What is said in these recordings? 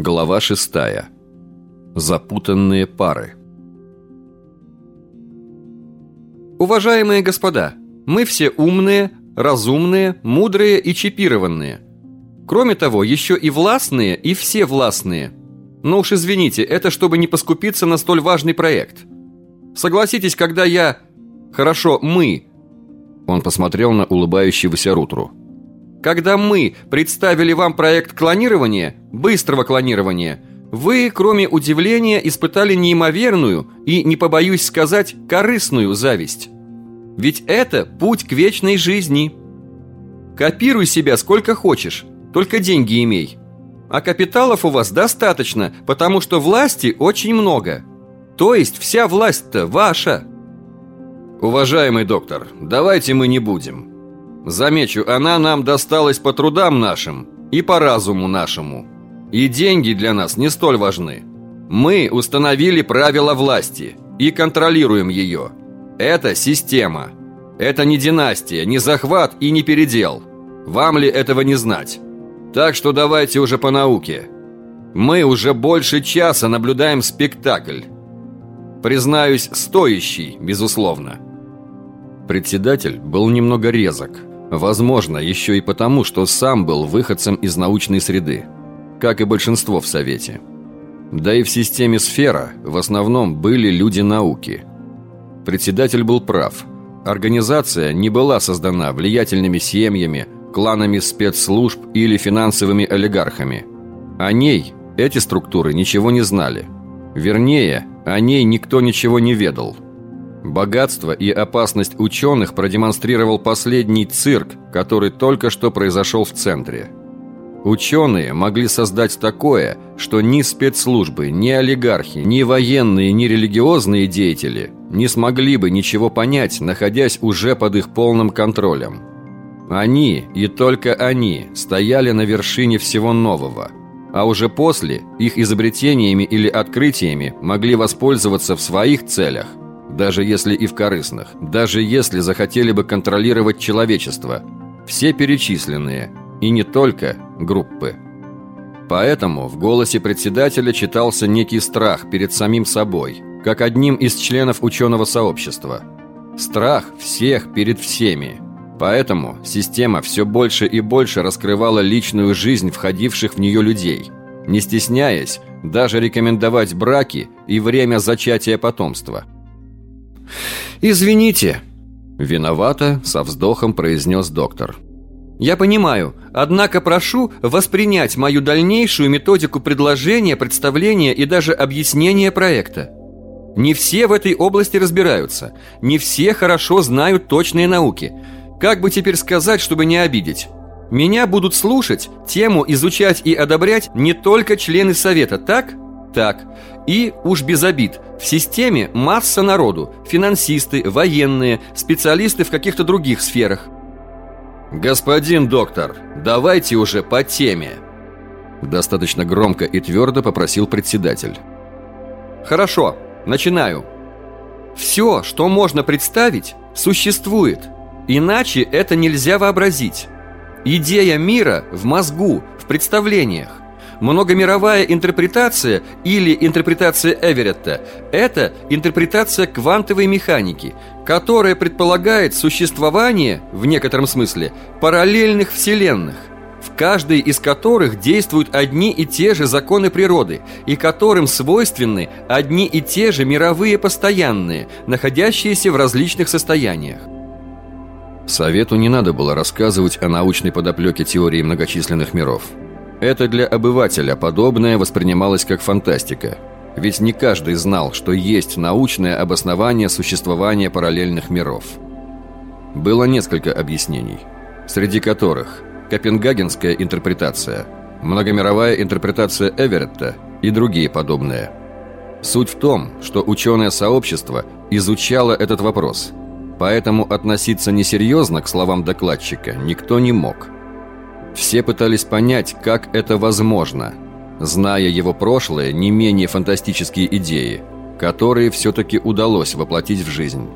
Глава шестая. Запутанные пары. Уважаемые господа, мы все умные, разумные, мудрые и чипированные. Кроме того, еще и властные, и все властные. Но уж извините, это чтобы не поскупиться на столь важный проект. Согласитесь, когда я... Хорошо, мы... Он посмотрел на улыбающегося Рутру. Когда мы представили вам проект клонирования, быстрого клонирования, вы, кроме удивления, испытали неимоверную и, не побоюсь сказать, корыстную зависть. Ведь это путь к вечной жизни. Копируй себя сколько хочешь, только деньги имей. А капиталов у вас достаточно, потому что власти очень много. То есть вся власть-то ваша. Уважаемый доктор, давайте мы не будем. Замечу, она нам досталась по трудам нашим и по разуму нашему. И деньги для нас не столь важны. Мы установили правила власти и контролируем ее. Это система. Это не династия, не захват и не передел. Вам ли этого не знать? Так что давайте уже по науке. Мы уже больше часа наблюдаем спектакль. Признаюсь, стоящий, безусловно. Председатель был немного резок. Возможно, еще и потому, что сам был выходцем из научной среды, как и большинство в Совете. Да и в системе сфера в основном были люди науки. Председатель был прав. Организация не была создана влиятельными семьями, кланами спецслужб или финансовыми олигархами. О ней эти структуры ничего не знали. Вернее, о ней никто ничего не ведал – Богатство и опасность ученых продемонстрировал последний цирк, который только что произошел в центре. Ученые могли создать такое, что ни спецслужбы, ни олигархи, ни военные, ни религиозные деятели не смогли бы ничего понять, находясь уже под их полным контролем. Они, и только они, стояли на вершине всего нового – а уже после их изобретениями или открытиями могли воспользоваться в своих целях, даже если и в корыстных, даже если захотели бы контролировать человечество, все перечисленные, и не только группы. Поэтому в голосе председателя читался некий страх перед самим собой, как одним из членов ученого сообщества. Страх всех перед всеми. Поэтому система все больше и больше раскрывала личную жизнь входивших в нее людей, не стесняясь даже рекомендовать браки и время зачатия потомства – «Извините», — виновато со вздохом произнес доктор. «Я понимаю, однако прошу воспринять мою дальнейшую методику предложения, представления и даже объяснения проекта. Не все в этой области разбираются, не все хорошо знают точные науки. Как бы теперь сказать, чтобы не обидеть?» Меня будут слушать, тему изучать и одобрять не только члены совета, так? Так. И, уж без обид, в системе масса народу, финансисты, военные, специалисты в каких-то других сферах. «Господин доктор, давайте уже по теме!» Достаточно громко и твердо попросил председатель. «Хорошо, начинаю. Все, что можно представить, существует. Иначе это нельзя вообразить. Идея мира в мозгу, в представлениях. Многомировая интерпретация или интерпретация Эверетта – это интерпретация квантовой механики, которая предполагает существование, в некотором смысле, параллельных вселенных, в каждой из которых действуют одни и те же законы природы и которым свойственны одни и те же мировые постоянные, находящиеся в различных состояниях. Совету не надо было рассказывать о научной подоплеке теории многочисленных миров – это для обывателя подобное воспринималось как фантастика. Ведь не каждый знал, что есть научное обоснование существования параллельных миров. Было несколько объяснений, среди которых Копенгагенская интерпретация, многомировая интерпретация Эверетта и другие подобные. Суть в том, что ученое сообщество изучало этот вопрос, поэтому относиться несерьезно к словам докладчика никто не мог – все пытались понять, как это возможно, зная его прошлое не менее фантастические идеи, которые все-таки удалось воплотить в жизнь.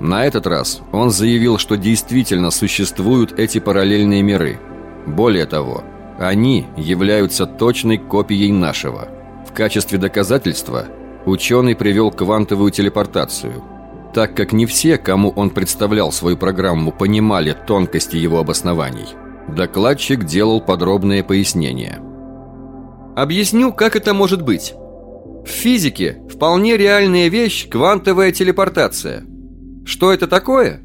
На этот раз он заявил, что действительно существуют эти параллельные миры. Более того, Они являются точной копией нашего. В качестве доказательства ученый привел квантовую телепортацию. Так как не все, кому он представлял свою программу, понимали тонкости его обоснований, докладчик делал подробные пояснения. Объясню, как это может быть. В физике вполне реальная вещь – квантовая телепортация. Что это такое?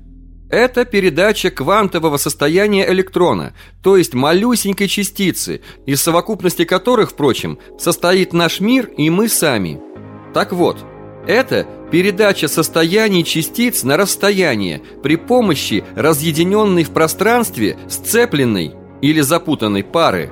Это передача квантового состояния электрона, то есть малюсенькой частицы, из совокупности которых, впрочем, состоит наш мир и мы сами. Так вот, это передача состояний частиц на расстояние при помощи разъединенной в пространстве сцепленной или запутанной пары.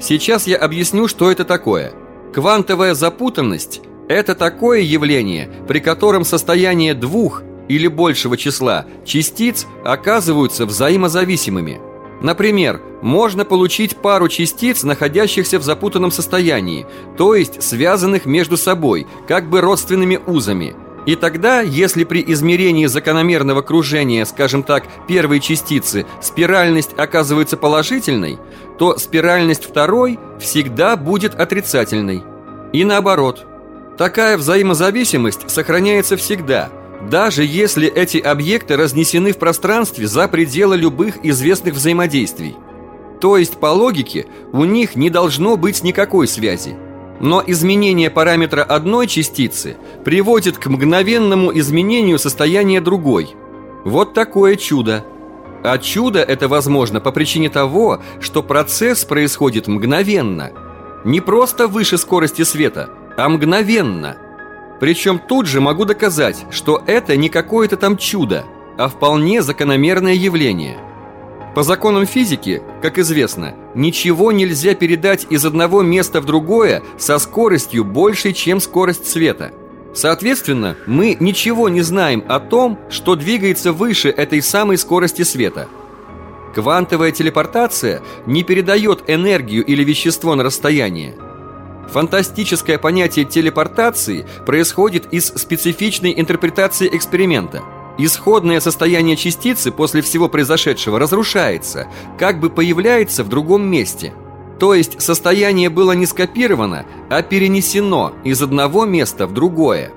Сейчас я объясню, что это такое – Квантовая запутанность – это такое явление, при котором состояние двух или большего числа частиц оказываются взаимозависимыми. Например, можно получить пару частиц, находящихся в запутанном состоянии, то есть связанных между собой, как бы родственными узами. И тогда, если при измерении закономерного кружения, скажем так, первой частицы спиральность оказывается положительной, то спиральность второй всегда будет отрицательной. И наоборот. Такая взаимозависимость сохраняется всегда, даже если эти объекты разнесены в пространстве за пределы любых известных взаимодействий. То есть, по логике, у них не должно быть никакой связи. Но изменение параметра одной частицы приводит к мгновенному изменению состояния другой. Вот такое чудо – а чудо это возможно по причине того, что процесс происходит мгновенно. Не просто выше скорости света, а мгновенно. Причем тут же могу доказать, что это не какое-то там чудо, а вполне закономерное явление. По законам физики, как известно, ничего нельзя передать из одного места в другое со скоростью большей, чем скорость света – Соответственно, мы ничего не знаем о том, что двигается выше этой самой скорости света. Квантовая телепортация не передает энергию или вещество на расстояние. Фантастическое понятие телепортации происходит из специфичной интерпретации эксперимента. Исходное состояние частицы после всего произошедшего разрушается, как бы появляется в другом месте – то есть состояние было не скопировано, а перенесено из одного места в другое.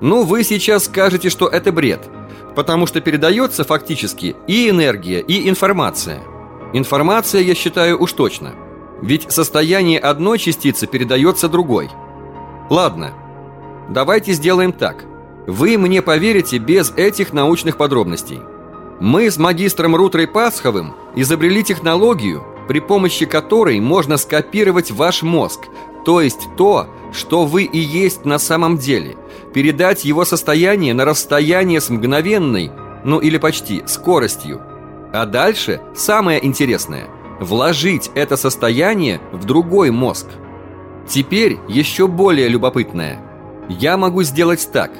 Ну, вы сейчас скажете, что это бред, потому что передается фактически и энергия, и информация. Информация, я считаю, уж точно. Ведь состояние одной частицы передается другой. Ладно, давайте сделаем так. Вы мне поверите без этих научных подробностей. Мы с магистром Рутрой Пасховым изобрели технологию, при помощи которой можно скопировать ваш мозг, то есть то, что вы и есть на самом деле, передать его состояние на расстояние с мгновенной, ну или почти, скоростью. А дальше, самое интересное, вложить это состояние в другой мозг. Теперь еще более любопытное. Я могу сделать так.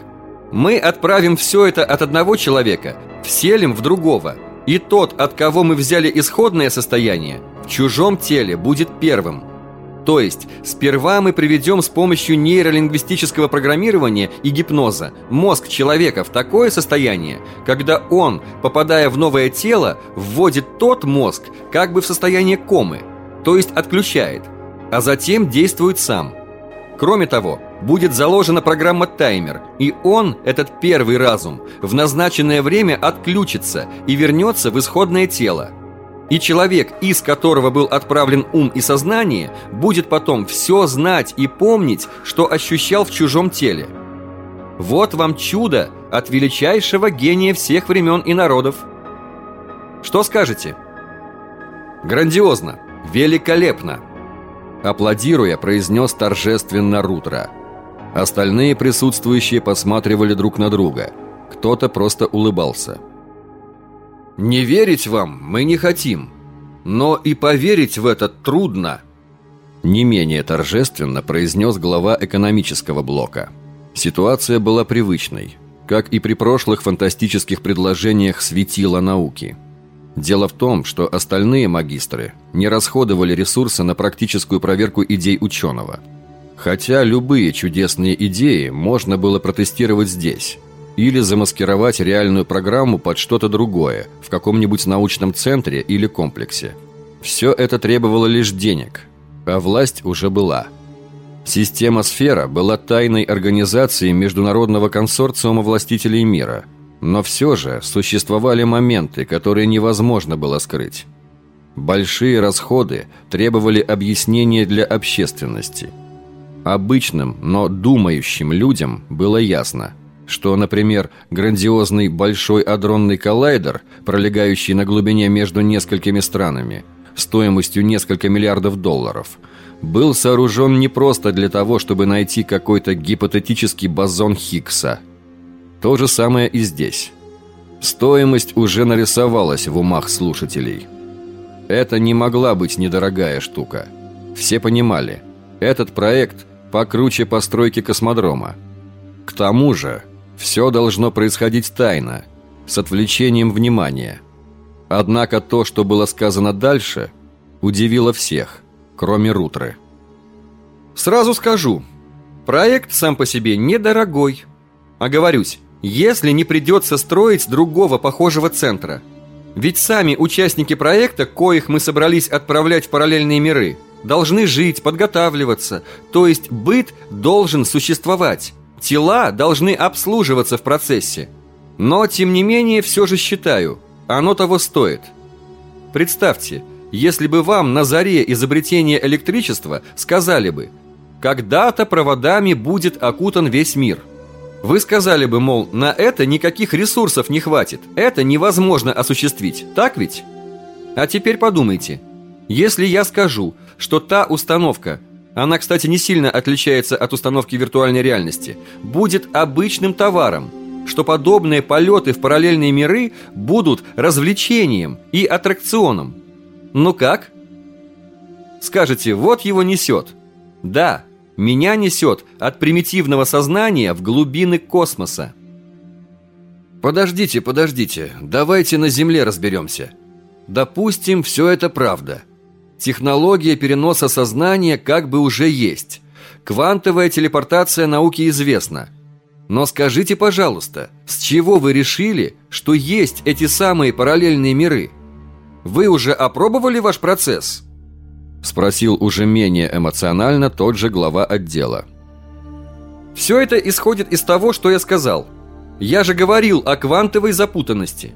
Мы отправим все это от одного человека, вселим в другого – и тот, от кого мы взяли исходное состояние, в чужом теле будет первым. То есть, сперва мы приведем с помощью нейролингвистического программирования и гипноза мозг человека в такое состояние, когда он, попадая в новое тело, вводит тот мозг как бы в состояние комы, то есть отключает, а затем действует сам. Кроме того, будет заложена программа «Таймер», и он, этот первый разум, в назначенное время отключится и вернется в исходное тело. И человек, из которого был отправлен ум и сознание, будет потом все знать и помнить, что ощущал в чужом теле. Вот вам чудо от величайшего гения всех времен и народов. Что скажете? Грандиозно, великолепно. Аплодируя, произнес торжественно Рутро. Остальные присутствующие посматривали друг на друга. Кто-то просто улыбался. «Не верить вам мы не хотим, но и поверить в это трудно», не менее торжественно произнес глава экономического блока. Ситуация была привычной, как и при прошлых фантастических предложениях светила науки. Дело в том, что остальные магистры не расходовали ресурсы на практическую проверку идей ученого. Хотя любые чудесные идеи можно было протестировать здесь – или замаскировать реальную программу под что-то другое в каком-нибудь научном центре или комплексе. Все это требовало лишь денег, а власть уже была. Система «Сфера» была тайной организацией Международного консорциума властителей мира, но все же существовали моменты, которые невозможно было скрыть. Большие расходы требовали объяснения для общественности. Обычным, но думающим людям было ясно, что, например, грандиозный большой адронный коллайдер, пролегающий на глубине между несколькими странами, стоимостью несколько миллиардов долларов, был сооружен не просто для того, чтобы найти какой-то гипотетический бозон Хиггса. То же самое и здесь. Стоимость уже нарисовалась в умах слушателей. Это не могла быть недорогая штука. Все понимали, этот проект покруче постройки космодрома. К тому же, все должно происходить тайно, с отвлечением внимания. Однако то, что было сказано дальше, удивило всех, кроме Рутры. Сразу скажу, проект сам по себе недорогой. Оговорюсь, если не придется строить другого похожего центра. Ведь сами участники проекта, коих мы собрались отправлять в параллельные миры, должны жить, подготавливаться, то есть быт должен существовать. Тела должны обслуживаться в процессе. Но, тем не менее, все же считаю, оно того стоит. Представьте, если бы вам на заре изобретения электричества сказали бы «когда-то проводами будет окутан весь мир». Вы сказали бы, мол, на это никаких ресурсов не хватит, это невозможно осуществить, так ведь? А теперь подумайте, если я скажу, что та установка, она, кстати, не сильно отличается от установки виртуальной реальности, будет обычным товаром, что подобные полеты в параллельные миры будут развлечением и аттракционом. Ну как? Скажете, вот его несет. Да, меня несет от примитивного сознания в глубины космоса. Подождите, подождите, давайте на Земле разберемся. Допустим, все это правда – Технология переноса сознания как бы уже есть. Квантовая телепортация науки известна. Но скажите, пожалуйста, с чего вы решили, что есть эти самые параллельные миры? Вы уже опробовали ваш процесс? Спросил уже менее эмоционально тот же глава отдела. Все это исходит из того, что я сказал. Я же говорил о квантовой запутанности.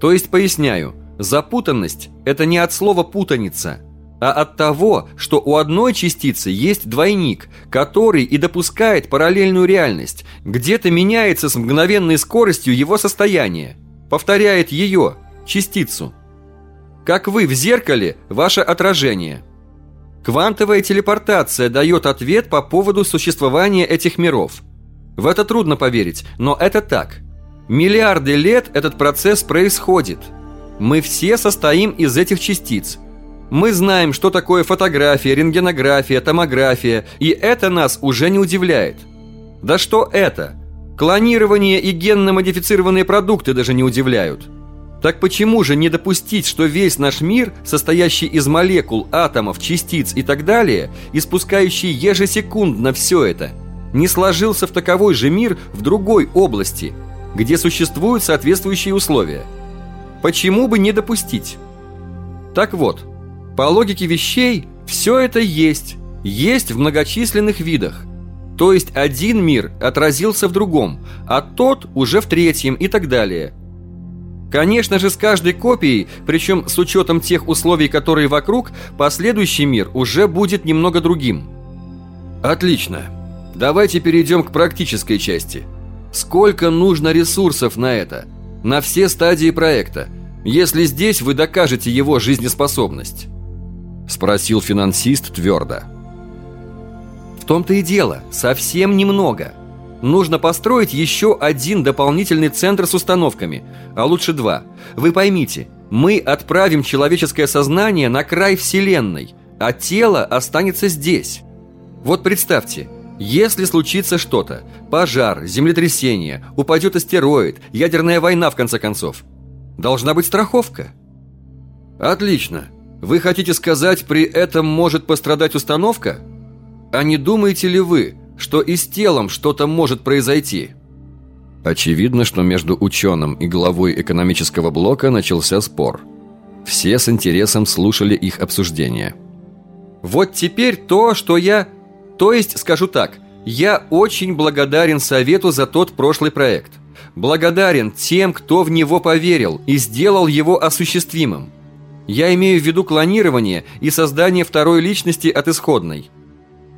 То есть, поясняю, запутанность – это не от слова «путаница», а от того, что у одной частицы есть двойник, который и допускает параллельную реальность, где-то меняется с мгновенной скоростью его состояние, повторяет ее, частицу. Как вы в зеркале, ваше отражение. Квантовая телепортация дает ответ по поводу существования этих миров. В это трудно поверить, но это так. Миллиарды лет этот процесс происходит. Мы все состоим из этих частиц – мы знаем, что такое фотография, рентгенография, томография, и это нас уже не удивляет. Да что это? Клонирование и генно-модифицированные продукты даже не удивляют. Так почему же не допустить, что весь наш мир, состоящий из молекул, атомов, частиц и так далее, испускающий ежесекундно все это, не сложился в таковой же мир в другой области, где существуют соответствующие условия? Почему бы не допустить? Так вот, по логике вещей, все это есть, есть в многочисленных видах. То есть один мир отразился в другом, а тот уже в третьем и так далее. Конечно же, с каждой копией, причем с учетом тех условий, которые вокруг, последующий мир уже будет немного другим. Отлично. Давайте перейдем к практической части. Сколько нужно ресурсов на это? На все стадии проекта, если здесь вы докажете его жизнеспособность. Спросил финансист твердо. В том-то и дело, совсем немного. Нужно построить еще один дополнительный центр с установками, а лучше два. Вы поймите, мы отправим человеческое сознание на край Вселенной, а тело останется здесь. Вот представьте, если случится что-то, пожар, землетрясение, упадет астероид, ядерная война в конце концов, должна быть страховка. Отлично. Вы хотите сказать, при этом может пострадать установка? А не думаете ли вы, что и с телом что-то может произойти? Очевидно, что между ученым и главой экономического блока начался спор. Все с интересом слушали их обсуждение. «Вот теперь то, что я... То есть, скажу так, я очень благодарен Совету за тот прошлый проект. Благодарен тем, кто в него поверил и сделал его осуществимым. Я имею в виду клонирование и создание второй личности от исходной.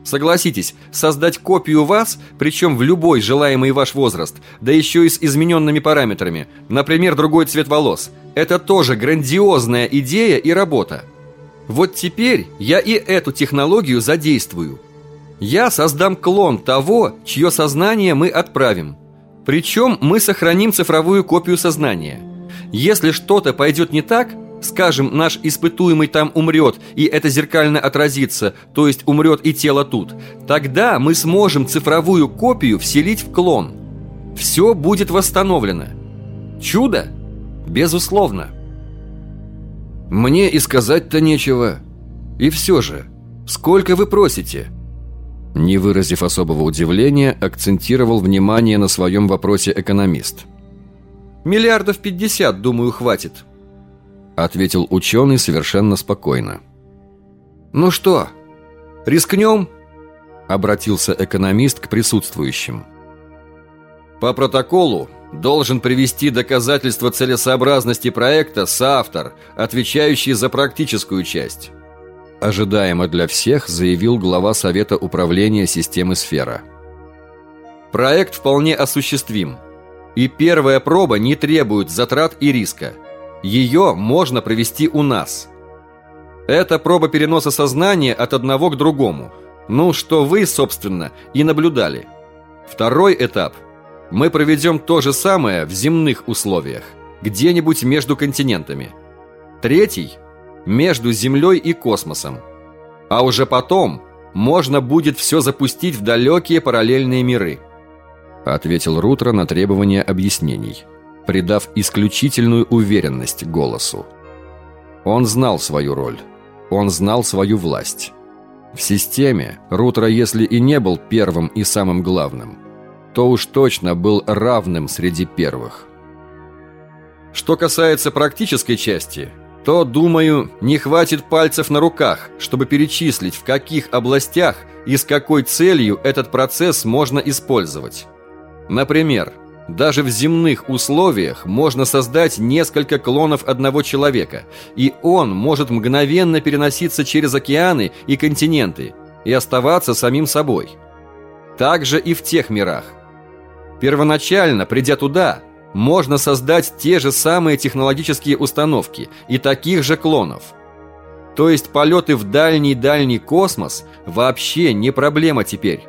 Согласитесь, создать копию вас, причем в любой желаемый ваш возраст, да еще и с измененными параметрами, например, другой цвет волос, это тоже грандиозная идея и работа. Вот теперь я и эту технологию задействую. Я создам клон того, чье сознание мы отправим. Причем мы сохраним цифровую копию сознания. Если что-то пойдет не так – Скажем, наш испытуемый там умрет, и это зеркально отразится, то есть умрет и тело тут. Тогда мы сможем цифровую копию вселить в клон. Все будет восстановлено. Чудо? Безусловно. Мне и сказать-то нечего. И все же, сколько вы просите? Не выразив особого удивления, акцентировал внимание на своем вопросе экономист. Миллиардов пятьдесят, думаю, хватит ответил ученый совершенно спокойно. «Ну что, рискнем?» обратился экономист к присутствующим. По протоколу должен привести доказательства целесообразности проекта соавтор, отвечающий за практическую часть. Ожидаемо для всех заявил глава Совета управления системы «Сфера». Проект вполне осуществим, и первая проба не требует затрат и риска – ее можно провести у нас. Это проба переноса сознания от одного к другому. Ну, что вы, собственно, и наблюдали. Второй этап. Мы проведем то же самое в земных условиях, где-нибудь между континентами. Третий – между Землей и космосом. А уже потом можно будет все запустить в далекие параллельные миры. Ответил Рутро на требование объяснений придав исключительную уверенность голосу. Он знал свою роль. Он знал свою власть. В системе Рутро, если и не был первым и самым главным, то уж точно был равным среди первых. Что касается практической части, то, думаю, не хватит пальцев на руках, чтобы перечислить, в каких областях и с какой целью этот процесс можно использовать. Например, даже в земных условиях можно создать несколько клонов одного человека, и он может мгновенно переноситься через океаны и континенты и оставаться самим собой. Также и в тех мирах. Первоначально, придя туда, можно создать те же самые технологические установки и таких же клонов. То есть полеты в дальний-дальний космос вообще не проблема теперь.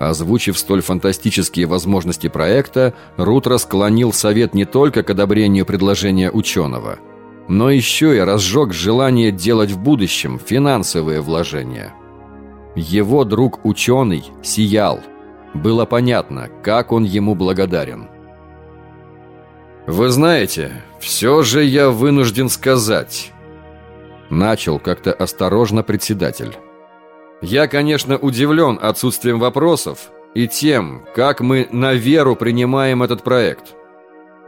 Озвучив столь фантастические возможности проекта, Рутро склонил совет не только к одобрению предложения ученого, но еще и разжег желание делать в будущем финансовые вложения. Его друг-ученый сиял. Было понятно, как он ему благодарен. «Вы знаете, все же я вынужден сказать...» Начал как-то осторожно председатель. Я, конечно, удивлен отсутствием вопросов и тем, как мы на веру принимаем этот проект.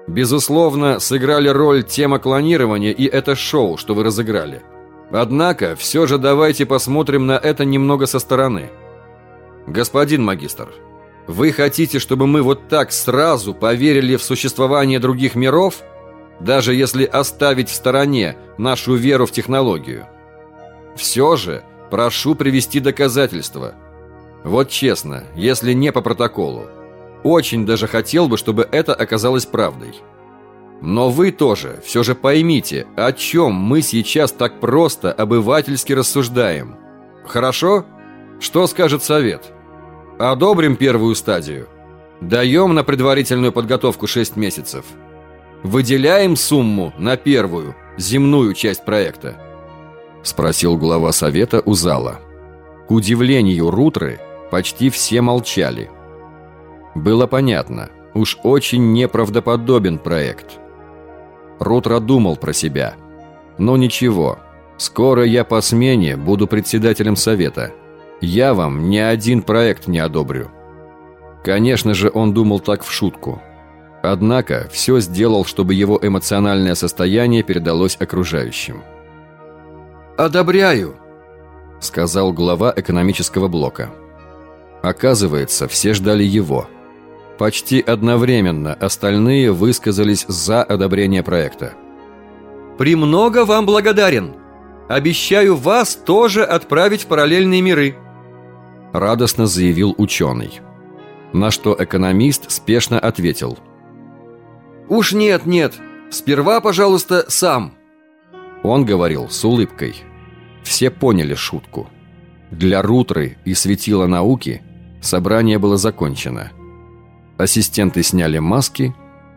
Безусловно, сыграли роль тема клонирования и это шоу, что вы разыграли. Однако, все же давайте посмотрим на это немного со стороны. Господин магистр, вы хотите, чтобы мы вот так сразу поверили в существование других миров, даже если оставить в стороне нашу веру в технологию? Все же Прошу привести доказательства. Вот честно, если не по протоколу. Очень даже хотел бы, чтобы это оказалось правдой. Но вы тоже все же поймите, о чем мы сейчас так просто обывательски рассуждаем. Хорошо? Что скажет совет? Одобрим первую стадию. Даем на предварительную подготовку 6 месяцев. Выделяем сумму на первую, земную часть проекта. Спросил глава совета у зала. К удивлению Рутры, почти все молчали. Было понятно, уж очень неправдоподобен проект. Рутра думал про себя. Но ничего, скоро я по смене буду председателем совета. Я вам ни один проект не одобрю. Конечно же, он думал так в шутку. Однако все сделал, чтобы его эмоциональное состояние передалось окружающим. «Одобряю», — сказал глава экономического блока. Оказывается, все ждали его. Почти одновременно остальные высказались за одобрение проекта. «Премного вам благодарен. Обещаю вас тоже отправить в параллельные миры», — радостно заявил ученый. На что экономист спешно ответил — «Уж нет, нет, сперва, пожалуйста, сам!» Он говорил с улыбкой. Все поняли шутку. Для Рутры и светила науки собрание было закончено. Ассистенты сняли маски,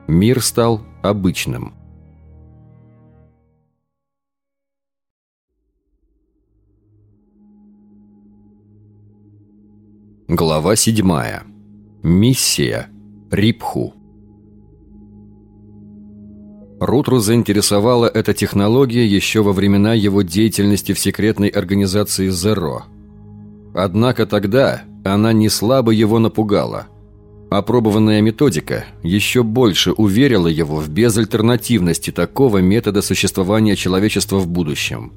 мир стал обычным. Глава седьмая. Миссия Рипху. Рутру заинтересовала эта технология еще во времена его деятельности в секретной организации «Зеро». Однако тогда она не слабо его напугала. Опробованная методика еще больше уверила его в безальтернативности такого метода существования человечества в будущем.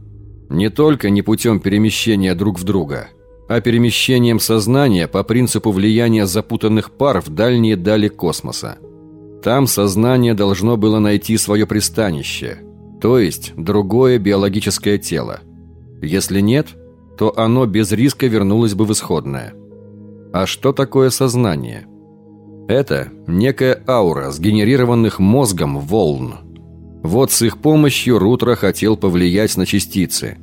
Не только не путем перемещения друг в друга, а перемещением сознания по принципу влияния запутанных пар в дальние дали космоса. Там сознание должно было найти свое пристанище, то есть другое биологическое тело. Если нет, то оно без риска вернулось бы в исходное. А что такое сознание? Это некая аура сгенерированных мозгом волн. Вот с их помощью Рутро хотел повлиять на частицы,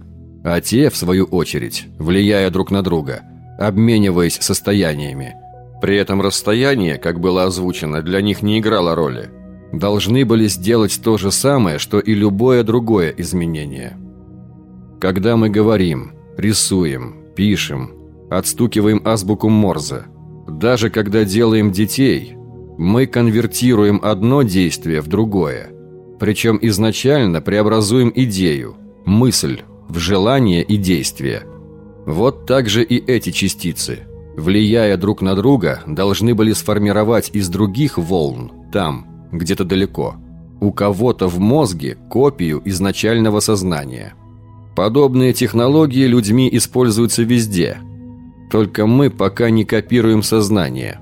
а те, в свою очередь, влияя друг на друга, обмениваясь состояниями – при этом расстояние, как было озвучено, для них не играло роли. Должны были сделать то же самое, что и любое другое изменение. Когда мы говорим, рисуем, пишем, отстукиваем азбуку Морзе, даже когда делаем детей, мы конвертируем одно действие в другое. Причем изначально преобразуем идею, мысль, в желание и действие. Вот так же и эти частицы – влияя друг на друга, должны были сформировать из других волн, там, где-то далеко, у кого-то в мозге копию изначального сознания. Подобные технологии людьми используются везде, только мы пока не копируем сознание.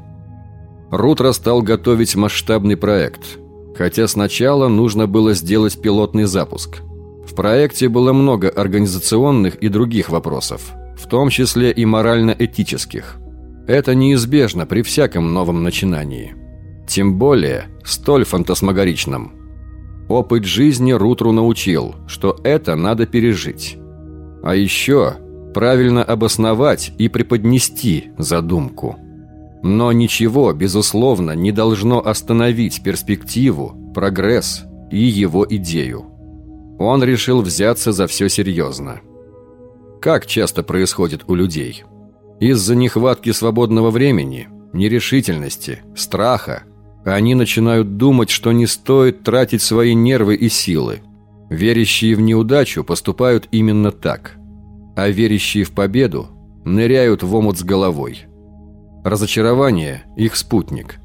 Рутро стал готовить масштабный проект, хотя сначала нужно было сделать пилотный запуск. В проекте было много организационных и других вопросов, в том числе и морально-этических – это неизбежно при всяком новом начинании. Тем более, столь фантасмагоричном. Опыт жизни Рутру научил, что это надо пережить. А еще правильно обосновать и преподнести задумку. Но ничего, безусловно, не должно остановить перспективу, прогресс и его идею. Он решил взяться за все серьезно. Как часто происходит у людей – из-за нехватки свободного времени, нерешительности, страха, они начинают думать, что не стоит тратить свои нервы и силы. Верящие в неудачу поступают именно так, а верящие в победу ныряют в омут с головой. Разочарование – их спутник.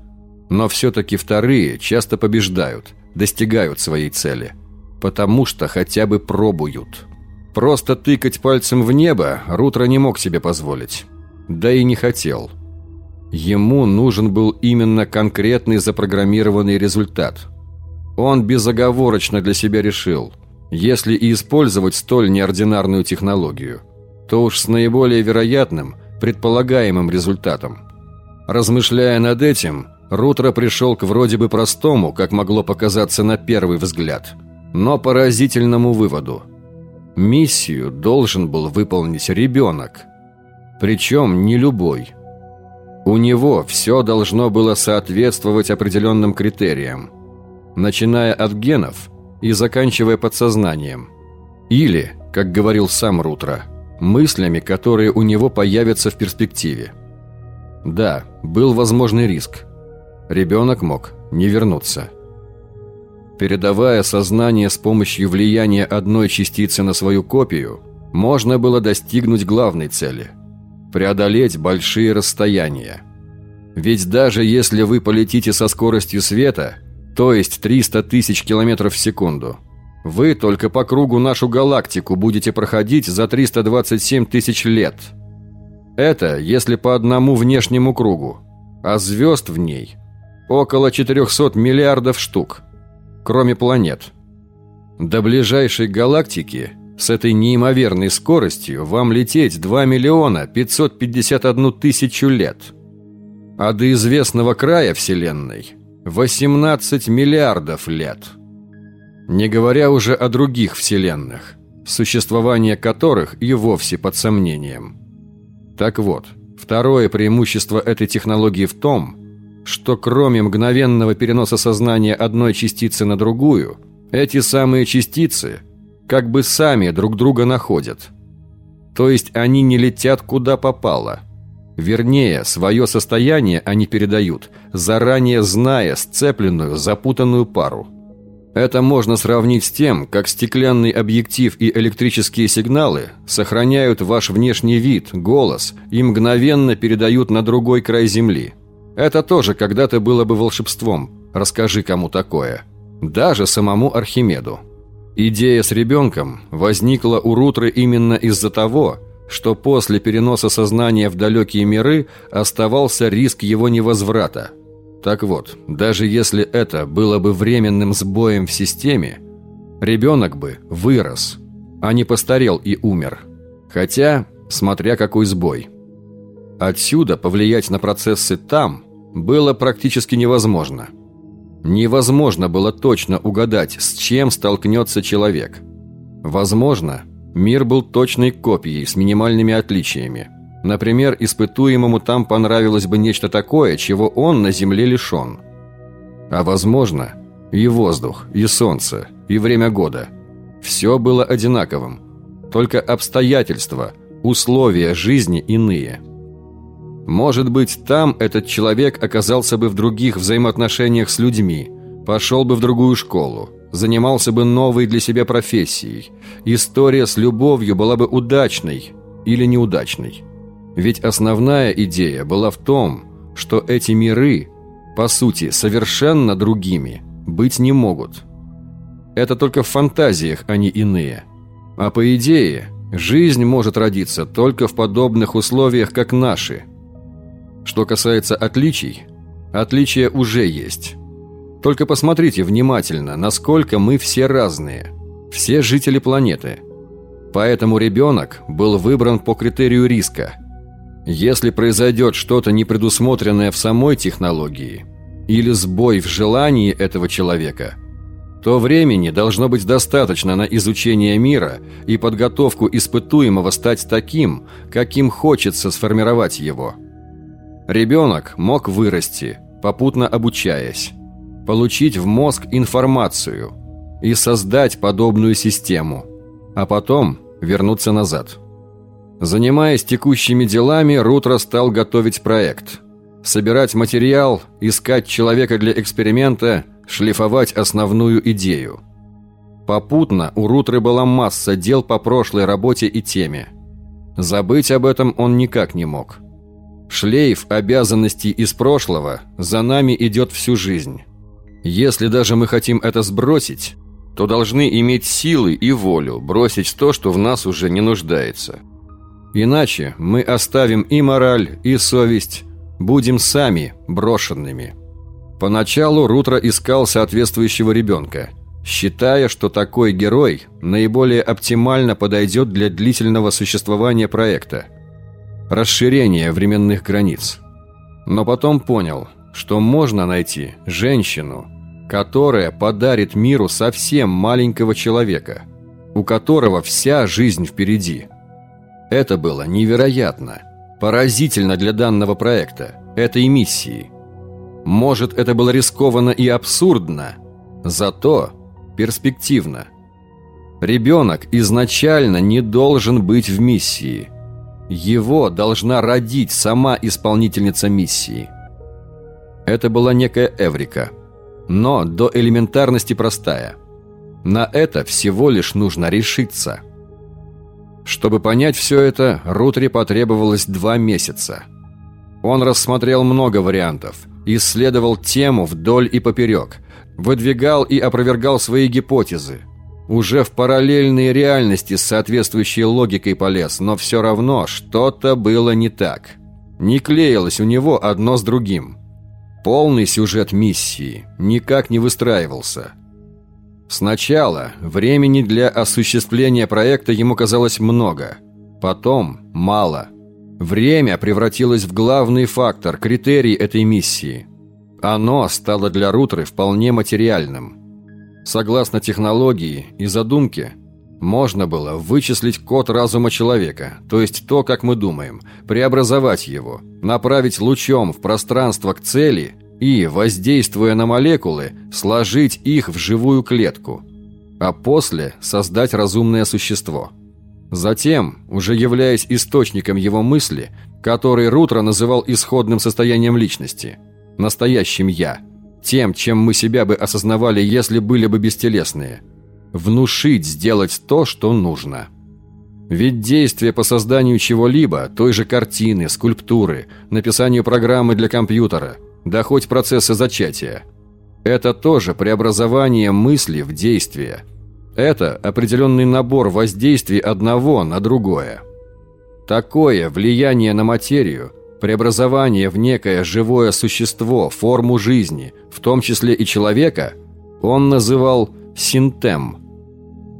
Но все-таки вторые часто побеждают, достигают своей цели, потому что хотя бы пробуют. Просто тыкать пальцем в небо Рутро не мог себе позволить да и не хотел. Ему нужен был именно конкретный запрограммированный результат. Он безоговорочно для себя решил, если и использовать столь неординарную технологию, то уж с наиболее вероятным, предполагаемым результатом. Размышляя над этим, Рутро пришел к вроде бы простому, как могло показаться на первый взгляд, но поразительному выводу. Миссию должен был выполнить ребенок – причем не любой. У него все должно было соответствовать определенным критериям, начиная от генов и заканчивая подсознанием. Или, как говорил сам Рутро, мыслями, которые у него появятся в перспективе. Да, был возможный риск. Ребенок мог не вернуться. Передавая сознание с помощью влияния одной частицы на свою копию, можно было достигнуть главной цели – преодолеть большие расстояния. Ведь даже если вы полетите со скоростью света, то есть 300 тысяч километров в секунду. Вы только по кругу нашу галактику будете проходить за 327 тысяч лет. Это если по одному внешнему кругу, а звезд в ней около 400 миллиардов штук, кроме планет. До ближайшей галактики с этой неимоверной скоростью вам лететь 2 миллиона 551 тысячу лет. А до известного края Вселенной 18 миллиардов лет. Не говоря уже о других вселенных, существование которых и вовсе под сомнением. Так вот, второе преимущество этой технологии в том, что кроме мгновенного переноса сознания одной частицы на другую, эти самые частицы как бы сами друг друга находят. То есть они не летят куда попало. Вернее, свое состояние они передают, заранее зная сцепленную, запутанную пару – это можно сравнить с тем, как стеклянный объектив и электрические сигналы сохраняют ваш внешний вид, голос и мгновенно передают на другой край Земли. Это тоже когда-то было бы волшебством. Расскажи кому такое. Даже самому Архимеду. Идея с ребенком возникла у Рутры именно из-за того, что после переноса сознания в далекие миры оставался риск его невозврата – так вот, даже если это было бы временным сбоем в системе, ребенок бы вырос, а не постарел и умер. Хотя, смотря какой сбой. Отсюда повлиять на процессы там было практически невозможно. Невозможно было точно угадать, с чем столкнется человек. Возможно, мир был точной копией с минимальными отличиями – Например, испытуемому там понравилось бы нечто такое, чего он на Земле лишен. А возможно, и воздух, и солнце, и время года. Все было одинаковым. Только обстоятельства, условия жизни иные. Может быть, там этот человек оказался бы в других взаимоотношениях с людьми, пошел бы в другую школу, занимался бы новой для себя профессией. История с любовью была бы удачной или неудачной. Ведь основная идея была в том, что эти миры, по сути, совершенно другими, быть не могут. Это только в фантазиях они иные. А по идее, жизнь может родиться только в подобных условиях, как наши. Что касается отличий, отличия уже есть. Только посмотрите внимательно, насколько мы все разные. Все жители планеты. Поэтому ребенок был выбран по критерию риска – если произойдет что-то непредусмотренное в самой технологии или сбой в желании этого человека, то времени должно быть достаточно на изучение мира и подготовку испытуемого стать таким, каким хочется сформировать его. Ребенок мог вырасти, попутно обучаясь, получить в мозг информацию и создать подобную систему, а потом вернуться назад. Занимаясь текущими делами, Рутро стал готовить проект. Собирать материал, искать человека для эксперимента, шлифовать основную идею. Попутно у Рутры была масса дел по прошлой работе и теме. Забыть об этом он никак не мог. Шлейф обязанностей из прошлого за нами идет всю жизнь. Если даже мы хотим это сбросить, то должны иметь силы и волю бросить то, что в нас уже не нуждается. Иначе мы оставим и мораль, и совесть, будем сами брошенными. Поначалу Рутро искал соответствующего ребенка, считая, что такой герой наиболее оптимально подойдет для длительного существования проекта. Расширение временных границ. Но потом понял, что можно найти женщину, которая подарит миру совсем маленького человека, у которого вся жизнь впереди – это было невероятно, поразительно для данного проекта, этой миссии. Может, это было рискованно и абсурдно, зато перспективно. Ребенок изначально не должен быть в миссии. Его должна родить сама исполнительница миссии. Это была некая Эврика, но до элементарности простая. На это всего лишь нужно решиться – чтобы понять все это, Рутри потребовалось два месяца. Он рассмотрел много вариантов, исследовал тему вдоль и поперек, выдвигал и опровергал свои гипотезы. Уже в параллельные реальности с соответствующей логикой полез, но все равно что-то было не так. Не клеилось у него одно с другим. Полный сюжет миссии никак не выстраивался. Сначала времени для осуществления проекта ему казалось много, потом мало. Время превратилось в главный фактор, критерий этой миссии. Оно стало для Рутры вполне материальным. Согласно технологии и задумке, можно было вычислить код разума человека, то есть то, как мы думаем, преобразовать его, направить лучом в пространство к цели и, воздействуя на молекулы, сложить их в живую клетку, а после создать разумное существо. Затем, уже являясь источником его мысли, который Рутро называл исходным состоянием личности, настоящим «я», тем, чем мы себя бы осознавали, если были бы бестелесные – внушить сделать то, что нужно. Ведь действие по созданию чего-либо, той же картины, скульптуры, написанию программы для компьютера, да хоть процесса зачатия, это тоже преобразование мысли в действие. Это определенный набор воздействий одного на другое. Такое влияние на материю, преобразование в некое живое существо, форму жизни, в том числе и человека, он называл синтем.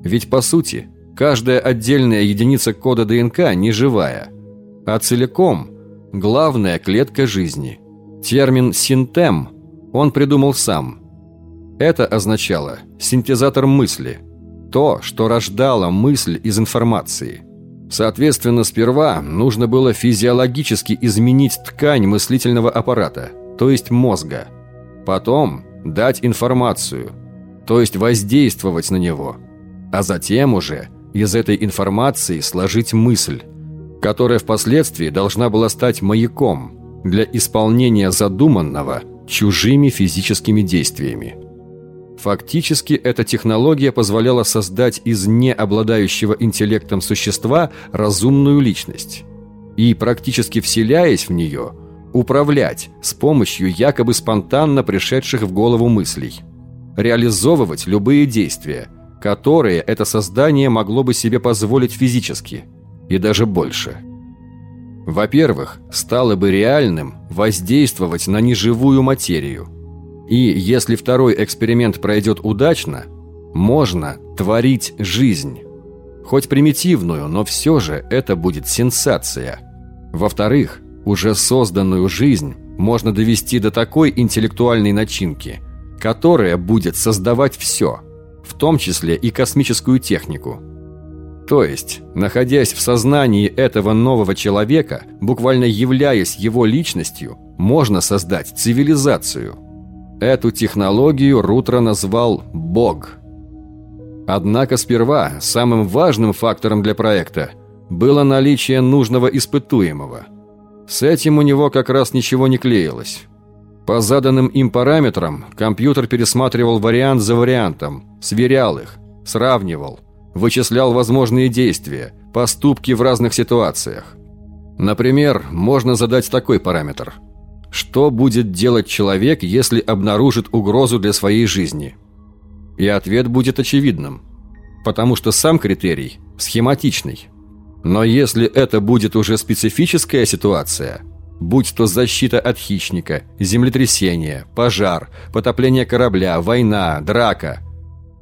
Ведь по сути, каждая отдельная единица кода ДНК не живая, а целиком главная клетка жизни. Термин «синтем» он придумал сам. Это означало синтезатор мысли, то, что рождало мысль из информации. Соответственно, сперва нужно было физиологически изменить ткань мыслительного аппарата, то есть мозга. Потом дать информацию – то есть воздействовать на него, а затем уже из этой информации сложить мысль, которая впоследствии должна была стать маяком для исполнения задуманного чужими физическими действиями. Фактически эта технология позволяла создать из не обладающего интеллектом существа разумную личность и, практически вселяясь в нее, управлять с помощью якобы спонтанно пришедших в голову мыслей – реализовывать любые действия, которые это создание могло бы себе позволить физически, и даже больше. Во-первых, стало бы реальным воздействовать на неживую материю. И если второй эксперимент пройдет удачно, можно творить жизнь. Хоть примитивную, но все же это будет сенсация. Во-вторых, уже созданную жизнь можно довести до такой интеллектуальной начинки – которая будет создавать все, в том числе и космическую технику. То есть, находясь в сознании этого нового человека, буквально являясь его личностью, можно создать цивилизацию. Эту технологию Рутро назвал «Бог». Однако сперва самым важным фактором для проекта было наличие нужного испытуемого. С этим у него как раз ничего не клеилось. По заданным им параметрам компьютер пересматривал вариант за вариантом, сверял их, сравнивал, вычислял возможные действия, поступки в разных ситуациях. Например, можно задать такой параметр. Что будет делать человек, если обнаружит угрозу для своей жизни? И ответ будет очевидным, потому что сам критерий схематичный. Но если это будет уже специфическая ситуация – Будь то защита от хищника, землетрясение, пожар, потопление корабля, война, драка,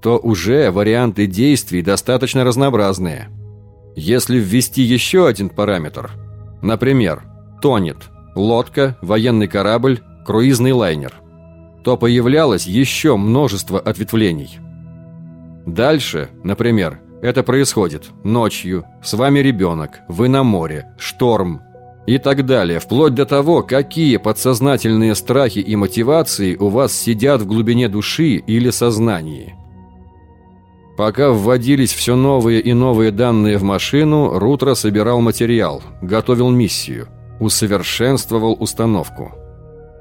то уже варианты действий достаточно разнообразные. Если ввести еще один параметр, например, тонет лодка, военный корабль, круизный лайнер, то появлялось еще множество ответвлений. Дальше, например, это происходит ночью, с вами ребенок, вы на море, шторм, и так далее, вплоть до того, какие подсознательные страхи и мотивации у вас сидят в глубине души или сознании. Пока вводились все новые и новые данные в машину, Рутро собирал материал, готовил миссию, усовершенствовал установку.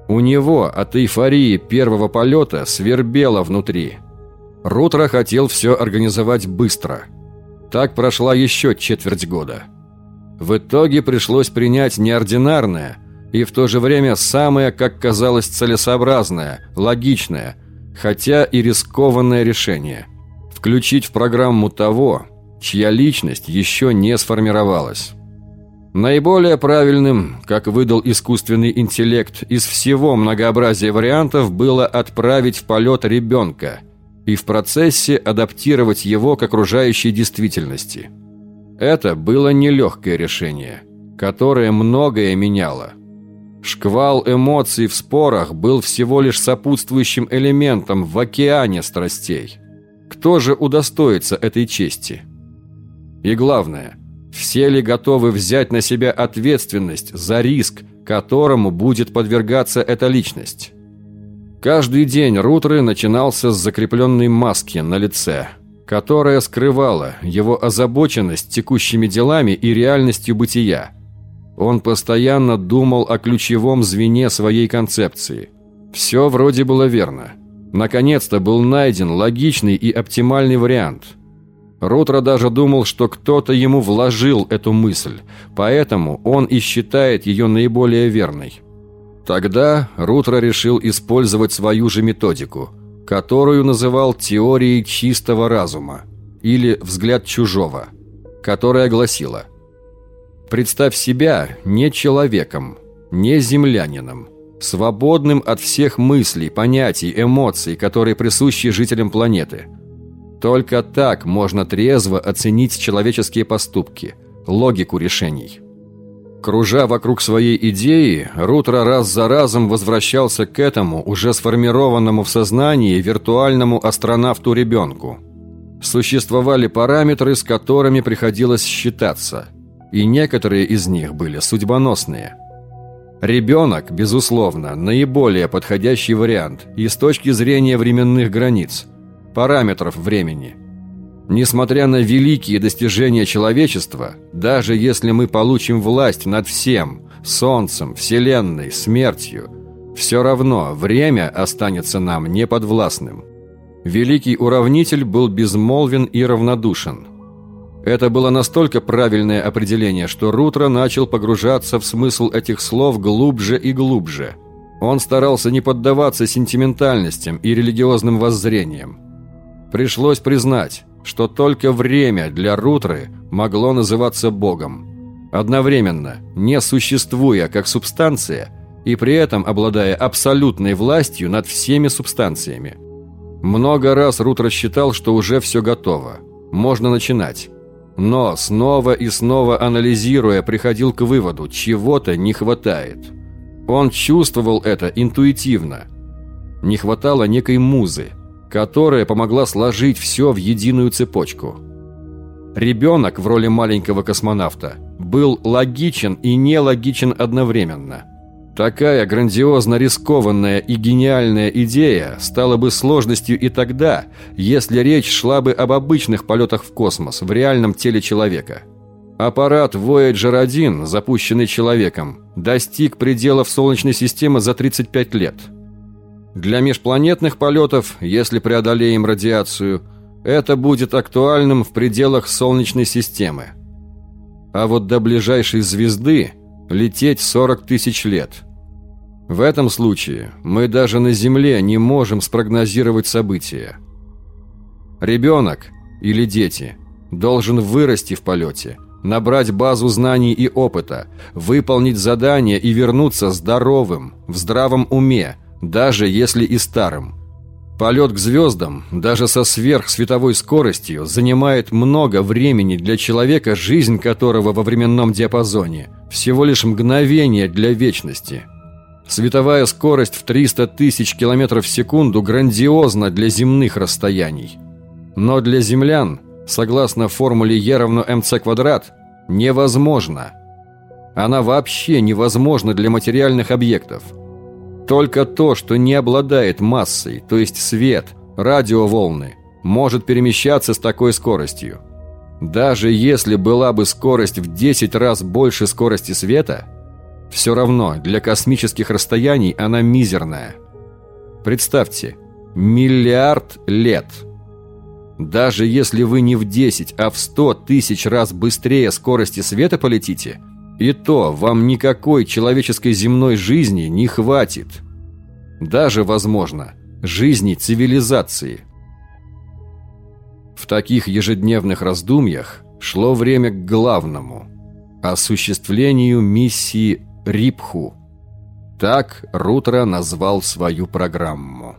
У него от эйфории первого полета свербело внутри. Рутро хотел все организовать быстро. Так прошла еще четверть года. В итоге пришлось принять неординарное и в то же время самое, как казалось, целесообразное, логичное, хотя и рискованное решение – включить в программу того, чья личность еще не сформировалась. Наиболее правильным, как выдал искусственный интеллект, из всего многообразия вариантов было отправить в полет ребенка и в процессе адаптировать его к окружающей действительности. Это было нелегкое решение, которое многое меняло. Шквал эмоций в спорах был всего лишь сопутствующим элементом в океане страстей. Кто же удостоится этой чести? И главное – все ли готовы взять на себя ответственность за риск, которому будет подвергаться эта личность? Каждый день Рутры начинался с закрепленной маски на лице, которая скрывала его озабоченность текущими делами и реальностью бытия. Он постоянно думал о ключевом звене своей концепции. Все вроде было верно. Наконец-то был найден логичный и оптимальный вариант – Рутро даже думал, что кто-то ему вложил эту мысль, поэтому он и считает ее наиболее верной. Тогда Рутро решил использовать свою же методику, которую называл теорией чистого разума или взгляд чужого, которая гласила «Представь себя не человеком, не землянином, свободным от всех мыслей, понятий, эмоций, которые присущи жителям планеты – только так можно трезво оценить человеческие поступки, логику решений. Кружа вокруг своей идеи, Рутро раз за разом возвращался к этому уже сформированному в сознании виртуальному астронавту-ребенку. Существовали параметры, с которыми приходилось считаться, и некоторые из них были судьбоносные. Ребенок, безусловно, наиболее подходящий вариант и с точки зрения временных границ – параметров времени. Несмотря на великие достижения человечества, даже если мы получим власть над всем, Солнцем, Вселенной, смертью, все равно время останется нам неподвластным. Великий уравнитель был безмолвен и равнодушен. Это было настолько правильное определение, что Рутро начал погружаться в смысл этих слов глубже и глубже. Он старался не поддаваться сентиментальностям и религиозным воззрениям. Пришлось признать, что только время для Рутры могло называться Богом. Одновременно, не существуя как субстанция и при этом обладая абсолютной властью над всеми субстанциями. Много раз Рутро считал, что уже все готово. Можно начинать. Но снова и снова анализируя, приходил к выводу, чего-то не хватает. Он чувствовал это интуитивно. Не хватало некой музы, которая помогла сложить все в единую цепочку. Ребенок в роли маленького космонавта был логичен и нелогичен одновременно. Такая грандиозно рискованная и гениальная идея стала бы сложностью и тогда, если речь шла бы об обычных полетах в космос в реальном теле человека. Аппарат Voyager 1, запущенный человеком, достиг пределов Солнечной системы за 35 лет – для межпланетных полетов, если преодолеем радиацию, это будет актуальным в пределах Солнечной системы. А вот до ближайшей звезды лететь 40 тысяч лет. В этом случае мы даже на Земле не можем спрогнозировать события. Ребенок или дети должен вырасти в полете, набрать базу знаний и опыта, выполнить задание и вернуться здоровым, в здравом уме, даже если и старым. Полет к звездам, даже со сверхсветовой скоростью, занимает много времени для человека, жизнь которого во временном диапазоне всего лишь мгновение для вечности. Световая скорость в 300 тысяч километров в секунду грандиозна для земных расстояний. Но для землян, согласно формуле Е равно МЦ квадрат, невозможно. Она вообще невозможна для материальных объектов – только то, что не обладает массой, то есть свет, радиоволны, может перемещаться с такой скоростью. Даже если была бы скорость в 10 раз больше скорости света, все равно для космических расстояний она мизерная. Представьте, миллиард лет. Даже если вы не в 10, а в 100 тысяч раз быстрее скорости света полетите – и то вам никакой человеческой земной жизни не хватит. Даже, возможно, жизни цивилизации. В таких ежедневных раздумьях шло время к главному – осуществлению миссии Рипху. Так Рутро назвал свою программу.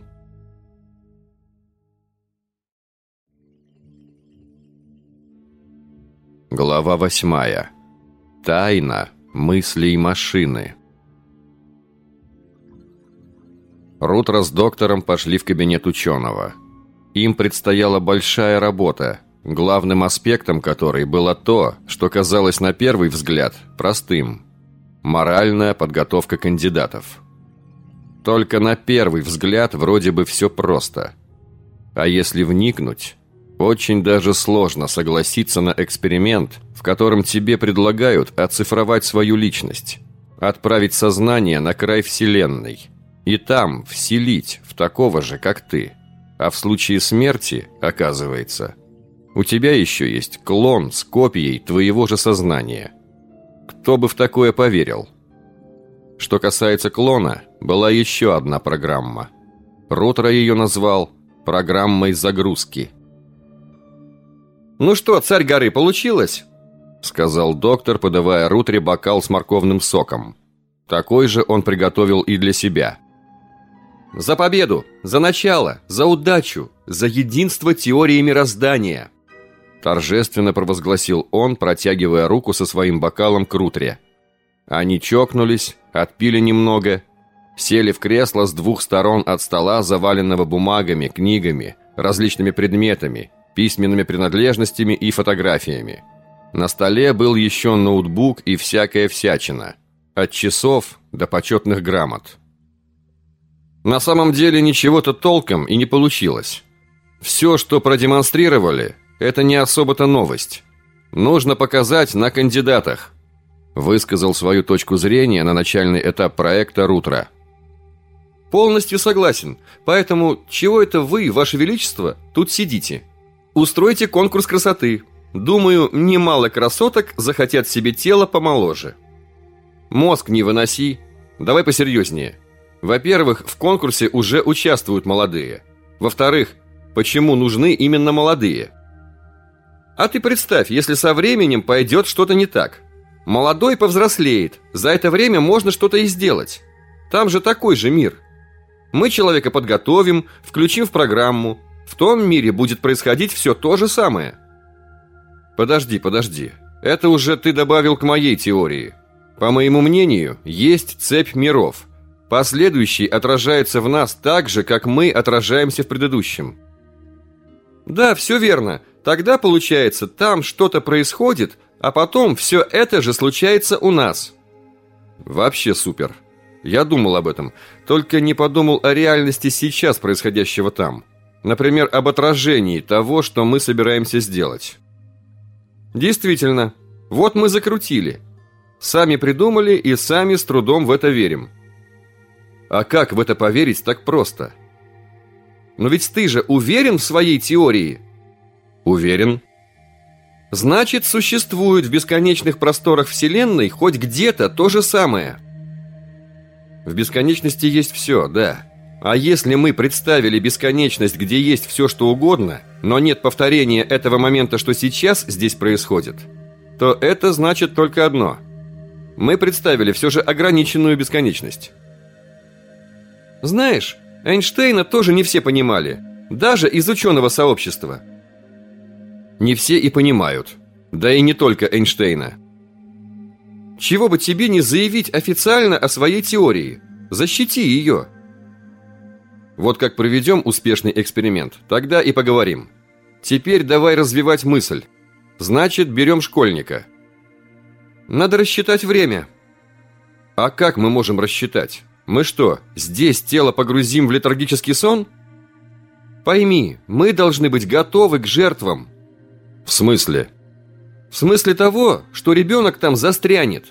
Глава восьмая. Тайна мыслей машины. Рутро с доктором пошли в кабинет ученого. Им предстояла большая работа, главным аспектом которой было то, что казалось на первый взгляд простым – моральная подготовка кандидатов. Только на первый взгляд вроде бы все просто. А если вникнуть, очень даже сложно согласиться на эксперимент, в котором тебе предлагают оцифровать свою личность, отправить сознание на край Вселенной и там вселить в такого же, как ты. А в случае смерти, оказывается, у тебя еще есть клон с копией твоего же сознания. Кто бы в такое поверил? Что касается клона, была еще одна программа. Ротро ее назвал «программой загрузки». «Ну что, царь горы, получилось?» Сказал доктор, подавая Рутре бокал с морковным соком. Такой же он приготовил и для себя. «За победу! За начало! За удачу! За единство теории мироздания!» Торжественно провозгласил он, протягивая руку со своим бокалом к Рутре. Они чокнулись, отпили немного, сели в кресло с двух сторон от стола, заваленного бумагами, книгами, различными предметами, письменными принадлежностями и фотографиями. На столе был еще ноутбук и всякая всячина. От часов до почетных грамот. На самом деле ничего-то толком и не получилось. Все, что продемонстрировали, это не особо-то новость. Нужно показать на кандидатах. Высказал свою точку зрения на начальный этап проекта Рутра. Полностью согласен. Поэтому чего это вы, ваше величество, тут сидите? Устройте конкурс красоты. Думаю, немало красоток захотят себе тело помоложе. Мозг не выноси. Давай посерьезнее. Во-первых, в конкурсе уже участвуют молодые. Во-вторых, почему нужны именно молодые? А ты представь, если со временем пойдет что-то не так. Молодой повзрослеет. За это время можно что-то и сделать. Там же такой же мир. Мы человека подготовим, включим в программу, в том мире будет происходить все то же самое. Подожди, подожди. Это уже ты добавил к моей теории. По моему мнению, есть цепь миров. Последующий отражается в нас так же, как мы отражаемся в предыдущем. Да, все верно. Тогда, получается, там что-то происходит, а потом все это же случается у нас. Вообще супер. Я думал об этом, только не подумал о реальности сейчас происходящего там. Например, об отражении того, что мы собираемся сделать. Действительно, вот мы закрутили. Сами придумали и сами с трудом в это верим. А как в это поверить так просто? Но ведь ты же уверен в своей теории? Уверен. Значит, существует в бесконечных просторах Вселенной хоть где-то то же самое. В бесконечности есть все, да. А если мы представили бесконечность, где есть все, что угодно, но нет повторения этого момента, что сейчас здесь происходит, то это значит только одно. Мы представили все же ограниченную бесконечность. Знаешь, Эйнштейна тоже не все понимали, даже из ученого сообщества. Не все и понимают, да и не только Эйнштейна. Чего бы тебе не заявить официально о своей теории, защити ее – вот как проведем успешный эксперимент, тогда и поговорим. Теперь давай развивать мысль. Значит, берем школьника. Надо рассчитать время. А как мы можем рассчитать? Мы что, здесь тело погрузим в летаргический сон? Пойми, мы должны быть готовы к жертвам. В смысле? В смысле того, что ребенок там застрянет.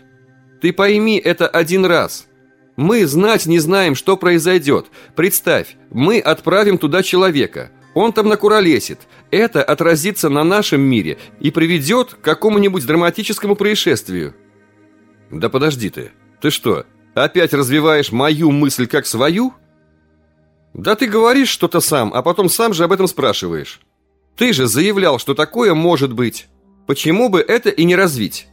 Ты пойми это один раз – мы знать не знаем, что произойдет. Представь, мы отправим туда человека. Он там накуролесит. Это отразится на нашем мире и приведет к какому-нибудь драматическому происшествию. Да подожди ты. Ты что, опять развиваешь мою мысль как свою? Да ты говоришь что-то сам, а потом сам же об этом спрашиваешь. Ты же заявлял, что такое может быть. Почему бы это и не развить?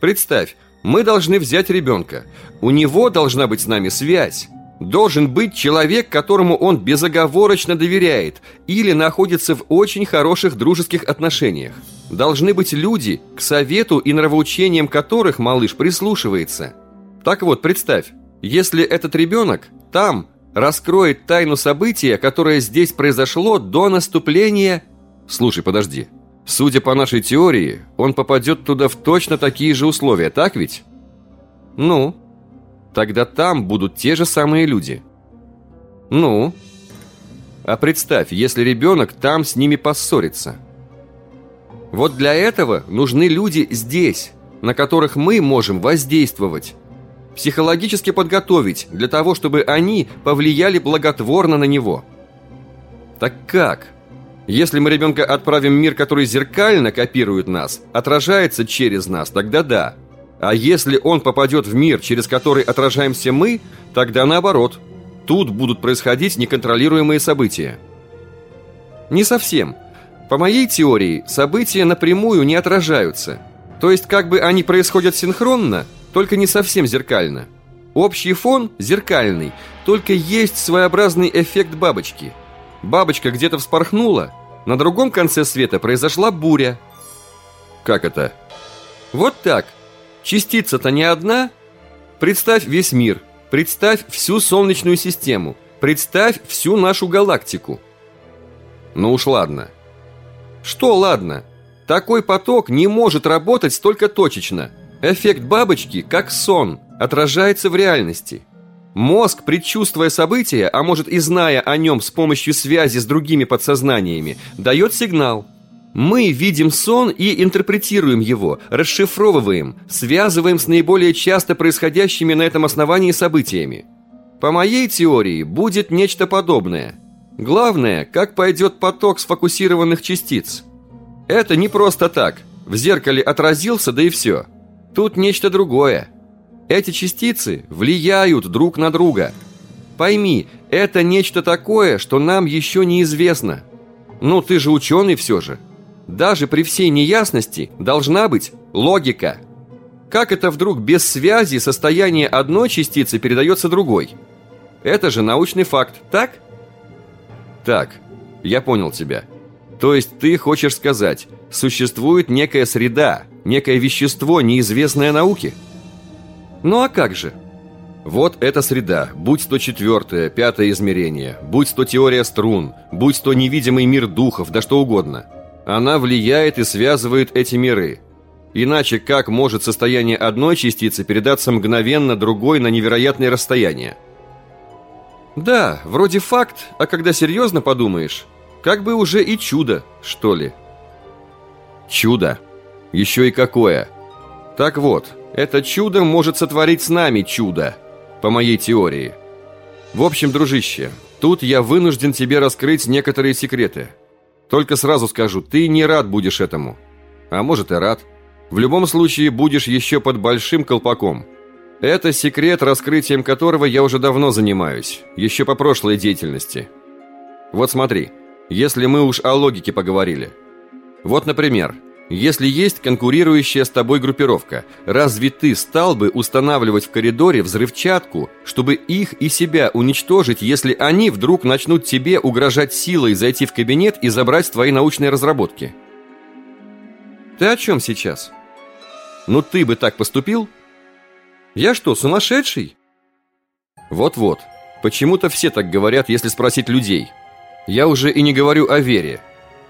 Представь, мы должны взять ребенка. У него должна быть с нами связь. Должен быть человек, которому он безоговорочно доверяет или находится в очень хороших дружеских отношениях. Должны быть люди, к совету и нравоучениям которых малыш прислушивается. Так вот, представь, если этот ребенок там раскроет тайну события, которое здесь произошло до наступления... Слушай, подожди. Судя по нашей теории, он попадет туда в точно такие же условия, так ведь? Ну, тогда там будут те же самые люди. Ну, а представь, если ребенок там с ними поссорится. Вот для этого нужны люди здесь, на которых мы можем воздействовать. Психологически подготовить, для того, чтобы они повлияли благотворно на него. Так как? Если мы ребенка отправим в мир, который зеркально копирует нас, отражается через нас, тогда да. А если он попадет в мир, через который отражаемся мы, тогда наоборот. Тут будут происходить неконтролируемые события. Не совсем. По моей теории, события напрямую не отражаются. То есть как бы они происходят синхронно, только не совсем зеркально. Общий фон зеркальный, только есть своеобразный эффект бабочки – Бабочка где-то вспорхнула, на другом конце света произошла буря. Как это? Вот так. Частица-то не одна. Представь весь мир, представь всю Солнечную систему, представь всю нашу галактику. Ну уж ладно. Что ладно? Такой поток не может работать столько точечно. Эффект бабочки, как сон, отражается в реальности – Мозг, предчувствуя события, а может и зная о нем с помощью связи с другими подсознаниями, дает сигнал. Мы видим сон и интерпретируем его, расшифровываем, связываем с наиболее часто происходящими на этом основании событиями. По моей теории, будет нечто подобное. Главное, как пойдет поток сфокусированных частиц. Это не просто так. В зеркале отразился, да и все. Тут нечто другое. Эти частицы влияют друг на друга. Пойми, это нечто такое, что нам еще неизвестно. Ну, ты же ученый все же. Даже при всей неясности должна быть логика. Как это вдруг без связи состояние одной частицы передается другой? Это же научный факт, так? Так, я понял тебя. То есть ты хочешь сказать, существует некая среда, некое вещество, неизвестное науке? Ну а как же? Вот эта среда, будь то четвертое, пятое измерение, будь то теория струн, будь то невидимый мир духов, да что угодно. Она влияет и связывает эти миры. Иначе как может состояние одной частицы передаться мгновенно другой на невероятные расстояния? Да, вроде факт, а когда серьезно подумаешь, как бы уже и чудо, что ли. Чудо. Еще и какое. Так вот, это чудо может сотворить с нами чудо, по моей теории. В общем, дружище, тут я вынужден тебе раскрыть некоторые секреты. Только сразу скажу, ты не рад будешь этому. А может и рад. В любом случае, будешь еще под большим колпаком. Это секрет, раскрытием которого я уже давно занимаюсь, еще по прошлой деятельности. Вот смотри, если мы уж о логике поговорили. Вот, например, если есть конкурирующая с тобой группировка, разве ты стал бы устанавливать в коридоре взрывчатку, чтобы их и себя уничтожить, если они вдруг начнут тебе угрожать силой зайти в кабинет и забрать твои научные разработки? Ты о чем сейчас? Ну ты бы так поступил? Я что, сумасшедший? Вот-вот. Почему-то все так говорят, если спросить людей. Я уже и не говорю о вере.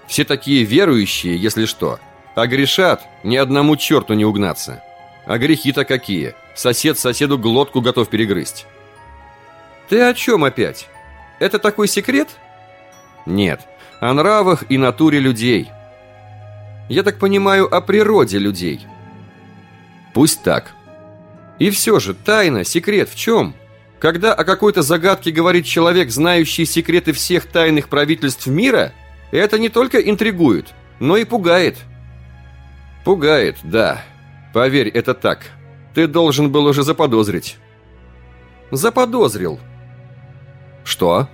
Все такие верующие, если что – а грешат, ни одному черту не угнаться. А грехи-то какие? Сосед соседу глотку готов перегрызть. Ты о чем опять? Это такой секрет? Нет, о нравах и натуре людей. Я так понимаю, о природе людей. Пусть так. И все же, тайна, секрет в чем? Когда о какой-то загадке говорит человек, знающий секреты всех тайных правительств мира, это не только интригует, но и пугает – Пугает, да. Поверь, это так. Ты должен был уже заподозрить. Заподозрил. Что?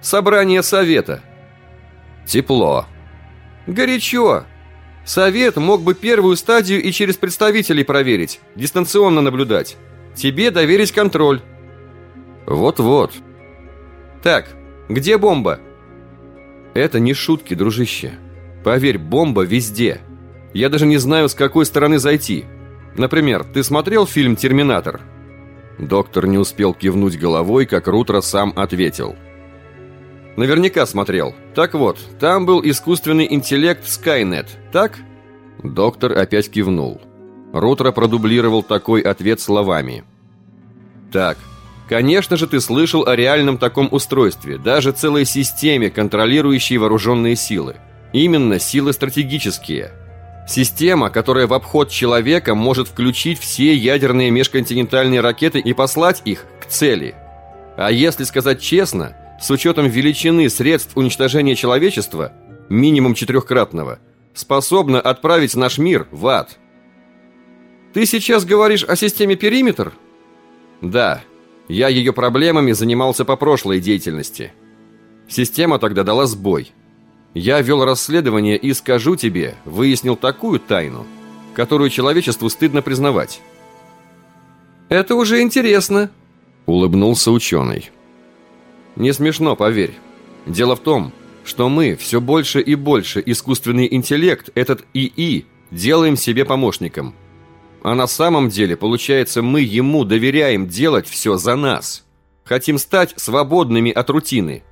Собрание совета. Тепло. Горячо. Совет мог бы первую стадию и через представителей проверить, дистанционно наблюдать. Тебе доверить контроль. Вот-вот. Так, где бомба? Это не шутки, дружище. Поверь, бомба везде. Я даже не знаю, с какой стороны зайти. Например, ты смотрел фильм «Терминатор»? Доктор не успел кивнуть головой, как Рутро сам ответил. Наверняка смотрел. Так вот, там был искусственный интеллект Skynet, так? Доктор опять кивнул. Рутро продублировал такой ответ словами. Так, конечно же ты слышал о реальном таком устройстве, даже целой системе, контролирующей вооруженные силы. Именно силы стратегические – Система, которая в обход человека может включить все ядерные межконтинентальные ракеты и послать их к цели. А если сказать честно, с учетом величины средств уничтожения человечества, минимум четырехкратного, способна отправить наш мир в ад. Ты сейчас говоришь о системе «Периметр»? Да, я ее проблемами занимался по прошлой деятельности. Система тогда дала сбой – я вел расследование и, скажу тебе, выяснил такую тайну, которую человечеству стыдно признавать. «Это уже интересно», — улыбнулся ученый. «Не смешно, поверь. Дело в том, что мы все больше и больше искусственный интеллект, этот ИИ, делаем себе помощником. А на самом деле, получается, мы ему доверяем делать все за нас. Хотим стать свободными от рутины»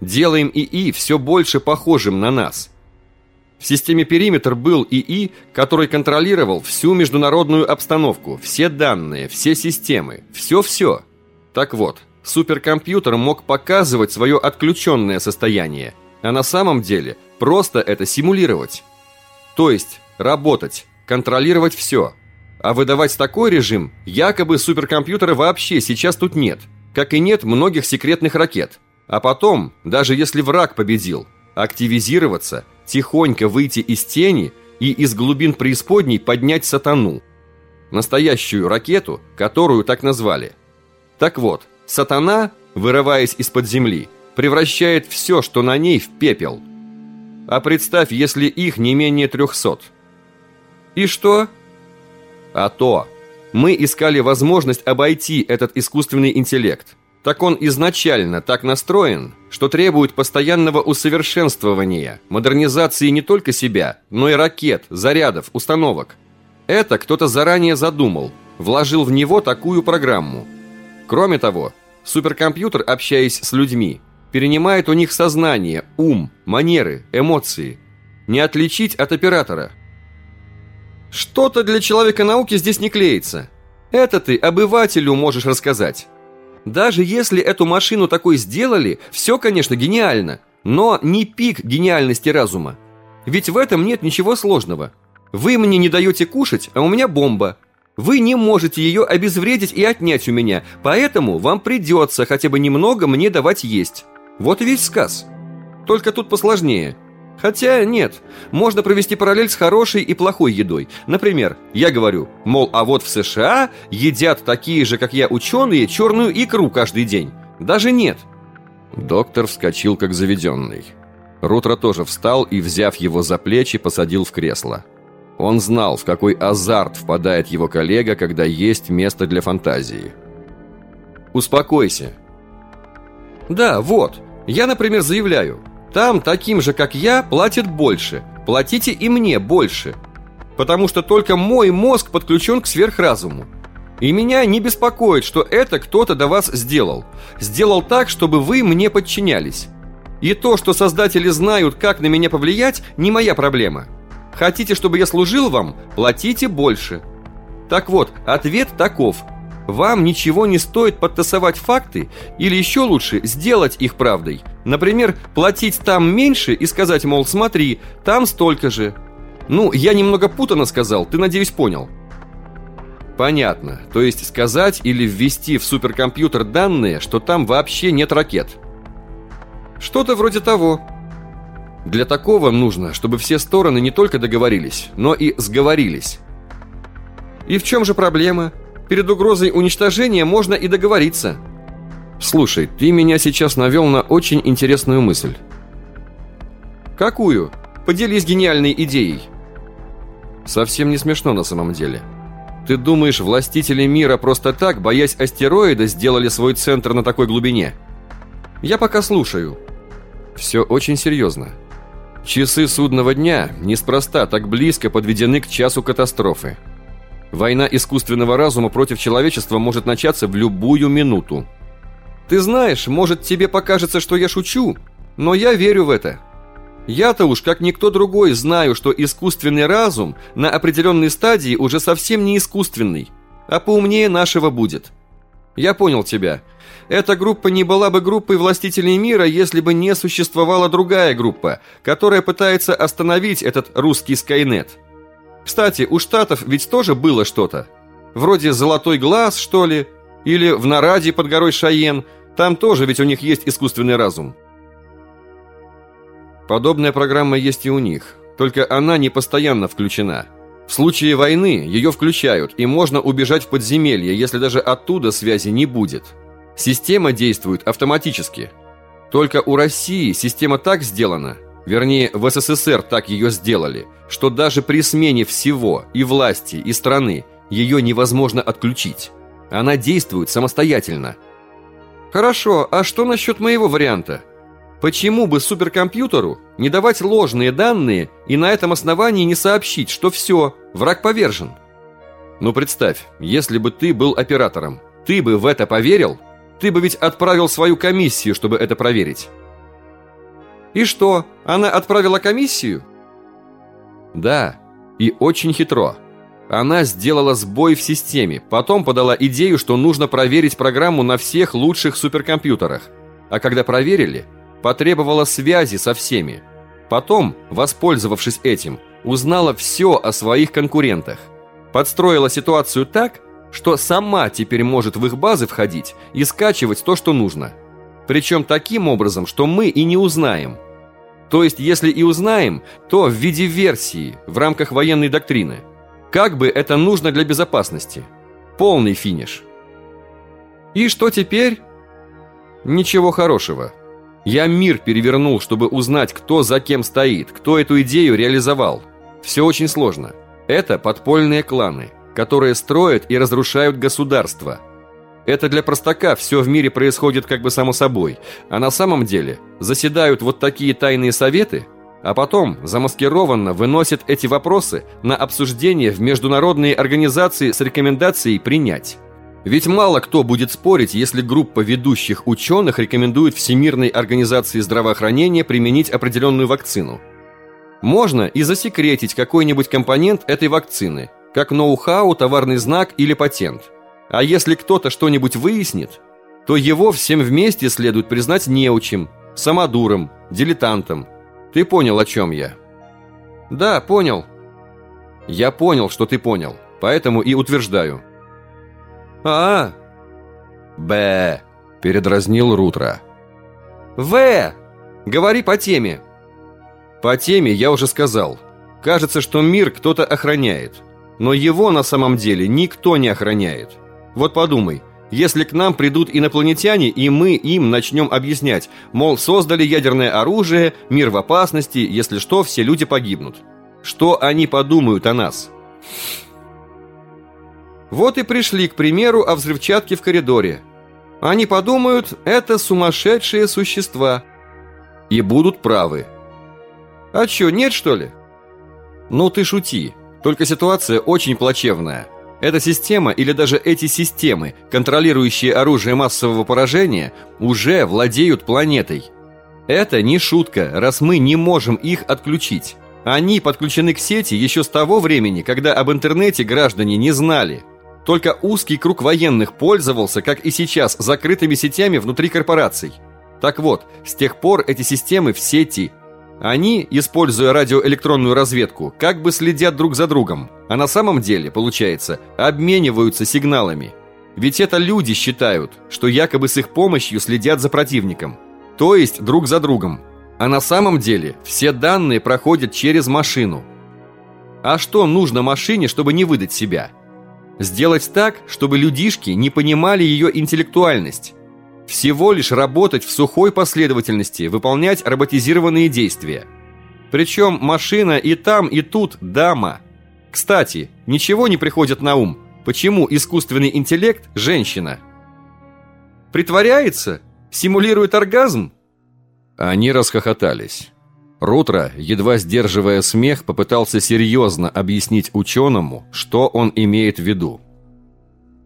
делаем ИИ все больше похожим на нас. В системе «Периметр» был ИИ, который контролировал всю международную обстановку, все данные, все системы, все-все. Так вот, суперкомпьютер мог показывать свое отключенное состояние, а на самом деле просто это симулировать. То есть работать, контролировать все. А выдавать такой режим якобы суперкомпьютера вообще сейчас тут нет, как и нет многих секретных ракет – а потом, даже если враг победил, активизироваться, тихонько выйти из тени и из глубин преисподней поднять сатану. Настоящую ракету, которую так назвали. Так вот, сатана, вырываясь из-под земли, превращает все, что на ней, в пепел. А представь, если их не менее трехсот. И что? А то, мы искали возможность обойти этот искусственный интеллект – так он изначально так настроен, что требует постоянного усовершенствования, модернизации не только себя, но и ракет, зарядов, установок. Это кто-то заранее задумал, вложил в него такую программу. Кроме того, суперкомпьютер, общаясь с людьми, перенимает у них сознание, ум, манеры, эмоции. Не отличить от оператора. Что-то для человека науки здесь не клеится. Это ты обывателю можешь рассказать. Даже если эту машину такой сделали, все, конечно, гениально, но не пик гениальности разума. Ведь в этом нет ничего сложного. Вы мне не даете кушать, а у меня бомба. Вы не можете ее обезвредить и отнять у меня, поэтому вам придется хотя бы немного мне давать есть. Вот и весь сказ. Только тут посложнее – Хотя нет, можно провести параллель с хорошей и плохой едой. Например, я говорю, мол, а вот в США едят такие же, как я, ученые, черную икру каждый день. Даже нет. Доктор вскочил, как заведенный. Рутро тоже встал и, взяв его за плечи, посадил в кресло. Он знал, в какой азарт впадает его коллега, когда есть место для фантазии. «Успокойся». «Да, вот. Я, например, заявляю. Там таким же, как я, платят больше. Платите и мне больше. Потому что только мой мозг подключен к сверхразуму. И меня не беспокоит, что это кто-то до вас сделал. Сделал так, чтобы вы мне подчинялись. И то, что создатели знают, как на меня повлиять, не моя проблема. Хотите, чтобы я служил вам? Платите больше. Так вот, ответ таков – вам ничего не стоит подтасовать факты или еще лучше сделать их правдой. Например, платить там меньше и сказать, мол, смотри, там столько же. Ну, я немного путано сказал, ты, надеюсь, понял. Понятно. То есть сказать или ввести в суперкомпьютер данные, что там вообще нет ракет. Что-то вроде того. Для такого нужно, чтобы все стороны не только договорились, но и сговорились. И в чем же проблема? Перед угрозой уничтожения можно и договориться. Слушай, ты меня сейчас навел на очень интересную мысль. Какую? Поделись гениальной идеей. Совсем не смешно на самом деле. Ты думаешь, властители мира просто так, боясь астероида, сделали свой центр на такой глубине? Я пока слушаю. Все очень серьезно. Часы судного дня неспроста так близко подведены к часу катастрофы. Война искусственного разума против человечества может начаться в любую минуту. Ты знаешь, может тебе покажется, что я шучу, но я верю в это. Я-то уж, как никто другой, знаю, что искусственный разум на определенной стадии уже совсем не искусственный, а поумнее нашего будет. Я понял тебя. Эта группа не была бы группой властителей мира, если бы не существовала другая группа, которая пытается остановить этот русский Скайнет. Кстати, у Штатов ведь тоже было что-то. Вроде «Золотой глаз», что ли? Или в Нараде под горой Шаен. Там тоже ведь у них есть искусственный разум. Подобная программа есть и у них, только она не постоянно включена. В случае войны ее включают, и можно убежать в подземелье, если даже оттуда связи не будет. Система действует автоматически. Только у России система так сделана, вернее, в СССР так ее сделали, что даже при смене всего, и власти, и страны, ее невозможно отключить. Она действует самостоятельно. Хорошо, а что насчет моего варианта? Почему бы суперкомпьютеру не давать ложные данные и на этом основании не сообщить, что все, враг повержен? Ну представь, если бы ты был оператором, ты бы в это поверил? Ты бы ведь отправил свою комиссию, чтобы это проверить. И что, она отправила комиссию? Да, и очень хитро. Она сделала сбой в системе, потом подала идею, что нужно проверить программу на всех лучших суперкомпьютерах. А когда проверили, потребовала связи со всеми. Потом, воспользовавшись этим, узнала все о своих конкурентах. Подстроила ситуацию так, что сама теперь может в их базы входить и скачивать то, что нужно. Причем таким образом, что мы и не узнаем. То есть, если и узнаем, то в виде версии, в рамках военной доктрины. Как бы это нужно для безопасности. Полный финиш. И что теперь? Ничего хорошего. Я мир перевернул, чтобы узнать, кто за кем стоит, кто эту идею реализовал. Все очень сложно. Это подпольные кланы, которые строят и разрушают государства. Это для простака все в мире происходит как бы само собой, а на самом деле заседают вот такие тайные советы, а потом замаскированно выносят эти вопросы на обсуждение в международные организации с рекомендацией принять. Ведь мало кто будет спорить, если группа ведущих ученых рекомендует Всемирной организации здравоохранения применить определенную вакцину. Можно и засекретить какой-нибудь компонент этой вакцины, как ноу-хау, товарный знак или патент. А если кто-то что-нибудь выяснит, то его всем вместе следует признать неучим, самодуром, дилетантом. Ты понял, о чем я? Да, понял. Я понял, что ты понял, поэтому и утверждаю – а, Б. Передразнил Рутро. В. Говори по теме. По теме я уже сказал. Кажется, что мир кто-то охраняет. Но его на самом деле никто не охраняет. Вот подумай, если к нам придут инопланетяне, и мы им начнем объяснять, мол, создали ядерное оружие, мир в опасности, если что, все люди погибнут. Что они подумают о нас? Вот и пришли, к примеру, о взрывчатке в коридоре. Они подумают, это сумасшедшие существа. И будут правы. А чё, нет что ли? Ну ты шути. Только ситуация очень плачевная. Эта система или даже эти системы, контролирующие оружие массового поражения, уже владеют планетой. Это не шутка, раз мы не можем их отключить. Они подключены к сети еще с того времени, когда об интернете граждане не знали. Только узкий круг военных пользовался, как и сейчас, закрытыми сетями внутри корпораций. Так вот, с тех пор эти системы в сети. Они, используя радиоэлектронную разведку, как бы следят друг за другом, а на самом деле, получается, обмениваются сигналами. Ведь это люди считают, что якобы с их помощью следят за противником. То есть друг за другом. А на самом деле все данные проходят через машину. А что нужно машине, чтобы не выдать себя? Сделать так, чтобы людишки не понимали ее интеллектуальность. Всего лишь работать в сухой последовательности, выполнять роботизированные действия. Причем машина и там, и тут дама. Кстати, ничего не приходит на ум, почему искусственный интеллект – женщина. Притворяется? Симулирует оргазм? Они расхохотались. Рутро, едва сдерживая смех, попытался серьезно объяснить ученому, что он имеет в виду.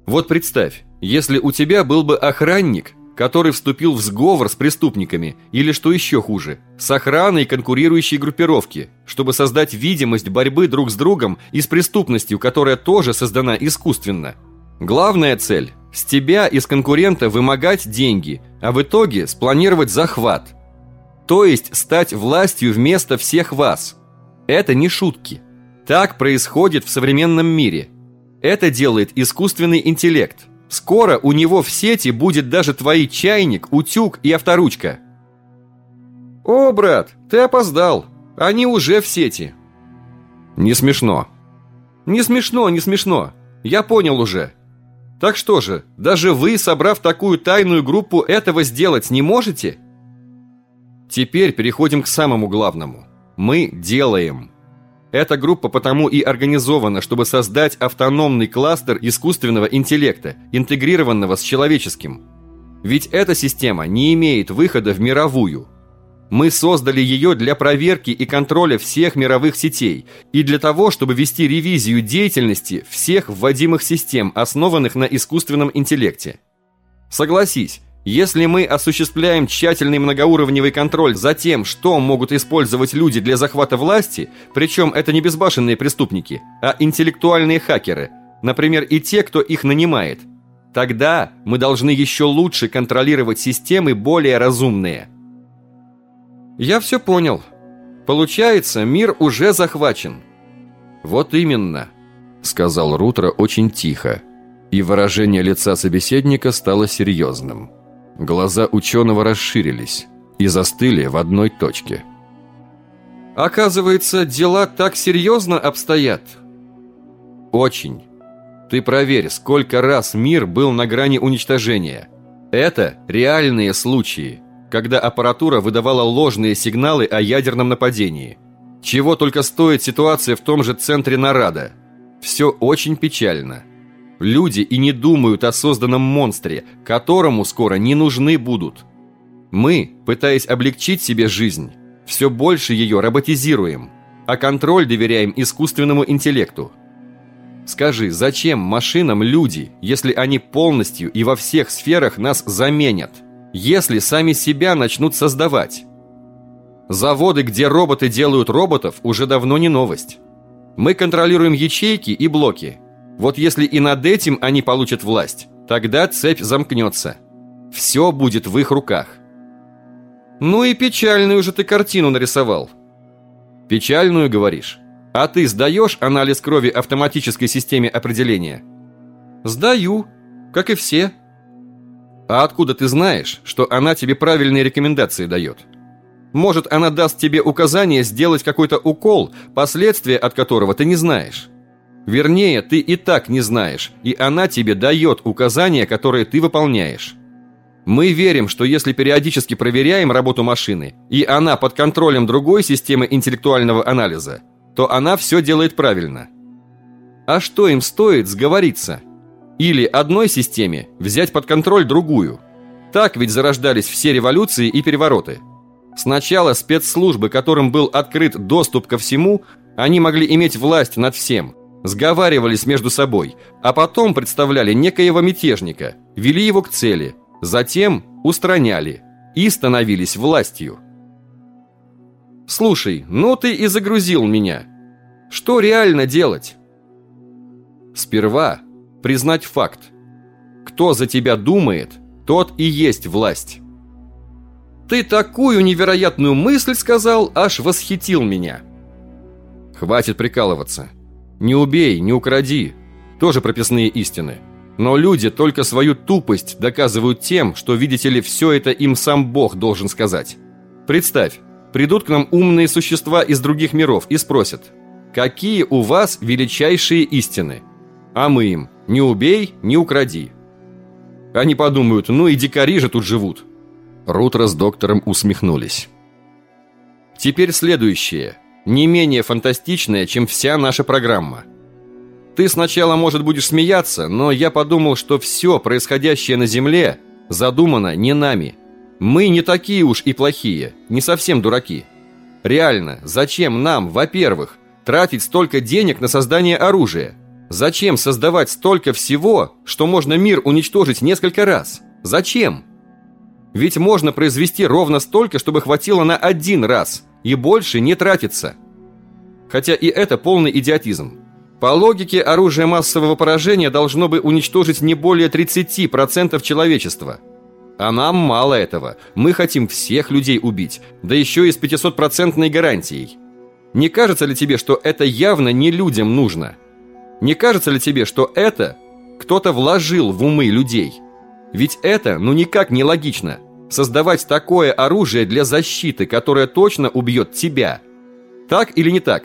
Вот представь, если у тебя был бы охранник, который вступил в сговор с преступниками, или, что еще хуже, с охраной конкурирующей группировки, чтобы создать видимость борьбы друг с другом и с преступностью, которая тоже создана искусственно. Главная цель – с тебя из конкурента вымогать деньги, а в итоге спланировать захват. То есть стать властью вместо всех вас. Это не шутки. Так происходит в современном мире. Это делает искусственный интеллект – Скоро у него в сети будет даже твой чайник, утюг и авторучка. О, брат, ты опоздал. Они уже в сети. Не смешно. Не смешно, не смешно. Я понял уже. Так что же, даже вы, собрав такую тайную группу, этого сделать не можете? Теперь переходим к самому главному. Мы делаем. Эта группа потому и организована, чтобы создать автономный кластер искусственного интеллекта, интегрированного с человеческим. Ведь эта система не имеет выхода в мировую. Мы создали ее для проверки и контроля всех мировых сетей и для того, чтобы вести ревизию деятельности всех вводимых систем, основанных на искусственном интеллекте. Согласись, если мы осуществляем тщательный многоуровневый контроль за тем, что могут использовать люди для захвата власти, причем это не безбашенные преступники, а интеллектуальные хакеры, например, и те, кто их нанимает, тогда мы должны еще лучше контролировать системы более разумные. Я все понял. Получается, мир уже захвачен. Вот именно, сказал Рутро очень тихо, и выражение лица собеседника стало серьезным. Глаза ученого расширились и застыли в одной точке. «Оказывается, дела так серьезно обстоят?» «Очень. Ты проверь, сколько раз мир был на грани уничтожения. Это реальные случаи, когда аппаратура выдавала ложные сигналы о ядерном нападении. Чего только стоит ситуация в том же центре Нарада. Все очень печально». Люди и не думают о созданном монстре, которому скоро не нужны будут. Мы, пытаясь облегчить себе жизнь, все больше ее роботизируем, а контроль доверяем искусственному интеллекту. Скажи, зачем машинам люди, если они полностью и во всех сферах нас заменят? Если сами себя начнут создавать? Заводы, где роботы делают роботов, уже давно не новость. Мы контролируем ячейки и блоки – вот если и над этим они получат власть, тогда цепь замкнется. Все будет в их руках. Ну и печальную же ты картину нарисовал. Печальную, говоришь? А ты сдаешь анализ крови автоматической системе определения? Сдаю, как и все. А откуда ты знаешь, что она тебе правильные рекомендации дает? Может, она даст тебе указание сделать какой-то укол, последствия от которого ты не знаешь. Вернее, ты и так не знаешь, и она тебе дает указания, которые ты выполняешь. Мы верим, что если периодически проверяем работу машины, и она под контролем другой системы интеллектуального анализа, то она все делает правильно. А что им стоит сговориться? Или одной системе взять под контроль другую? Так ведь зарождались все революции и перевороты. Сначала спецслужбы, которым был открыт доступ ко всему, они могли иметь власть над всем – сговаривались между собой, а потом представляли некоего мятежника, вели его к цели, затем устраняли и становились властью. «Слушай, ну ты и загрузил меня. Что реально делать?» «Сперва признать факт. Кто за тебя думает, тот и есть власть». «Ты такую невероятную мысль сказал, аж восхитил меня!» «Хватит прикалываться!» Не убей, не укради. Тоже прописные истины. Но люди только свою тупость доказывают тем, что, видите ли, все это им сам Бог должен сказать. Представь, придут к нам умные существа из других миров и спросят, какие у вас величайшие истины? А мы им, не убей, не укради. Они подумают, ну и дикари же тут живут. Рутро с доктором усмехнулись. Теперь следующее, не менее фантастичное, чем вся наша программа. Ты сначала, может, будешь смеяться, но я подумал, что все происходящее на Земле задумано не нами. Мы не такие уж и плохие, не совсем дураки. Реально, зачем нам, во-первых, тратить столько денег на создание оружия? Зачем создавать столько всего, что можно мир уничтожить несколько раз? Зачем? Ведь можно произвести ровно столько, чтобы хватило на один раз, и больше не тратиться. Хотя и это полный идиотизм. По логике, оружие массового поражения должно бы уничтожить не более 30% человечества. А нам мало этого. Мы хотим всех людей убить, да еще и с 500% гарантией. Не кажется ли тебе, что это явно не людям нужно? Не кажется ли тебе, что это кто-то вложил в умы людей? Ведь это, ну никак не логично. Создавать такое оружие для защиты, которое точно убьет тебя. Так или не так?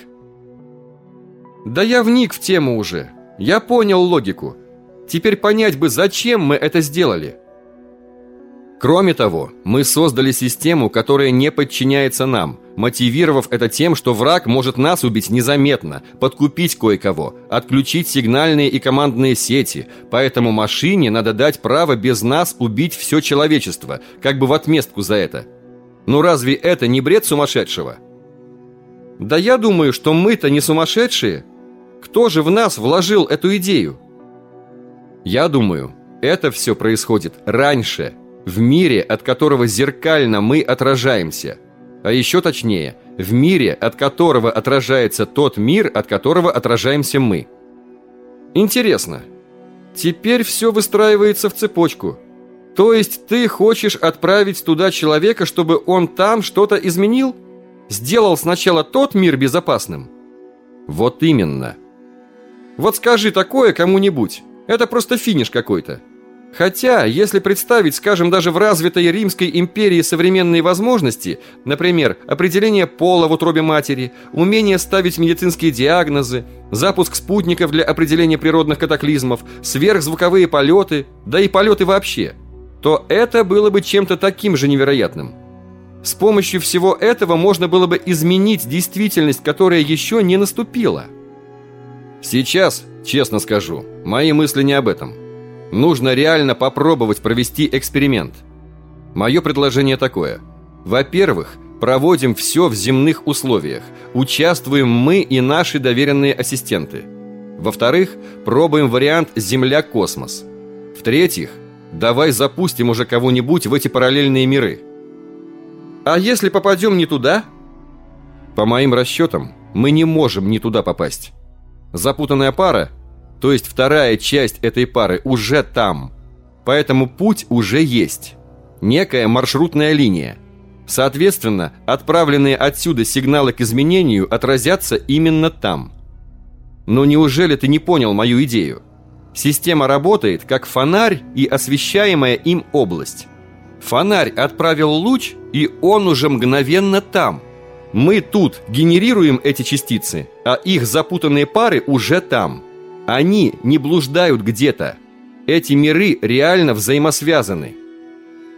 Да я вник в тему уже. Я понял логику. Теперь понять бы, зачем мы это сделали. Кроме того, мы создали систему, которая не подчиняется нам, мотивировав это тем, что враг может нас убить незаметно, подкупить кое-кого, отключить сигнальные и командные сети, поэтому машине надо дать право без нас убить все человечество, как бы в отместку за это. Ну разве это не бред сумасшедшего? Да я думаю, что мы-то не сумасшедшие. Кто же в нас вложил эту идею? Я думаю, это все происходит раньше – в мире, от которого зеркально мы отражаемся. А еще точнее, в мире, от которого отражается тот мир, от которого отражаемся мы. Интересно. Теперь все выстраивается в цепочку. То есть ты хочешь отправить туда человека, чтобы он там что-то изменил? Сделал сначала тот мир безопасным? Вот именно. Вот скажи такое кому-нибудь. Это просто финиш какой-то. Хотя, если представить, скажем, даже в развитой Римской империи современные возможности, например, определение пола в утробе матери, умение ставить медицинские диагнозы, запуск спутников для определения природных катаклизмов, сверхзвуковые полеты, да и полеты вообще, то это было бы чем-то таким же невероятным. С помощью всего этого можно было бы изменить действительность, которая еще не наступила. Сейчас, честно скажу, мои мысли не об этом – Нужно реально попробовать провести эксперимент. Мое предложение такое. Во-первых, проводим все в земных условиях. Участвуем мы и наши доверенные ассистенты. Во-вторых, пробуем вариант «Земля-космос». В-третьих, давай запустим уже кого-нибудь в эти параллельные миры. А если попадем не туда? По моим расчетам, мы не можем не туда попасть. Запутанная пара то есть вторая часть этой пары уже там. Поэтому путь уже есть. Некая маршрутная линия. Соответственно, отправленные отсюда сигналы к изменению отразятся именно там. Но неужели ты не понял мою идею? Система работает как фонарь и освещаемая им область. Фонарь отправил луч, и он уже мгновенно там. Мы тут генерируем эти частицы, а их запутанные пары уже там. Они не блуждают где-то. Эти миры реально взаимосвязаны.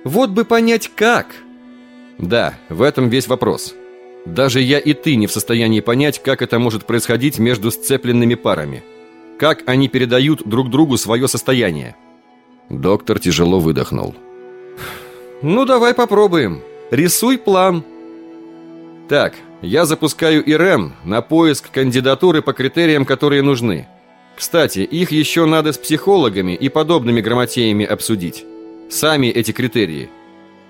Вот бы понять как. Да, в этом весь вопрос. Даже я и ты не в состоянии понять, как это может происходить между сцепленными парами. Как они передают друг другу свое состояние. Доктор тяжело выдохнул. Ну, давай попробуем. Рисуй план. Так, я запускаю ИРМ на поиск кандидатуры по критериям, которые нужны. Кстати, их еще надо с психологами и подобными грамотеями обсудить. Сами эти критерии.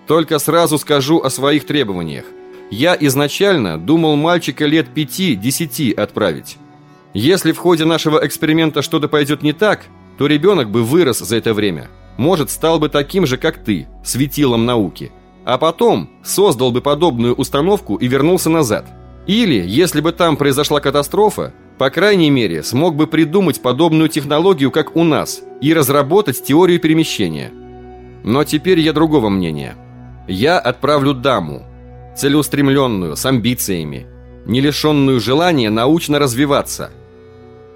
Только сразу скажу о своих требованиях. Я изначально думал мальчика лет 5-10 отправить. Если в ходе нашего эксперимента что-то пойдет не так, то ребенок бы вырос за это время. Может, стал бы таким же, как ты, светилом науки. А потом создал бы подобную установку и вернулся назад. Или, если бы там произошла катастрофа, по крайней мере, смог бы придумать подобную технологию, как у нас, и разработать теорию перемещения. Но теперь я другого мнения. Я отправлю даму, целеустремленную, с амбициями, не лишенную желания научно развиваться.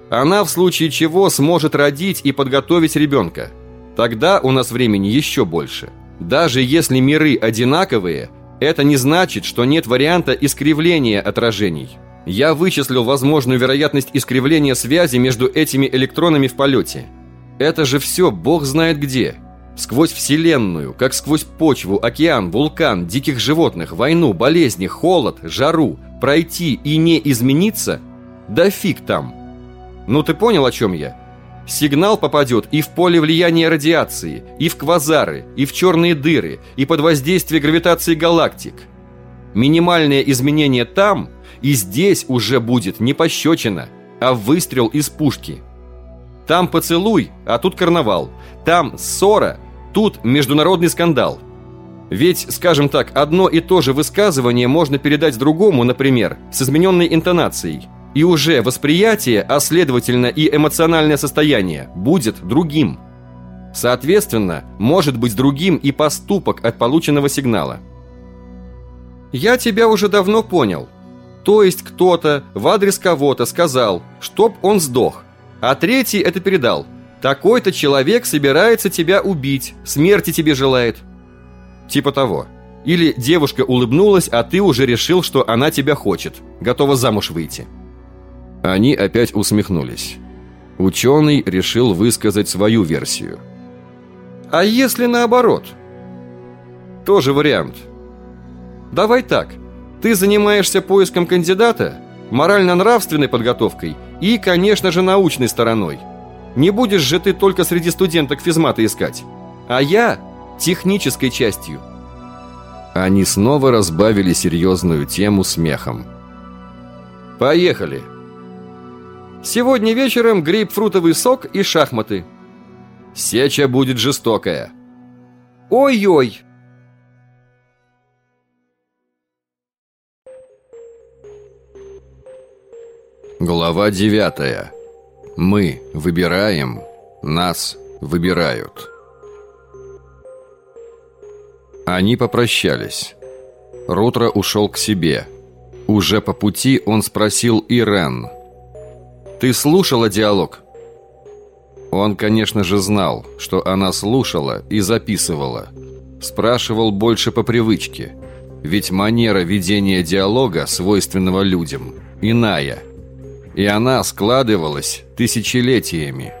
Она в случае чего сможет родить и подготовить ребенка. Тогда у нас времени еще больше. Даже если миры одинаковые, это не значит, что нет варианта искривления отражений. Я вычислил возможную вероятность искривления связи между этими электронами в полете. Это же все бог знает где. Сквозь Вселенную, как сквозь почву, океан, вулкан, диких животных, войну, болезни, холод, жару, пройти и не измениться? Да фиг там. Ну ты понял, о чем я? Сигнал попадет и в поле влияния радиации, и в квазары, и в черные дыры, и под воздействие гравитации галактик. Минимальное изменение там и здесь уже будет не пощечина, а выстрел из пушки. Там поцелуй, а тут карнавал. Там ссора, тут международный скандал. Ведь, скажем так, одно и то же высказывание можно передать другому, например, с измененной интонацией – и уже восприятие, а следовательно и эмоциональное состояние, будет другим. Соответственно, может быть другим и поступок от полученного сигнала. Я тебя уже давно понял. То есть кто-то в адрес кого-то сказал, чтоб он сдох, а третий это передал. Такой-то человек собирается тебя убить, смерти тебе желает. Типа того. Или девушка улыбнулась, а ты уже решил, что она тебя хочет, готова замуж выйти. Они опять усмехнулись. Ученый решил высказать свою версию. «А если наоборот?» «Тоже вариант. Давай так. Ты занимаешься поиском кандидата, морально-нравственной подготовкой и, конечно же, научной стороной. Не будешь же ты только среди студенток физмата искать. А я – технической частью». Они снова разбавили серьезную тему смехом. «Поехали!» Сегодня вечером грейпфрутовый сок и шахматы. Сеча будет жестокая. Ой-ой! Глава девятая. Мы выбираем, нас выбирают. Они попрощались. Рутро ушел к себе. Уже по пути он спросил Ирен – ты слушала диалог?» Он, конечно же, знал, что она слушала и записывала. Спрашивал больше по привычке. Ведь манера ведения диалога, свойственного людям, иная. И она складывалась тысячелетиями.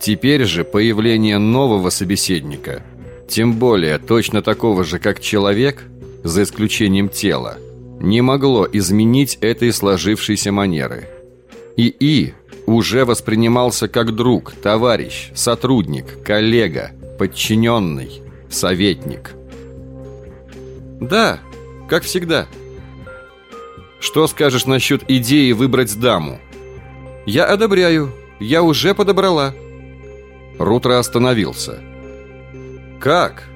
Теперь же появление нового собеседника, тем более точно такого же, как человек, за исключением тела, не могло изменить этой сложившейся манеры – ИИ уже воспринимался как друг, товарищ, сотрудник, коллега, подчиненный, советник. Да, как всегда. Что скажешь насчет идеи выбрать даму? Я одобряю, я уже подобрала. Рутро остановился. Как?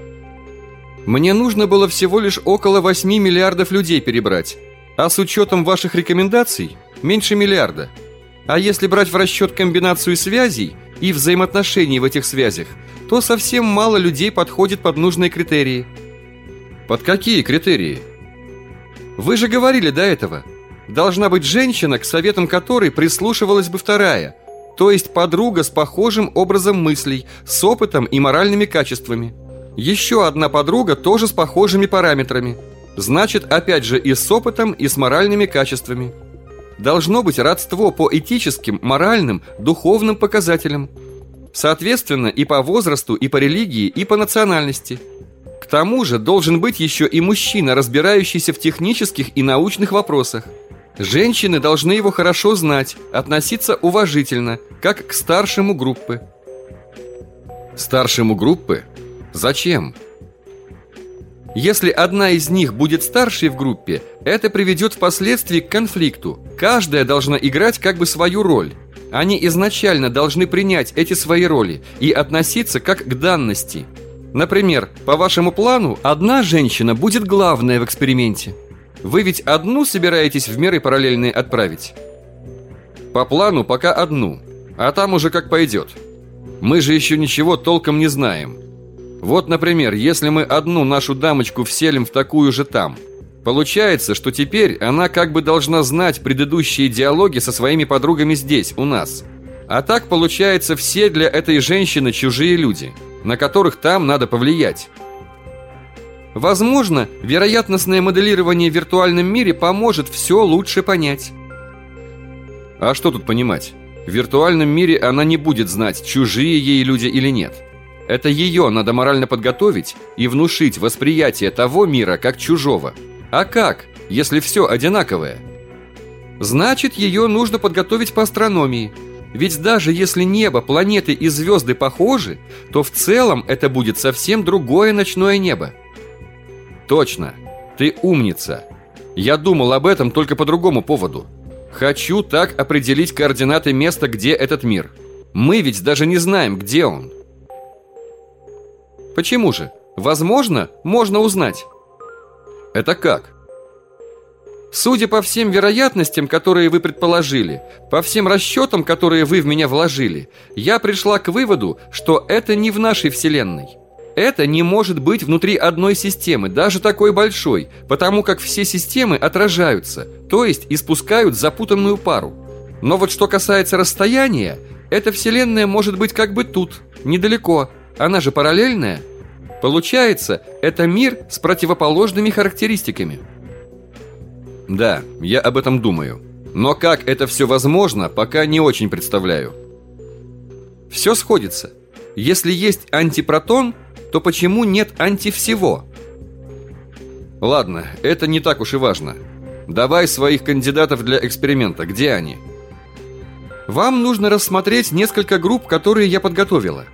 Мне нужно было всего лишь около 8 миллиардов людей перебрать, а с учетом ваших рекомендаций меньше миллиарда. А если брать в расчет комбинацию связей и взаимоотношений в этих связях, то совсем мало людей подходит под нужные критерии. Под какие критерии? Вы же говорили до этого. Должна быть женщина, к советам которой прислушивалась бы вторая, то есть подруга с похожим образом мыслей, с опытом и моральными качествами. Еще одна подруга тоже с похожими параметрами. Значит, опять же и с опытом, и с моральными качествами должно быть родство по этическим, моральным, духовным показателям. Соответственно, и по возрасту, и по религии, и по национальности. К тому же должен быть еще и мужчина, разбирающийся в технических и научных вопросах. Женщины должны его хорошо знать, относиться уважительно, как к старшему группы. Старшему группы? Зачем? Если одна из них будет старшей в группе, это приведет впоследствии к конфликту. Каждая должна играть как бы свою роль. Они изначально должны принять эти свои роли и относиться как к данности. Например, по вашему плану, одна женщина будет главная в эксперименте. Вы ведь одну собираетесь в миры параллельные отправить? По плану пока одну, а там уже как пойдет. Мы же еще ничего толком не знаем. Вот, например, если мы одну нашу дамочку вселим в такую же там, получается, что теперь она как бы должна знать предыдущие диалоги со своими подругами здесь, у нас. А так, получается, все для этой женщины чужие люди. На которых там надо повлиять. Возможно, вероятностное моделирование в виртуальном мире поможет все лучше понять. А что тут понимать? В виртуальном мире она не будет знать, чужие ей люди или нет. Это ее надо морально подготовить и внушить восприятие того мира как чужого. А как, если все одинаковое? Значит, ее нужно подготовить по астрономии. Ведь даже если небо, планеты и звезды похожи, то в целом это будет совсем другое ночное небо. Точно. Ты умница. Я думал об этом только по другому поводу. Хочу так определить координаты места, где этот мир. Мы ведь даже не знаем, где он. Почему же? Возможно, можно узнать. Это как? Судя по всем вероятностям, которые вы предположили, по всем расчетам, которые вы в меня вложили, я пришла к выводу, что это не в нашей Вселенной. Это не может быть внутри одной системы, даже такой большой, потому как все системы отражаются, то есть испускают запутанную пару. Но вот что касается расстояния, эта Вселенная может быть как бы тут, недалеко, она же параллельная. Получается, это мир с противоположными характеристиками. Да, я об этом думаю. Но как это все возможно, пока не очень представляю. Все сходится. Если есть антипротон, то почему нет антивсего? Ладно, это не так уж и важно. Давай своих кандидатов для эксперимента. Где они? Вам нужно рассмотреть несколько групп, которые я подготовила.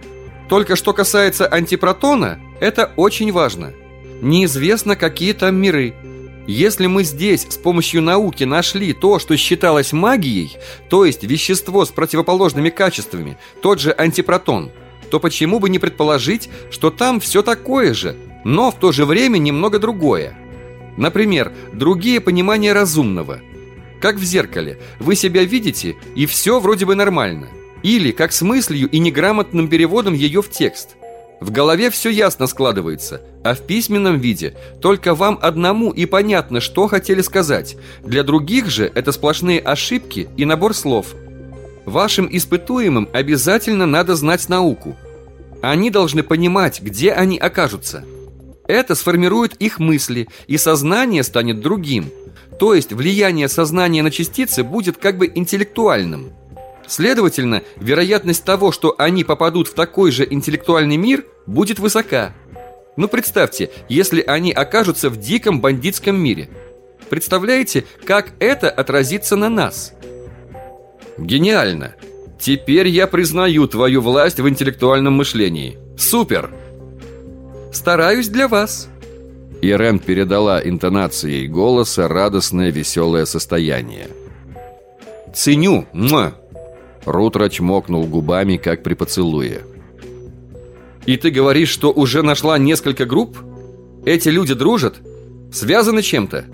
Только что касается антипротона, это очень важно. Неизвестно, какие там миры – если мы здесь с помощью науки нашли то, что считалось магией, то есть вещество с противоположными качествами, тот же антипротон, то почему бы не предположить, что там все такое же, но в то же время немного другое? Например, другие понимания разумного. Как в зеркале, вы себя видите, и все вроде бы нормально. Или как с мыслью и неграмотным переводом ее в текст – в голове все ясно складывается, а в письменном виде только вам одному и понятно, что хотели сказать. Для других же это сплошные ошибки и набор слов. Вашим испытуемым обязательно надо знать науку. Они должны понимать, где они окажутся. Это сформирует их мысли, и сознание станет другим. То есть влияние сознания на частицы будет как бы интеллектуальным – Следовательно, вероятность того, что они попадут в такой же интеллектуальный мир, будет высока. Ну представьте, если они окажутся в диком бандитском мире. Представляете, как это отразится на нас? Гениально! Теперь я признаю твою власть в интеллектуальном мышлении. Супер! Стараюсь для вас. Ирен передала интонацией голоса радостное веселое состояние. Ценю, муа! Рутро чмокнул губами, как при поцелуе. «И ты говоришь, что уже нашла несколько групп? Эти люди дружат? Связаны чем-то?»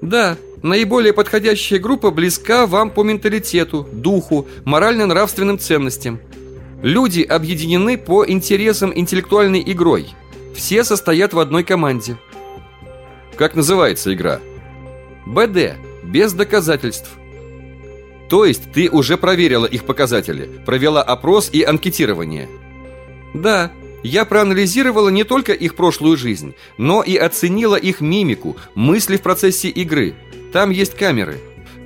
«Да, наиболее подходящая группа близка вам по менталитету, духу, морально-нравственным ценностям. Люди объединены по интересам интеллектуальной игрой. Все состоят в одной команде». «Как называется игра?» «БД. Без доказательств». То есть ты уже проверила их показатели, провела опрос и анкетирование? Да, я проанализировала не только их прошлую жизнь, но и оценила их мимику, мысли в процессе игры. Там есть камеры.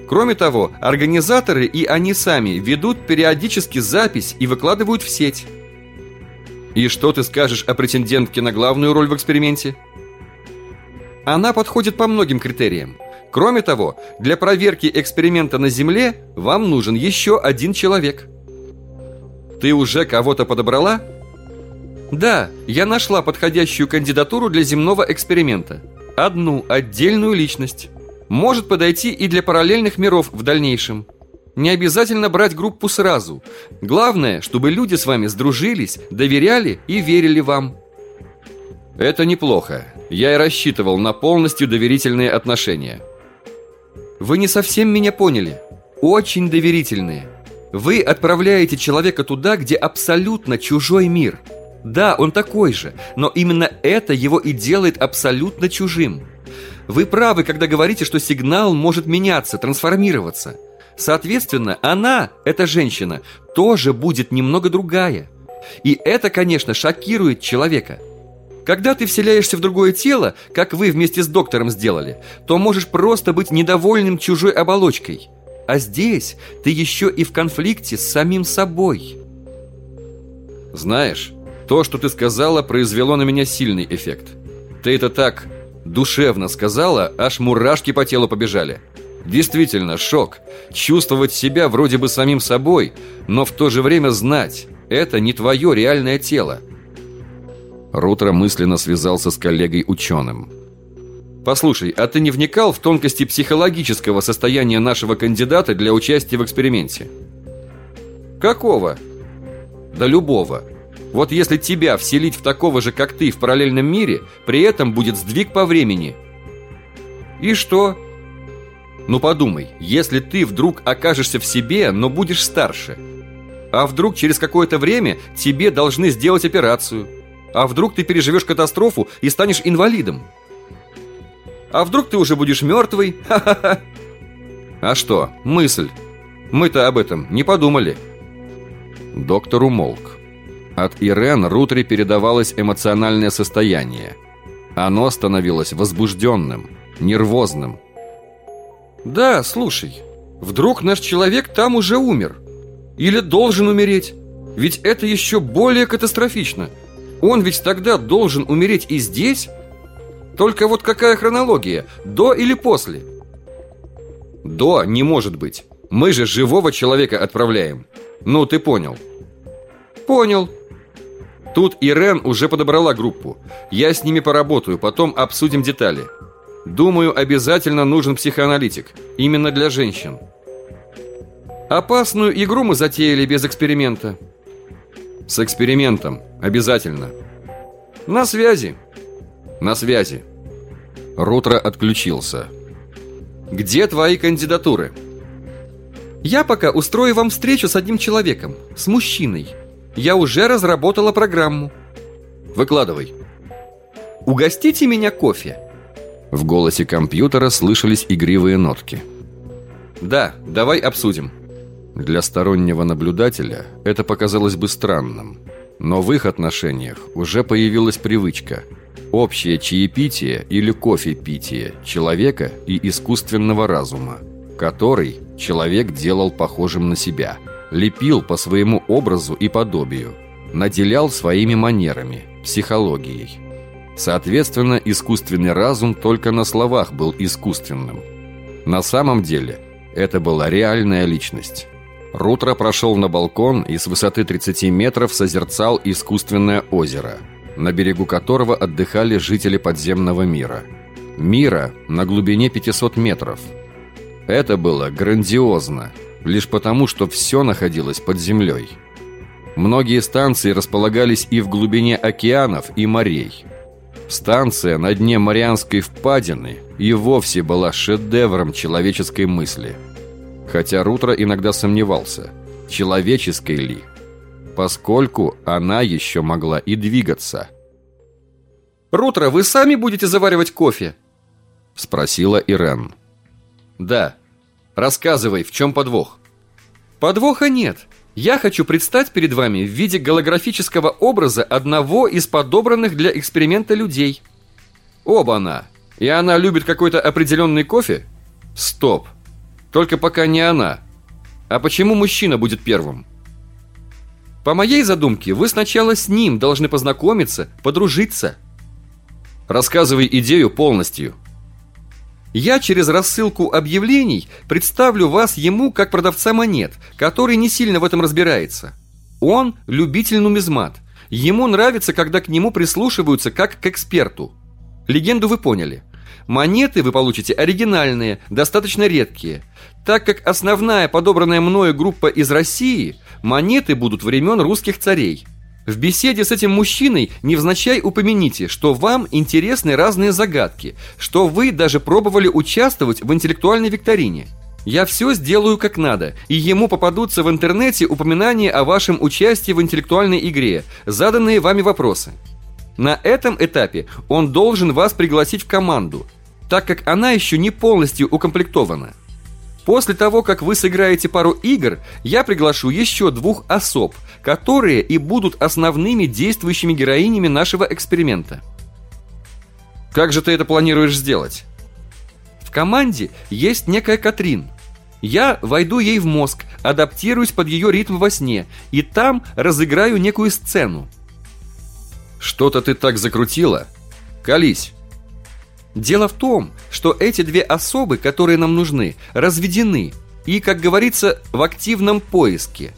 Кроме того, организаторы и они сами ведут периодически запись и выкладывают в сеть. И что ты скажешь о претендентке на главную роль в эксперименте? Она подходит по многим критериям. Кроме того, для проверки эксперимента на Земле вам нужен еще один человек. Ты уже кого-то подобрала? Да, я нашла подходящую кандидатуру для земного эксперимента. Одну отдельную личность. Может подойти и для параллельных миров в дальнейшем. Не обязательно брать группу сразу. Главное, чтобы люди с вами сдружились, доверяли и верили вам. Это неплохо. Я и рассчитывал на полностью доверительные отношения. Вы не совсем меня поняли. Очень доверительные. Вы отправляете человека туда, где абсолютно чужой мир. Да, он такой же, но именно это его и делает абсолютно чужим. Вы правы, когда говорите, что сигнал может меняться, трансформироваться. Соответственно, она, эта женщина, тоже будет немного другая. И это, конечно, шокирует человека. Когда ты вселяешься в другое тело, как вы вместе с доктором сделали, то можешь просто быть недовольным чужой оболочкой. А здесь ты еще и в конфликте с самим собой. Знаешь, то, что ты сказала, произвело на меня сильный эффект. Ты это так душевно сказала, аж мурашки по телу побежали. Действительно, шок. Чувствовать себя вроде бы самим собой, но в то же время знать, это не твое реальное тело. Рутро мысленно связался с коллегой-ученым. «Послушай, а ты не вникал в тонкости психологического состояния нашего кандидата для участия в эксперименте?» «Какого?» «Да любого. Вот если тебя вселить в такого же, как ты, в параллельном мире, при этом будет сдвиг по времени». «И что?» Ну подумай, если ты вдруг окажешься в себе, но будешь старше, а вдруг через какое-то время тебе должны сделать операцию, а вдруг ты переживешь катастрофу и станешь инвалидом, а вдруг ты уже будешь мертвый, ха-ха-ха. А что, мысль? Мы-то об этом не подумали. Доктор умолк. От Ирен Рутри передавалось эмоциональное состояние. Оно становилось возбужденным, нервозным, да, слушай, вдруг наш человек там уже умер. Или должен умереть. Ведь это еще более катастрофично. Он ведь тогда должен умереть и здесь. Только вот какая хронология, до или после? До не может быть. Мы же живого человека отправляем. Ну, ты понял. Понял. Тут Ирен уже подобрала группу. Я с ними поработаю, потом обсудим детали. Думаю, обязательно нужен психоаналитик. Именно для женщин. Опасную игру мы затеяли без эксперимента. С экспериментом. Обязательно. На связи. На связи. Рутро отключился. Где твои кандидатуры? Я пока устрою вам встречу с одним человеком, с мужчиной. Я уже разработала программу. Выкладывай. Угостите меня кофе. В голосе компьютера слышались игривые нотки. «Да, давай обсудим». Для стороннего наблюдателя это показалось бы странным. Но в их отношениях уже появилась привычка. Общее чаепитие или кофе-питие человека и искусственного разума, который человек делал похожим на себя, лепил по своему образу и подобию, наделял своими манерами, психологией. Соответственно, искусственный разум только на словах был искусственным. На самом деле, это была реальная личность. Рутро прошел на балкон и с высоты 30 метров созерцал искусственное озеро, на берегу которого отдыхали жители подземного мира. Мира на глубине 500 метров. Это было грандиозно, лишь потому, что все находилось под землей. Многие станции располагались и в глубине океанов и морей – Станция на дне Марианской впадины и вовсе была шедевром человеческой мысли. Хотя Рутро иногда сомневался, человеческой ли, поскольку она еще могла и двигаться. «Рутро, вы сами будете заваривать кофе?» – спросила Ирен. «Да. Рассказывай, в чем подвох?» «Подвоха нет. Я хочу предстать перед вами в виде голографического образа одного из подобранных для эксперимента людей. Оба-на! И она любит какой-то определенный кофе? Стоп! Только пока не она. А почему мужчина будет первым? По моей задумке, вы сначала с ним должны познакомиться, подружиться. Рассказывай идею полностью. Я через рассылку объявлений представлю вас ему как продавца монет, который не сильно в этом разбирается. Он любитель нумизмат. Ему нравится, когда к нему прислушиваются как к эксперту. Легенду вы поняли. Монеты вы получите оригинальные, достаточно редкие. Так как основная подобранная мною группа из России, монеты будут времен русских царей – в беседе с этим мужчиной невзначай упомяните, что вам интересны разные загадки, что вы даже пробовали участвовать в интеллектуальной викторине. Я все сделаю как надо, и ему попадутся в интернете упоминания о вашем участии в интеллектуальной игре, заданные вами вопросы. На этом этапе он должен вас пригласить в команду, так как она еще не полностью укомплектована. После того, как вы сыграете пару игр, я приглашу еще двух особ, которые и будут основными действующими героинями нашего эксперимента. Как же ты это планируешь сделать? В команде есть некая Катрин. Я войду ей в мозг, адаптируюсь под ее ритм во сне, и там разыграю некую сцену. Что-то ты так закрутила. Колись. Дело в том, что эти две особы, которые нам нужны, разведены и, как говорится, в активном поиске.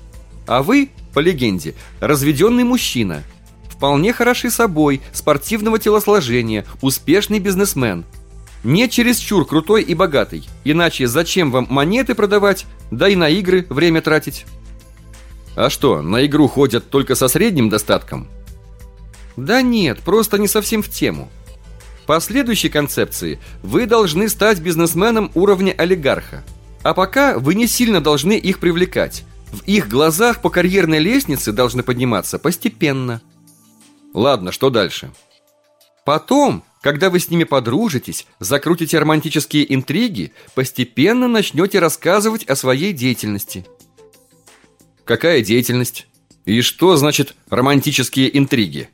А вы, по легенде, разведенный мужчина. Вполне хороший собой, спортивного телосложения, успешный бизнесмен. Не чересчур крутой и богатый. Иначе зачем вам монеты продавать, да и на игры время тратить? А что, на игру ходят только со средним достатком? Да нет, просто не совсем в тему. По следующей концепции вы должны стать бизнесменом уровня олигарха. А пока вы не сильно должны их привлекать. В их глазах по карьерной лестнице должны подниматься постепенно. Ладно, что дальше? Потом, когда вы с ними подружитесь, закрутите романтические интриги, постепенно начнете рассказывать о своей деятельности. Какая деятельность? И что значит романтические интриги?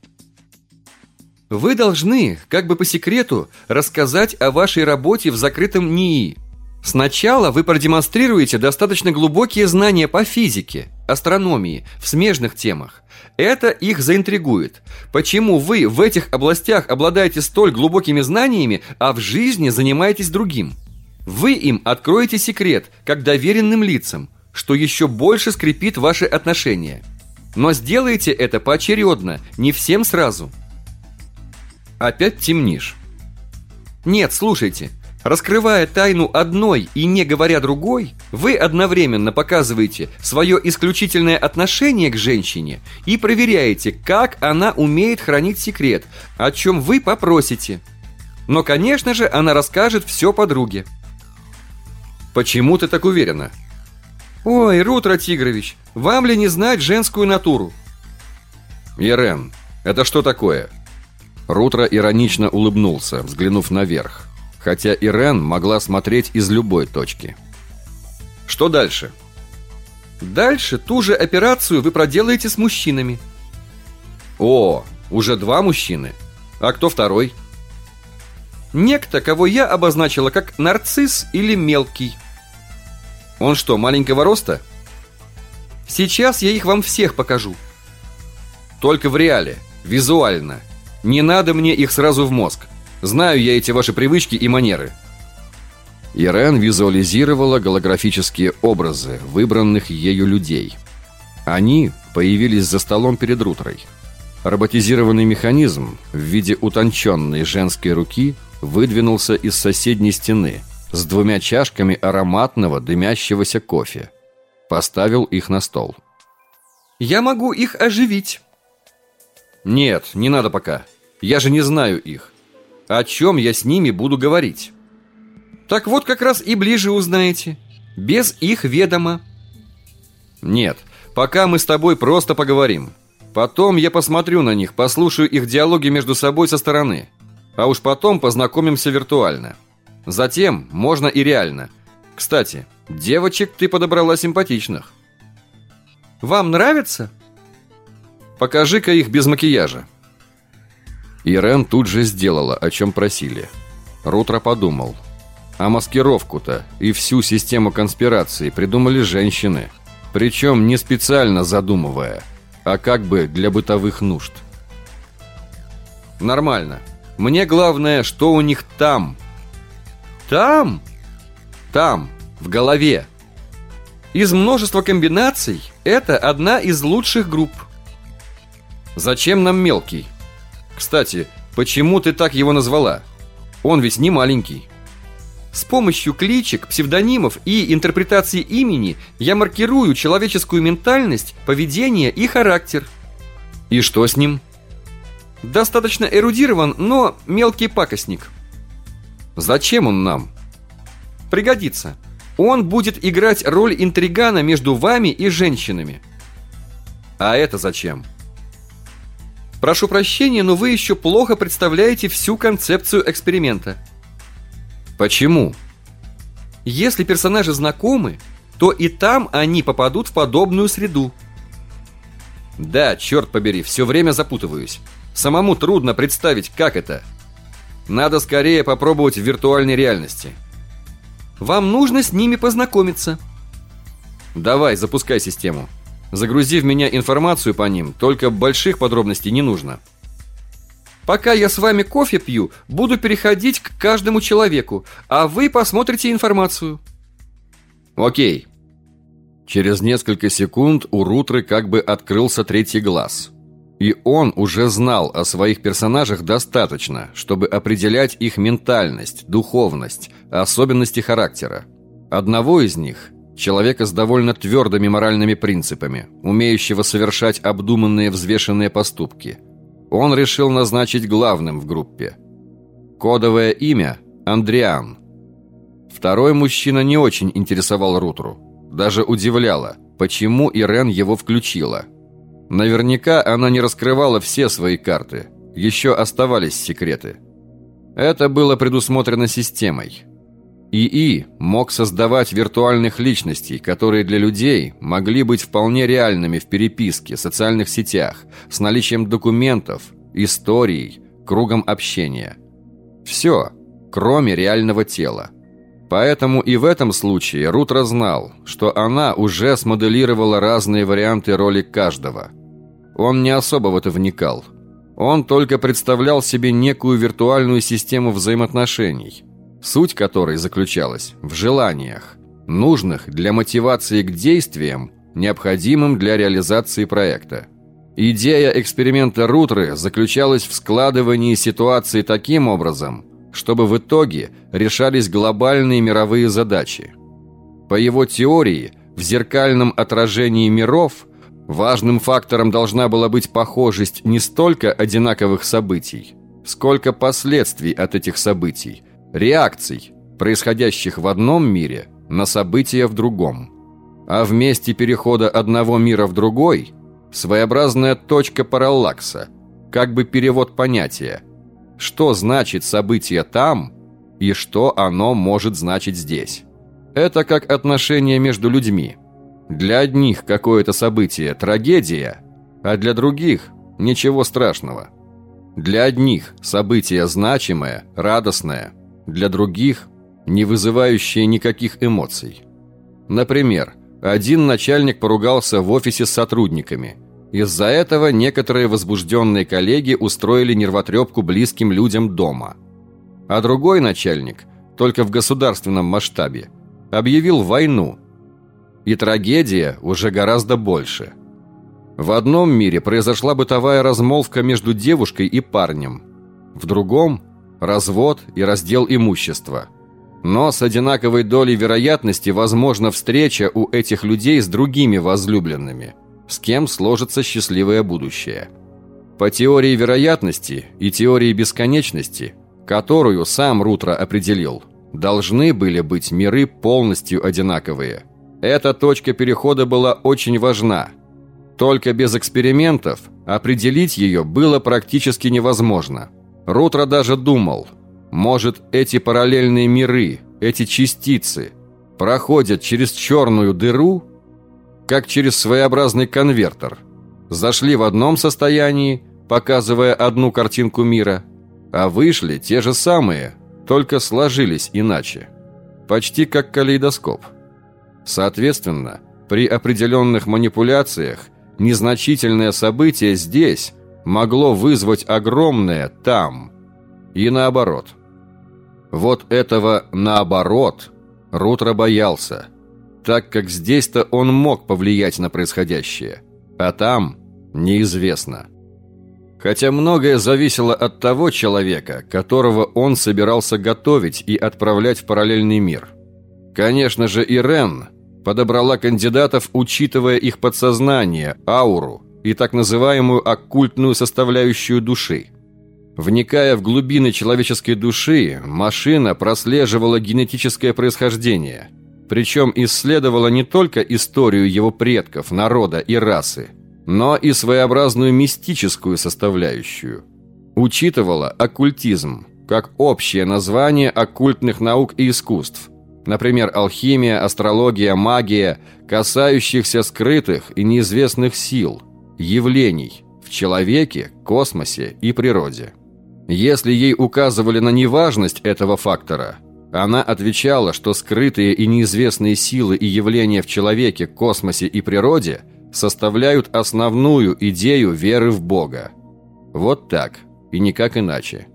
Вы должны, как бы по секрету, рассказать о вашей работе в закрытом НИИ. Сначала вы продемонстрируете достаточно глубокие знания по физике, астрономии, в смежных темах. Это их заинтригует. Почему вы в этих областях обладаете столь глубокими знаниями, а в жизни занимаетесь другим? Вы им откроете секрет, как доверенным лицам, что еще больше скрепит ваши отношения. Но сделайте это поочередно, не всем сразу – Опять темнишь. Нет, слушайте. Раскрывая тайну одной и не говоря другой, вы одновременно показываете свое исключительное отношение к женщине и проверяете, как она умеет хранить секрет, о чем вы попросите. Но, конечно же, она расскажет все подруге. Почему ты так уверена? Ой, Рутро Тигрович, вам ли не знать женскую натуру? Ирен, это что такое? Рутро иронично улыбнулся, взглянув наверх, хотя Ирен могла смотреть из любой точки. Что дальше? Дальше ту же операцию вы проделаете с мужчинами. О, уже два мужчины. А кто второй? Некто, кого я обозначила как нарцисс или мелкий. Он что, маленького роста? Сейчас я их вам всех покажу. Только в реале, визуально. Не надо мне их сразу в мозг. Знаю я эти ваши привычки и манеры. Ирен визуализировала голографические образы выбранных ею людей. Они появились за столом перед Рутрой. Роботизированный механизм в виде утонченной женской руки выдвинулся из соседней стены с двумя чашками ароматного дымящегося кофе. Поставил их на стол. «Я могу их оживить», нет, не надо пока. Я же не знаю их. О чем я с ними буду говорить? Так вот как раз и ближе узнаете. Без их ведома. Нет, пока мы с тобой просто поговорим. Потом я посмотрю на них, послушаю их диалоги между собой со стороны. А уж потом познакомимся виртуально. Затем можно и реально. Кстати, девочек ты подобрала симпатичных. Вам нравится? Покажи-ка их без макияжа. Ирен тут же сделала, о чем просили. Рутро подумал. А маскировку-то и всю систему конспирации придумали женщины. Причем не специально задумывая, а как бы для бытовых нужд. Нормально. Мне главное, что у них там. Там? Там, в голове. Из множества комбинаций это одна из лучших групп. Зачем нам мелкий? Кстати, почему ты так его назвала? Он ведь не маленький. С помощью кличек, псевдонимов и интерпретации имени я маркирую человеческую ментальность, поведение и характер. И что с ним? Достаточно эрудирован, но мелкий пакостник. Зачем он нам? Пригодится. Он будет играть роль интригана между вами и женщинами. А это зачем? Прошу прощения, но вы еще плохо представляете всю концепцию эксперимента. Почему? Если персонажи знакомы, то и там они попадут в подобную среду. Да, черт побери, все время запутываюсь. Самому трудно представить, как это. Надо скорее попробовать в виртуальной реальности. Вам нужно с ними познакомиться. Давай, запускай систему. Загрузи в меня информацию по ним, только больших подробностей не нужно. Пока я с вами кофе пью, буду переходить к каждому человеку, а вы посмотрите информацию. Окей. Через несколько секунд у Рутры как бы открылся третий глаз. И он уже знал о своих персонажах достаточно, чтобы определять их ментальность, духовность, особенности характера. Одного из них, человека с довольно твердыми моральными принципами, умеющего совершать обдуманные взвешенные поступки, он решил назначить главным в группе. Кодовое имя – Андриан. Второй мужчина не очень интересовал Рутру. Даже удивляло, почему Ирен его включила. Наверняка она не раскрывала все свои карты. Еще оставались секреты. Это было предусмотрено системой. ИИ мог создавать виртуальных личностей, которые для людей могли быть вполне реальными в переписке, социальных сетях, с наличием документов, историей, кругом общения. Все, кроме реального тела. Поэтому и в этом случае Рутро знал, что она уже смоделировала разные варианты роли каждого. Он не особо в это вникал. Он только представлял себе некую виртуальную систему взаимоотношений, суть которой заключалась в желаниях, нужных для мотивации к действиям, необходимым для реализации проекта. Идея эксперимента Рутры заключалась в складывании ситуации таким образом, чтобы в итоге решались глобальные мировые задачи. По его теории, в зеркальном отражении миров важным фактором должна была быть похожесть не столько одинаковых событий, сколько последствий от этих событий, реакций, происходящих в одном мире на события в другом. А в месте перехода одного мира в другой – своеобразная точка параллакса, как бы перевод понятия – что значит событие там и что оно может значить здесь. Это как отношения между людьми. Для одних какое-то событие – трагедия, а для других – ничего страшного. Для одних событие значимое, радостное, для других – не вызывающее никаких эмоций. Например, один начальник поругался в офисе с сотрудниками – из-за этого некоторые возбужденные коллеги устроили нервотрепку близким людям дома. А другой начальник, только в государственном масштабе, объявил войну. И трагедия уже гораздо больше. В одном мире произошла бытовая размолвка между девушкой и парнем. В другом – развод и раздел имущества. Но с одинаковой долей вероятности возможна встреча у этих людей с другими возлюбленными – с кем сложится счастливое будущее. По теории вероятности и теории бесконечности, которую сам Рутро определил, должны были быть миры полностью одинаковые. Эта точка перехода была очень важна. Только без экспериментов определить ее было практически невозможно. Рутро даже думал, может эти параллельные миры, эти частицы проходят через черную дыру как через своеобразный конвертер. Зашли в одном состоянии, показывая одну картинку мира, а вышли те же самые, только сложились иначе. Почти как калейдоскоп. Соответственно, при определенных манипуляциях незначительное событие здесь могло вызвать огромное там. И наоборот. Вот этого «наоборот» Рутро боялся – так как здесь-то он мог повлиять на происходящее, а там неизвестно. Хотя многое зависело от того человека, которого он собирался готовить и отправлять в параллельный мир. Конечно же, Ирен подобрала кандидатов, учитывая их подсознание, ауру и так называемую оккультную составляющую души. Вникая в глубины человеческой души, машина прослеживала генетическое происхождение – причем исследовала не только историю его предков, народа и расы, но и своеобразную мистическую составляющую. Учитывала оккультизм, как общее название оккультных наук и искусств, например, алхимия, астрология, магия, касающихся скрытых и неизвестных сил, явлений в человеке, космосе и природе. Если ей указывали на неважность этого фактора, она отвечала, что скрытые и неизвестные силы и явления в человеке, космосе и природе составляют основную идею веры в Бога. Вот так, и никак иначе.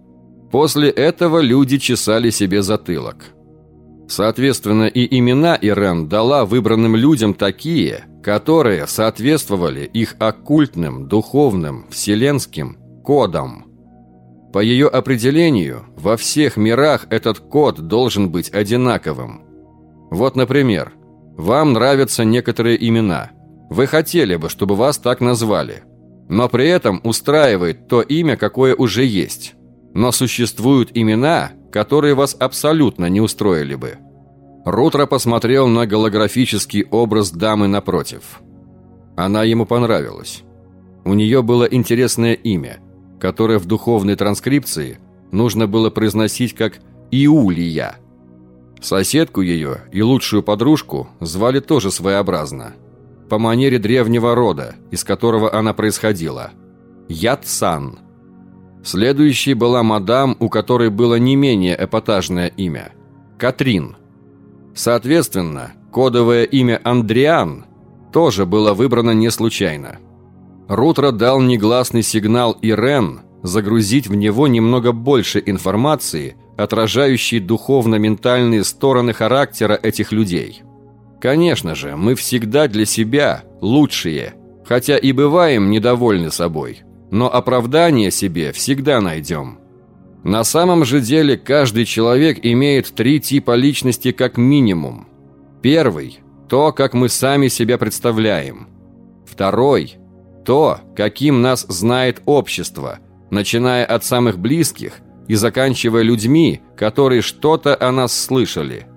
После этого люди чесали себе затылок. Соответственно, и имена Ирен дала выбранным людям такие, которые соответствовали их оккультным, духовным, вселенским кодам. По ее определению, во всех мирах этот код должен быть одинаковым. Вот, например, вам нравятся некоторые имена. Вы хотели бы, чтобы вас так назвали. Но при этом устраивает то имя, какое уже есть. Но существуют имена, которые вас абсолютно не устроили бы. Рутро посмотрел на голографический образ дамы напротив. Она ему понравилась. У нее было интересное имя, которое в духовной транскрипции нужно было произносить как «Иулия». Соседку ее и лучшую подружку звали тоже своеобразно, по манере древнего рода, из которого она происходила – Ятсан. Следующей была мадам, у которой было не менее эпатажное имя – Катрин. Соответственно, кодовое имя Андриан тоже было выбрано не случайно. Рутро дал негласный сигнал Ирен загрузить в него немного больше информации, отражающей духовно-ментальные стороны характера этих людей. Конечно же, мы всегда для себя лучшие, хотя и бываем недовольны собой – но оправдание себе всегда найдем. На самом же деле каждый человек имеет три типа личности как минимум. Первый – то, как мы сами себя представляем. Второй – то, каким нас знает общество, начиная от самых близких и заканчивая людьми, которые что-то о нас слышали.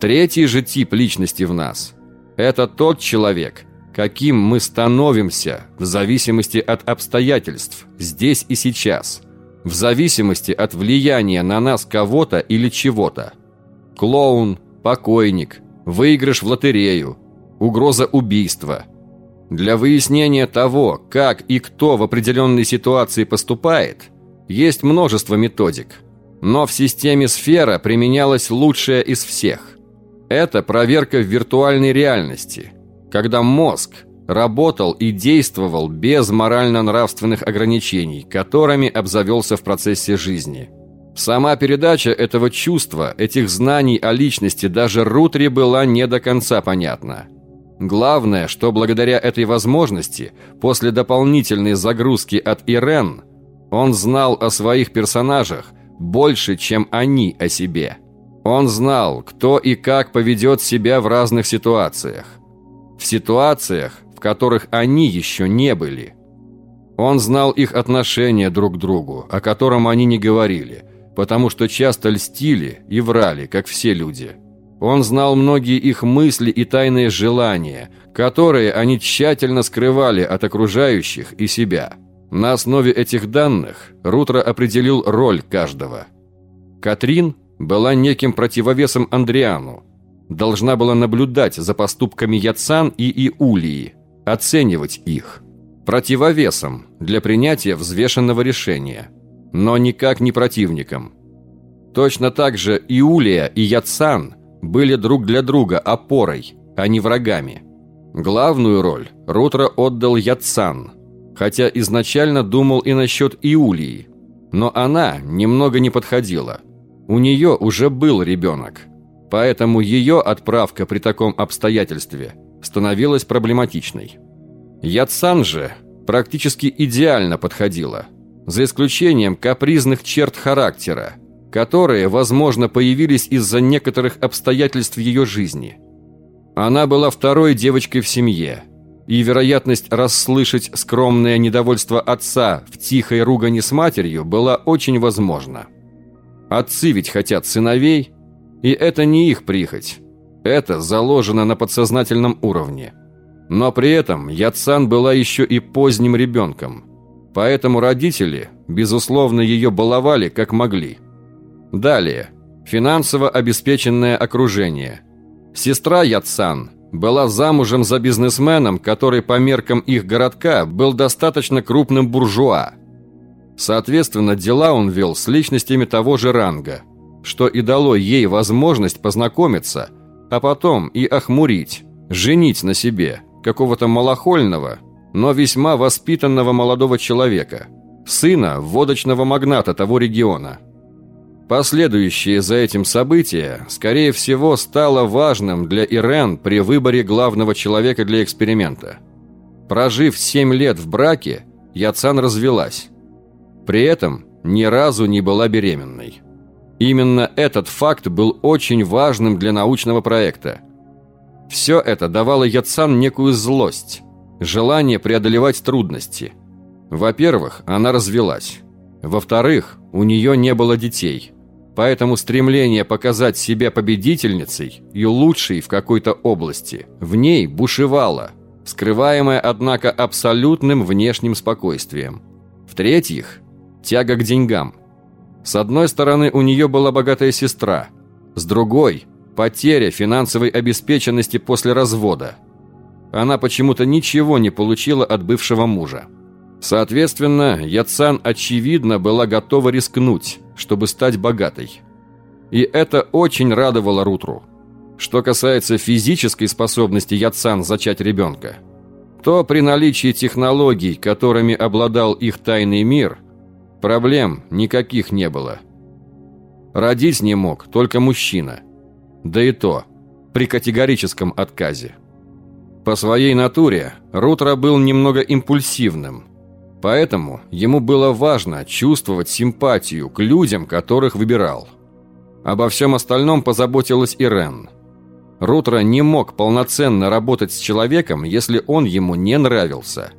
Третий же тип личности в нас – это тот человек – каким мы становимся в зависимости от обстоятельств, здесь и сейчас, в зависимости от влияния на нас кого-то или чего-то. Клоун, покойник, выигрыш в лотерею, угроза убийства. Для выяснения того, как и кто в определенной ситуации поступает, есть множество методик. Но в системе сфера применялась лучшая из всех. Это проверка в виртуальной реальности – когда мозг работал и действовал без морально-нравственных ограничений, которыми обзавелся в процессе жизни. Сама передача этого чувства, этих знаний о личности даже Рутри была не до конца понятна. Главное, что благодаря этой возможности, после дополнительной загрузки от Ирен, он знал о своих персонажах больше, чем они о себе. Он знал, кто и как поведет себя в разных ситуациях в ситуациях, которых они еще не были. Он знал их отношение друг к другу, о котором они не говорили, потому что часто льстили и врали, как все люди. Он знал многие их мысли и тайные желания, которые они тщательно скрывали от окружающих и себя. На основе этих данных Рутро определил роль каждого. Катрин была неким противовесом Андриану, должна была наблюдать за поступками Яцан и Иулии, оценивать их, противовесом для принятия взвешенного решения, но никак не противником. Точно так же Иулия и Яцан были друг для друга опорой, а не врагами. Главную роль Рутро отдал Яцан, хотя изначально думал и насчет Иулии, но она немного не подходила. У нее уже был ребенок – Поэтому ее отправка при таком обстоятельстве становилась проблематичной. Яцан же практически идеально подходила, за исключением капризных черт характера, которые, возможно, появились из-за некоторых обстоятельств ее жизни. Она была второй девочкой в семье, и вероятность расслышать скромное недовольство отца в тихой ругани с матерью была очень возможна. Отцы ведь хотят сыновей – и это не их прихоть. Это заложено на подсознательном уровне. Но при этом Яцан была еще и поздним ребенком. Поэтому родители, безусловно, ее баловали как могли. Далее. Финансово обеспеченное окружение. Сестра Яцан была замужем за бизнесменом, который по меркам их городка был достаточно крупным буржуа. Соответственно, дела он вел с личностями того же ранга, что и дало ей возможность познакомиться, а потом и охмурить, женить на себе какого-то малохольного, но весьма воспитанного молодого человека, сына водочного магната того региона. Последующее за этим событие, скорее всего, стало важным для Ирен при выборе главного человека для эксперимента. Прожив 7 лет в браке, Яцан развелась. При этом ни разу не была беременной. Именно этот факт был очень важным для научного проекта. Все это давало Яцан некую злость, желание преодолевать трудности. Во-первых, она развелась. Во-вторых, у нее не было детей. Поэтому стремление показать себя победительницей и лучшей в какой-то области в ней бушевало, скрываемое, однако, абсолютным внешним спокойствием. В-третьих, тяга к деньгам. С одной стороны, у нее была богатая сестра, с другой – потеря финансовой обеспеченности после развода. Она почему-то ничего не получила от бывшего мужа. Соответственно, Яцан, очевидно, была готова рискнуть, чтобы стать богатой. И это очень радовало Рутру. Что касается физической способности Яцан зачать ребенка, то при наличии технологий, которыми обладал их тайный мир, проблем никаких не было. Родить не мог только мужчина. Да и то при категорическом отказе. По своей натуре Рутра был немного импульсивным – Поэтому ему было важно чувствовать симпатию к людям, которых выбирал. Обо всем остальном позаботилась Ирен. Рутро не мог полноценно работать с человеком, если он ему не нравился.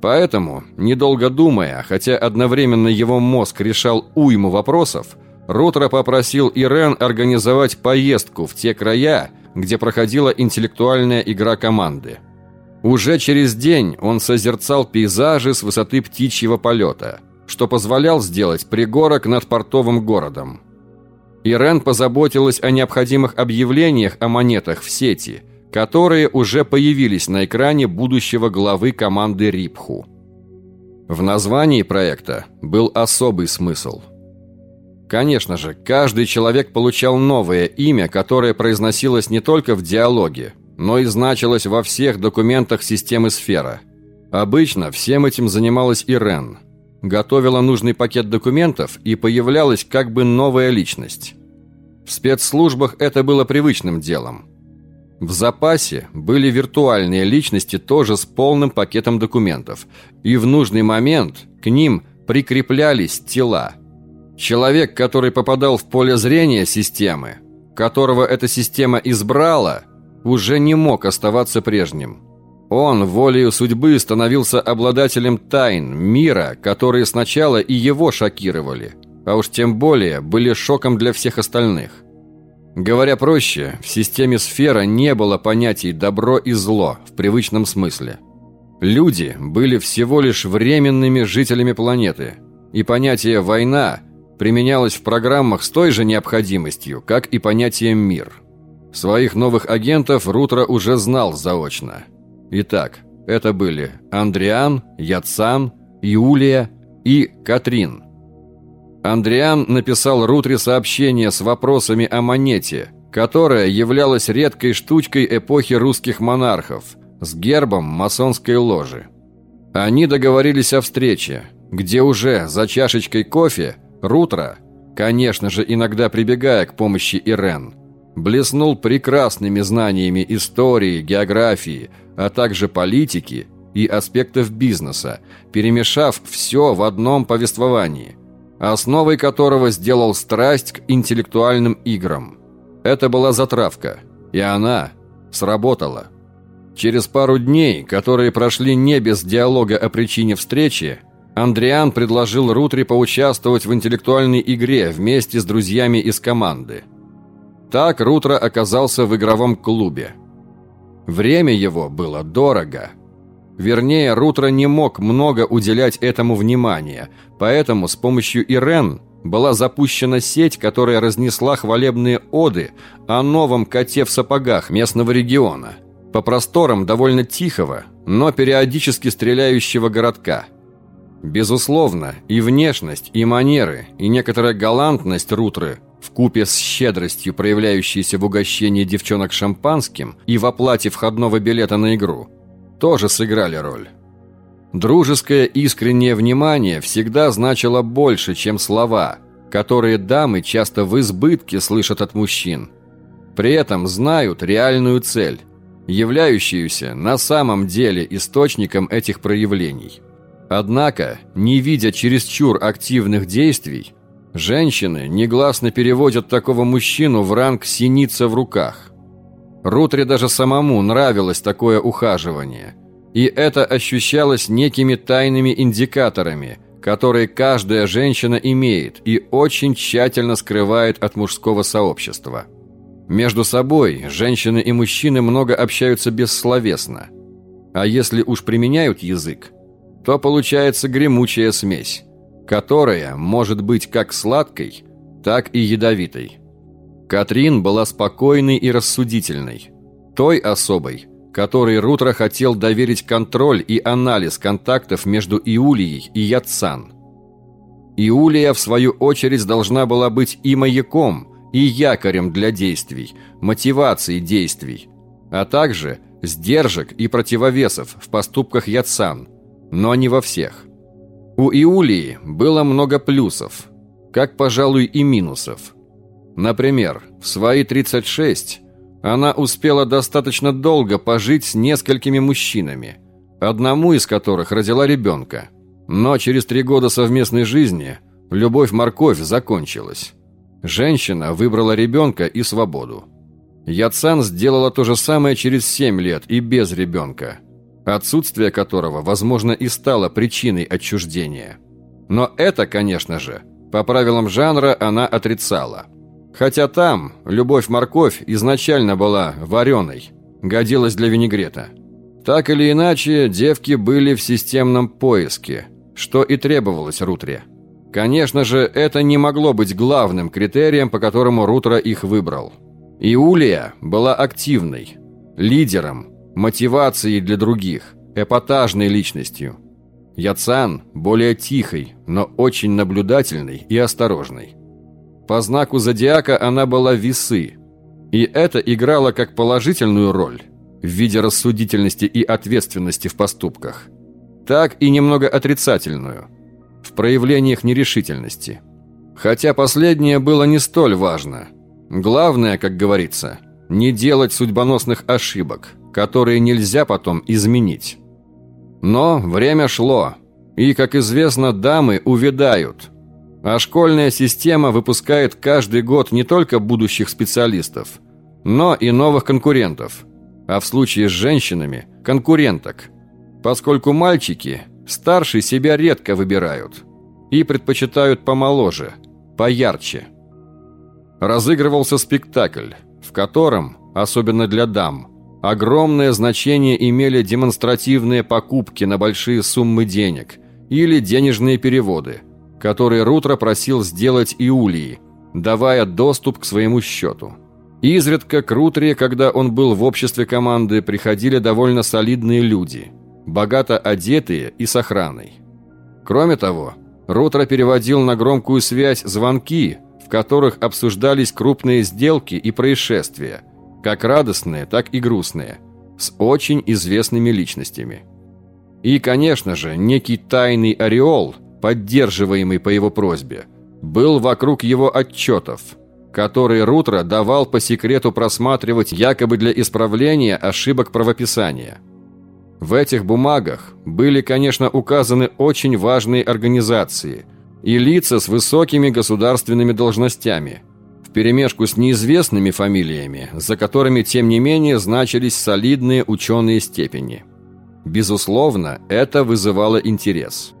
Поэтому, недолго думая, хотя одновременно его мозг решал уйму вопросов, Рутро попросил Ирен организовать поездку в те края, где проходила интеллектуальная игра команды – уже через день он созерцал пейзажи с высоты птичьего полета, что позволял сделать пригорок над портовым городом. Ирен позаботилась о необходимых объявлениях о монетах в сети, которые уже появились на экране будущего главы команды Рипху. В названии проекта был особый смысл. Конечно же, каждый человек получал новое имя, которое произносилось не только в диалоге, но и значилась во всех документах системы «Сфера». Обычно всем этим занималась Ирен. Готовила нужный пакет документов и появлялась как бы новая личность. В спецслужбах это было привычным делом. В запасе были виртуальные личности тоже с полным пакетом документов, и в нужный момент к ним прикреплялись тела. Человек, который попадал в поле зрения системы, которого эта система избрала, уже не мог оставаться прежним. Он волею судьбы становился обладателем тайн мира, которые сначала и его шокировали, а уж тем более были шоком для всех остальных. Говоря проще, в системе сфера не было понятий «добро» и «зло» в привычном смысле. Люди были всего лишь временными жителями планеты, и понятие «война» применялось в программах с той же необходимостью, как и понятие «мир». Своих новых агентов Рутро уже знал заочно. Итак, это были Андриан, Яцан, Юлия и Катрин. Андриан написал Рутре сообщение с вопросами о монете, которая являлась редкой штучкой эпохи русских монархов с гербом масонской ложи. Они договорились о встрече, где уже за чашечкой кофе Рутро, конечно же иногда прибегая к помощи Ирен, блеснул прекрасными знаниями истории, географии, а также политики и аспектов бизнеса, перемешав все в одном повествовании, основой которого сделал страсть к интеллектуальным играм. Это была затравка, и она сработала. Через пару дней, которые прошли не без диалога о причине встречи, Андриан предложил Рутри поучаствовать в интеллектуальной игре вместе с друзьями из команды – так Рутро оказался в игровом клубе. Время его было дорого. Вернее, Рутро не мог много уделять этому внимания, поэтому с помощью Ирен была запущена сеть, которая разнесла хвалебные оды о новом коте в сапогах местного региона, по просторам довольно тихого, но периодически стреляющего городка. Безусловно, и внешность, и манеры, и некоторая галантность Рутры в купе с щедростью, проявляющейся в угощении девчонок шампанским и в оплате входного билета на игру, тоже сыграли роль. Дружеское искреннее внимание всегда значило больше, чем слова, которые дамы часто в избытке слышат от мужчин. При этом знают реальную цель, являющуюся на самом деле источником этих проявлений. Однако, не видя чересчур активных действий, женщины негласно переводят такого мужчину в ранг синица в руках. Рутре даже самому нравилось такое ухаживание – и это ощущалось некими тайными индикаторами, которые каждая женщина имеет и очень тщательно скрывает от мужского сообщества. Между собой женщины и мужчины много общаются бессловесно. А если уж применяют язык, то получается гремучая смесь, которая может быть как сладкой, так и ядовитой. Катрин была спокойной и рассудительной, той особой, которой Рутро хотел доверить контроль и анализ контактов между Иулией и Яцан. Иулия, в свою очередь, должна была быть и маяком, и якорем для действий, мотивацией действий, а также сдержек и противовесов в поступках Яцан, но не во всех. У Иулии было много плюсов, как, пожалуй, и минусов. Например, в свои 36 она успела достаточно долго пожить с несколькими мужчинами, одному из которых родила ребенка. Но через три года совместной жизни любовь-морковь закончилась. Женщина выбрала ребенка и свободу. Яцан сделала то же самое через семь лет и без ребенка, отсутствие которого, возможно, и стало причиной отчуждения. Но это, конечно же, по правилам жанра она отрицала – Хотя там любовь-морковь изначально была вареной, годилась для винегрета. Так или иначе, девки были в системном поиске, что и требовалось Рутре. Конечно же, это не могло быть главным критерием, по которому Рутро их выбрал. Иулия была активной, лидером, мотивацией для других, эпатажной личностью. Яцан более тихой, но очень наблюдательной и осторожной. По знаку зодиака она была весы, и это играло как положительную роль в виде рассудительности и ответственности в поступках, так и немного отрицательную в проявлениях нерешительности. Хотя последнее было не столь важно. Главное, как говорится, не делать судьбоносных ошибок, которые нельзя потом изменить. Но время шло, и, как известно, дамы увядают – а школьная система выпускает каждый год не только будущих специалистов, но и новых конкурентов, а в случае с женщинами – конкуренток, поскольку мальчики старше себя редко выбирают и предпочитают помоложе, поярче. Разыгрывался спектакль, в котором, особенно для дам, огромное значение имели демонстративные покупки на большие суммы денег или денежные переводы – который Рутро просил сделать Иулии, давая доступ к своему счету. Изредка к Рутре, когда он был в обществе команды, приходили довольно солидные люди, богато одетые и с охраной. Кроме того, Рутро переводил на громкую связь звонки, в которых обсуждались крупные сделки и происшествия, как радостные, так и грустные, с очень известными личностями. И, конечно же, некий тайный ореол – поддерживаемый по его просьбе, был вокруг его отчетов, которые Рутро давал по секрету просматривать якобы для исправления ошибок правописания. В этих бумагах были, конечно, указаны очень важные организации и лица с высокими государственными должностями, вперемешку с неизвестными фамилиями, за которыми, тем не менее, значились солидные ученые степени. Безусловно, это вызывало интерес.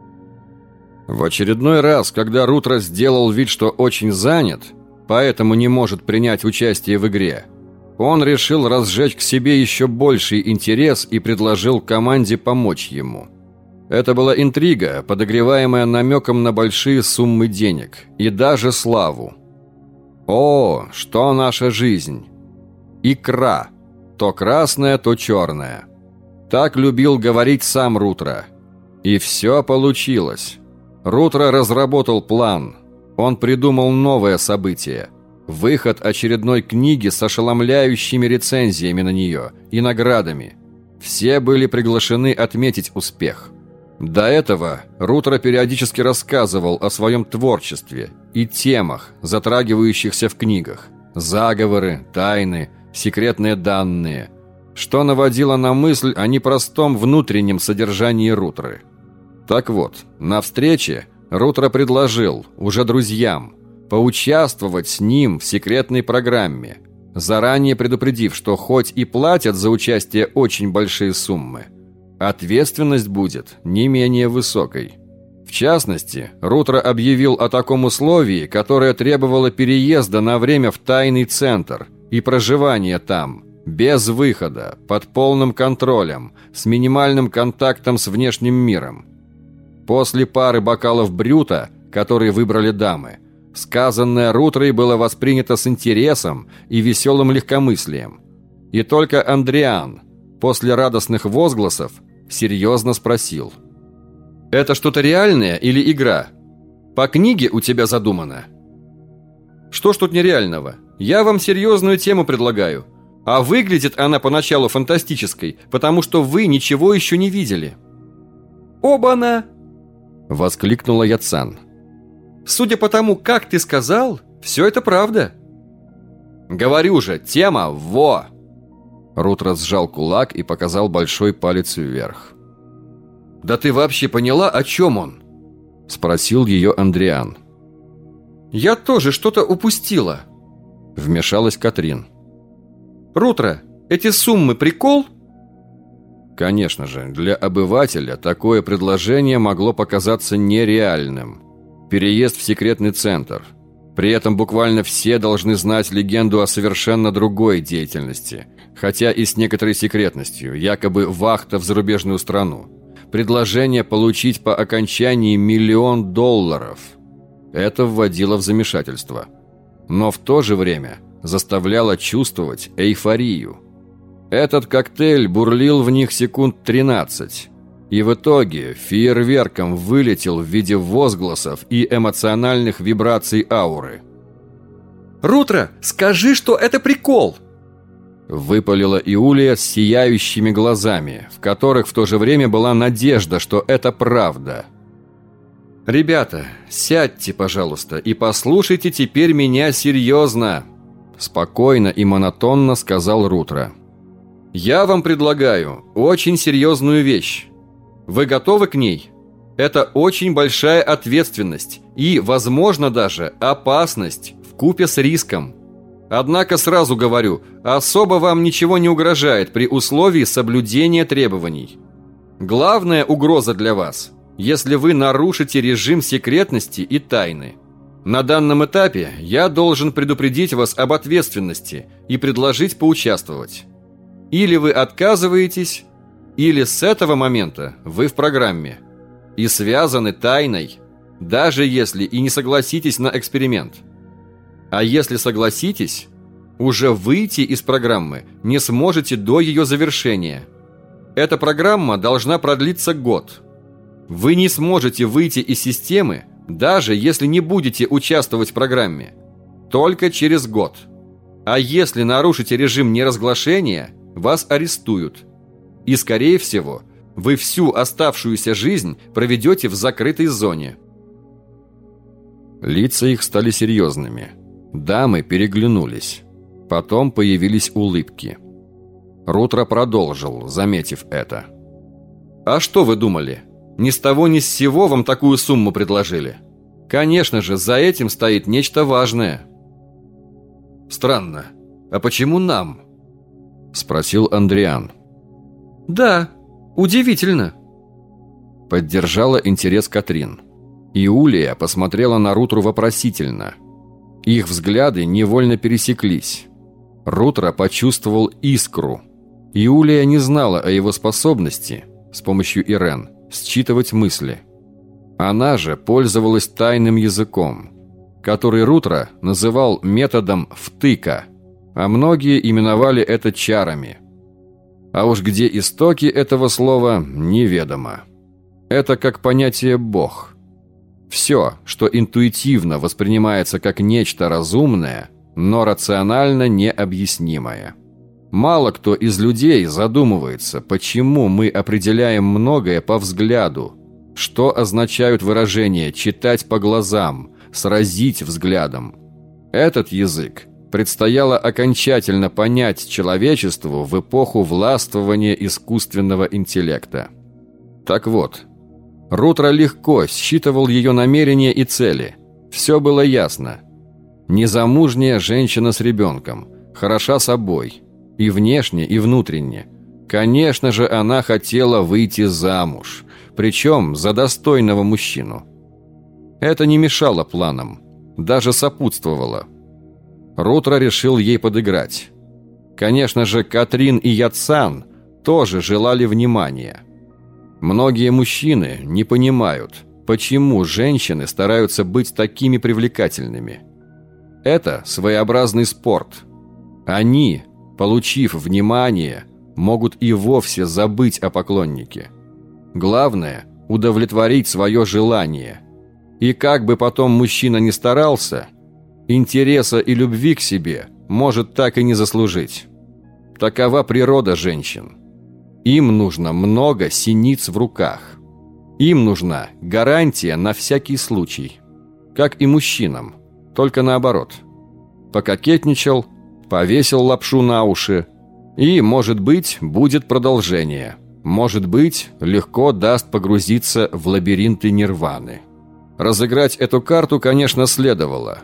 В очередной раз, когда Рутро сделал вид, что очень занят, поэтому не может принять участие в игре, он решил разжечь к себе еще больший интерес и предложил команде помочь ему. Это была интрига, подогреваемая намеком на большие суммы денег и даже славу. О, что наша жизнь! Икра. То красная, то черная. Так любил говорить сам Рутро. И все получилось. Рутро разработал план. Он придумал новое событие. Выход очередной книги с ошеломляющими рецензиями на нее и наградами. Все были приглашены отметить успех. До этого Рутро периодически рассказывал о своем творчестве и темах, затрагивающихся в книгах. Заговоры, тайны, секретные данные. Что наводило на мысль о непростом внутреннем содержании Рутры. Так вот, на встрече Рутро предложил, уже друзьям, поучаствовать с ним в секретной программе, заранее предупредив, что хоть и платят за участие очень большие суммы – Ответственность будет не менее высокой. В частности, Рутро объявил о таком условии, которое требовало переезда на время в тайный центр и проживания там, без выхода, под полным контролем, с минимальным контактом с внешним миром. После пары бокалов брюта, которые выбрали дамы, сказанное Рутрой было воспринято с интересом и веселым легкомыслием. И только Андриан, после радостных возгласов, серьезно спросил. «Это что-то реальное или игра? По книге у тебя задумано?» «Что ж тут нереального? Я вам серьезную тему предлагаю. А выглядит она поначалу фантастической, потому что вы ничего еще не видели». «Оба-на!» — воскликнула Яцан. «Судя по тому, как ты сказал, все это правда». «Говорю же, тема во!» Рут разжал кулак и показал большой палец вверх. «Да ты вообще поняла, о чем он?» Спросил ее Андриан. «Я тоже что-то упустила», Вмешалась Катрин. «Рутро, эти суммы прикол?» Конечно же, для обывателя такое предложение могло показаться нереальным. Переезд в секретный центр. При этом буквально все должны знать легенду о совершенно другой деятельности – хотя и с некоторой секретностью, якобы вахта в зарубежную страну. Предложение получить по окончании миллион долларов. Это вводило в замешательство. Но в то же время заставляло чувствовать эйфорию. Этот коктейль бурлил в них секунд 13, и в итоге фейерверком вылетел в виде возгласов и эмоциональных вибраций ауры. «Рутро, скажи, что это прикол!» Выпалила Иулия с сияющими глазами, в которых в то же время была надежда, что это правда. «Ребята, сядьте, пожалуйста, и послушайте теперь меня серьезно!» Спокойно и монотонно сказал Рутро. «Я вам предлагаю очень серьезную вещь. Вы готовы к ней? Это очень большая ответственность и, возможно, даже опасность в купе с риском. Однако сразу говорю, особо вам ничего не угрожает при условии соблюдения требований. Главная угроза для вас, если вы нарушите режим секретности и тайны. На данном этапе я должен предупредить вас об ответственности и предложить поучаствовать. Или вы отказываетесь, или с этого момента вы в программе и связаны тайной, даже если и не согласитесь на эксперимент – а если согласитесь, уже выйти из программы не сможете до ее завершения. Эта программа должна продлиться год. Вы не сможете выйти из системы, даже если не будете участвовать в программе. Только через год. А если нарушите режим неразглашения, вас арестуют. И, скорее всего, вы всю оставшуюся жизнь проведете в закрытой зоне. Лица их стали серьезными. Дамы переглянулись. Потом появились улыбки. Рутро продолжил, заметив это. «А что вы думали? Ни с того ни с сего вам такую сумму предложили? Конечно же, за этим стоит нечто важное». «Странно. А почему нам?» Спросил Андриан. «Да, удивительно». Поддержала интерес Катрин. Иулия посмотрела на Рутру вопросительно – их взгляды невольно пересеклись. Рутро почувствовал искру. Иулия не знала о его способности, с помощью Ирен, считывать мысли. Она же пользовалась тайным языком, который Рутро называл методом «втыка», а многие именовали это чарами. А уж где истоки этого слова, неведомо. Это как понятие «бог». Все, что интуитивно воспринимается как нечто разумное, но рационально необъяснимое. Мало кто из людей задумывается, почему мы определяем многое по взгляду, что означают выражения «читать по глазам», «сразить взглядом». Этот язык предстояло окончательно понять человечеству в эпоху властвования искусственного интеллекта. Так вот, Рутро легко считывал ее намерения и цели. Все было ясно. Незамужняя женщина с ребенком, хороша собой – и внешне, и внутренне. Конечно же, она хотела выйти замуж, причем за достойного мужчину. Это не мешало планам, даже сопутствовало. Рутро решил ей подыграть. Конечно же, Катрин и Яцан тоже желали внимания. Многие мужчины не понимают, почему женщины стараются быть такими привлекательными. Это своеобразный спорт. Они получив внимание, могут и вовсе забыть о поклоннике. Главное – удовлетворить свое желание. И как бы потом мужчина ни старался, интереса и любви к себе может так и не заслужить. Такова природа женщин. Им нужно много синиц в руках. Им нужна гарантия на всякий случай. Как и мужчинам, только наоборот. Пококетничал – повесил лапшу на уши. И, может быть, будет продолжение. Может быть, легко даст погрузиться в лабиринты нирваны. Разыграть эту карту, конечно, следовало.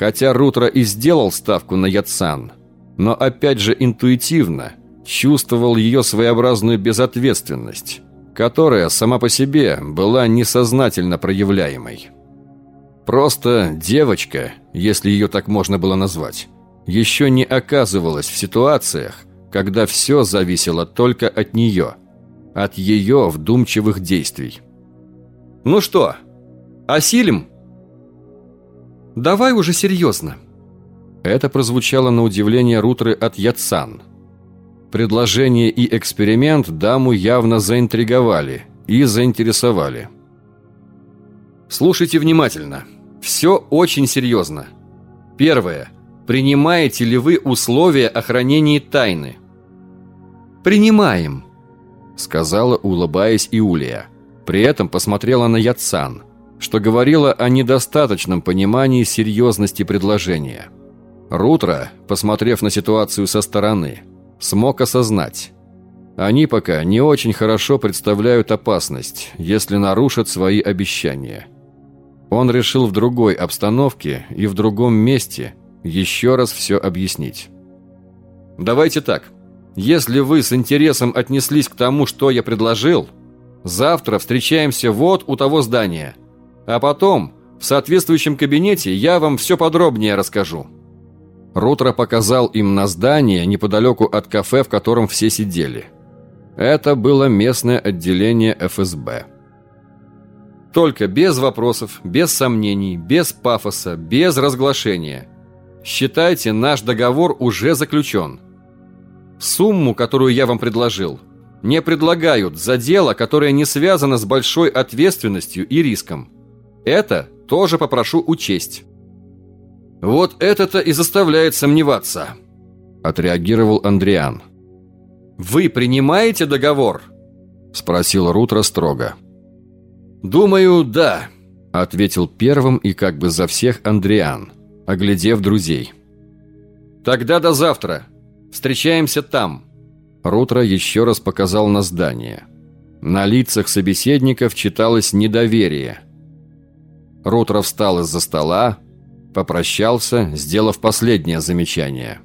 Хотя Рутро и сделал ставку на Яцан, но опять же интуитивно чувствовал ее своеобразную безответственность, которая сама по себе была несознательно проявляемой. Просто девочка, если ее так можно было назвать, еще не оказывалась в ситуациях, когда все зависело только от нее, от ее вдумчивых действий. «Ну что, осилим?» «Давай уже серьезно». Это прозвучало на удивление Рутры от Яцан. Предложение и эксперимент даму явно заинтриговали и заинтересовали. «Слушайте внимательно. Все очень серьезно. Первое – Принимаете ли вы условия о хранении тайны? Принимаем, сказала, улыбаясь Иулия. При этом посмотрела на Яцан, что говорило о недостаточном понимании серьезности предложения. Рутро, посмотрев на ситуацию со стороны, смог осознать. Они пока не очень хорошо представляют опасность, если нарушат свои обещания. Он решил в другой обстановке и в другом месте еще раз все объяснить. «Давайте так. Если вы с интересом отнеслись к тому, что я предложил, завтра встречаемся вот у того здания. А потом, в соответствующем кабинете, я вам все подробнее расскажу». Рутро показал им на здание неподалеку от кафе, в котором все сидели. Это было местное отделение ФСБ. Только без вопросов, без сомнений, без пафоса, без разглашения – Считайте, наш договор уже заключен. Сумму, которую я вам предложил, не предлагают за дело, которое не связано с большой ответственностью и риском. Это тоже попрошу учесть. Вот это-то и заставляет сомневаться, отреагировал Андриан. Вы принимаете договор? спросил Рутро строго. Думаю, да, ответил первым и как бы за всех Андриан оглядев друзей. «Тогда до завтра. Встречаемся там». Рутро еще раз показал на здание. На лицах собеседников читалось недоверие. Рутро встал из-за стола, попрощался, сделав последнее замечание.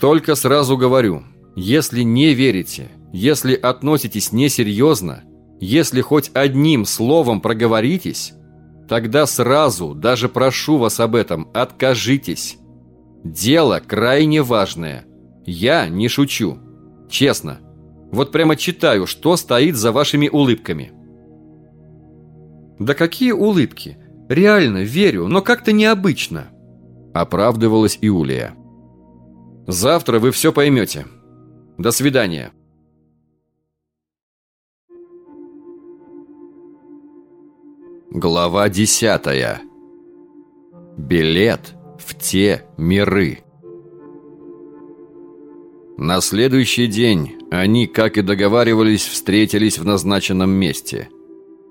«Только сразу говорю, если не верите, если относитесь несерьезно, если хоть одним словом проговоритесь, Тогда сразу, даже прошу вас об этом, откажитесь. Дело крайне важное. Я не шучу. Честно. Вот прямо читаю, что стоит за вашими улыбками. Да какие улыбки? Реально, верю, но как-то необычно. Оправдывалась Иулия. Завтра вы все поймете. До свидания. Глава десятая. Билет в те миры. На следующий день они, как и договаривались, встретились в назначенном месте.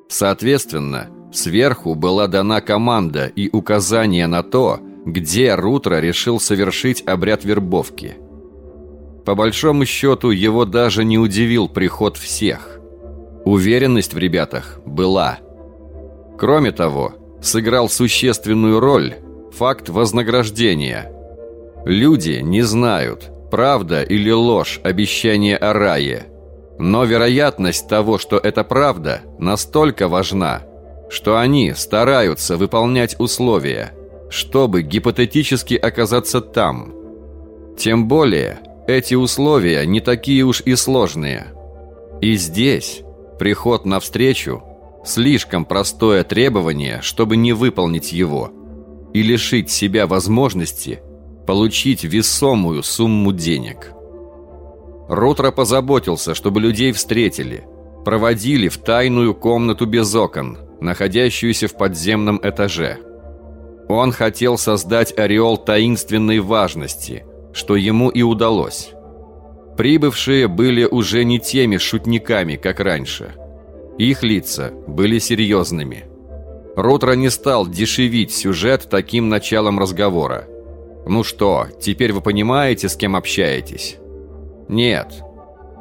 Соответственно, сверху была дана команда и указание на то, где Рутро решил совершить обряд вербовки. По большому счету, его даже не удивил приход всех. Уверенность в ребятах была. Кроме того, сыграл существенную роль факт вознаграждения. Люди не знают, правда или ложь обещания о рае. Но вероятность того, что это правда, настолько важна, что они стараются выполнять условия, чтобы гипотетически оказаться там. Тем более, эти условия не такие уж и сложные. И здесь приход навстречу – слишком простое требование, чтобы не выполнить его и лишить себя возможности – получить весомую сумму денег. Рутро позаботился, чтобы людей встретили, проводили в тайную комнату без окон, находящуюся в подземном этаже. Он хотел создать ореол таинственной важности, что ему и удалось. Прибывшие были уже не теми шутниками, как раньше. Их лица были серьезными. Рутро не стал дешевить сюжет таким началом разговора – ну что, теперь вы понимаете, с кем общаетесь? Нет.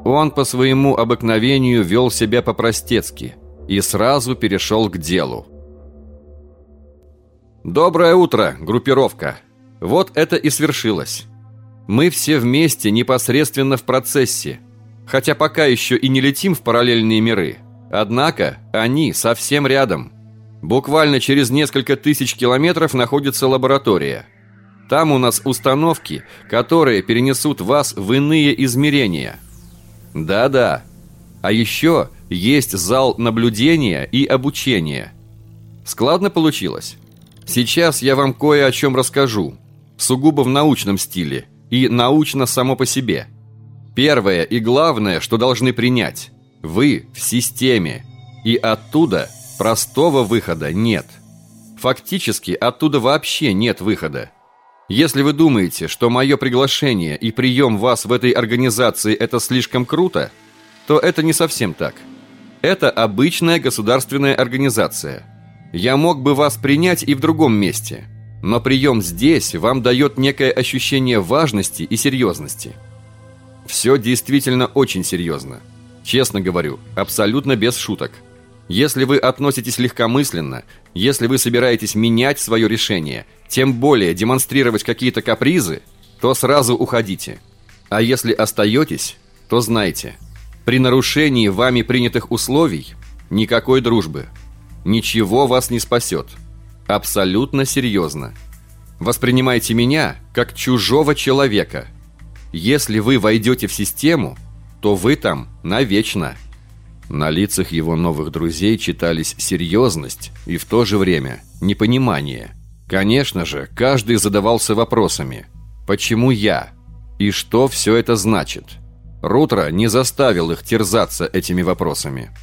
Он по своему обыкновению вел себя по-простецки и сразу перешел к делу. Доброе утро, группировка. Вот это и свершилось. Мы все вместе непосредственно в процессе, хотя пока еще и не летим в параллельные миры. Однако они совсем рядом. Буквально через несколько тысяч километров находится лаборатория – там у нас установки, которые перенесут вас в иные измерения. Да-да. А еще есть зал наблюдения и обучения. Складно получилось? Сейчас я вам кое о чем расскажу. Сугубо в научном стиле. И научно само по себе. Первое и главное, что должны принять. Вы в системе. И оттуда простого выхода нет. Фактически оттуда вообще нет выхода. Если вы думаете, что мое приглашение и прием вас в этой организации это слишком круто, то это не совсем так. Это обычная государственная организация. Я мог бы вас принять и в другом месте, но прием здесь вам дает некое ощущение важности и серьезности. Все действительно очень серьезно. Честно говорю, абсолютно без шуток. Если вы относитесь легкомысленно, если вы собираетесь менять свое решение, тем более демонстрировать какие-то капризы, то сразу уходите. А если остаетесь, то знайте, при нарушении вами принятых условий никакой дружбы. Ничего вас не спасет. Абсолютно серьезно. Воспринимайте меня как чужого человека. Если вы войдете в систему, то вы там навечно. На лицах его новых друзей читались серьезность и в то же время непонимание – Конечно же, каждый задавался вопросами. Почему я? И что все это значит? Рутро не заставил их терзаться этими вопросами.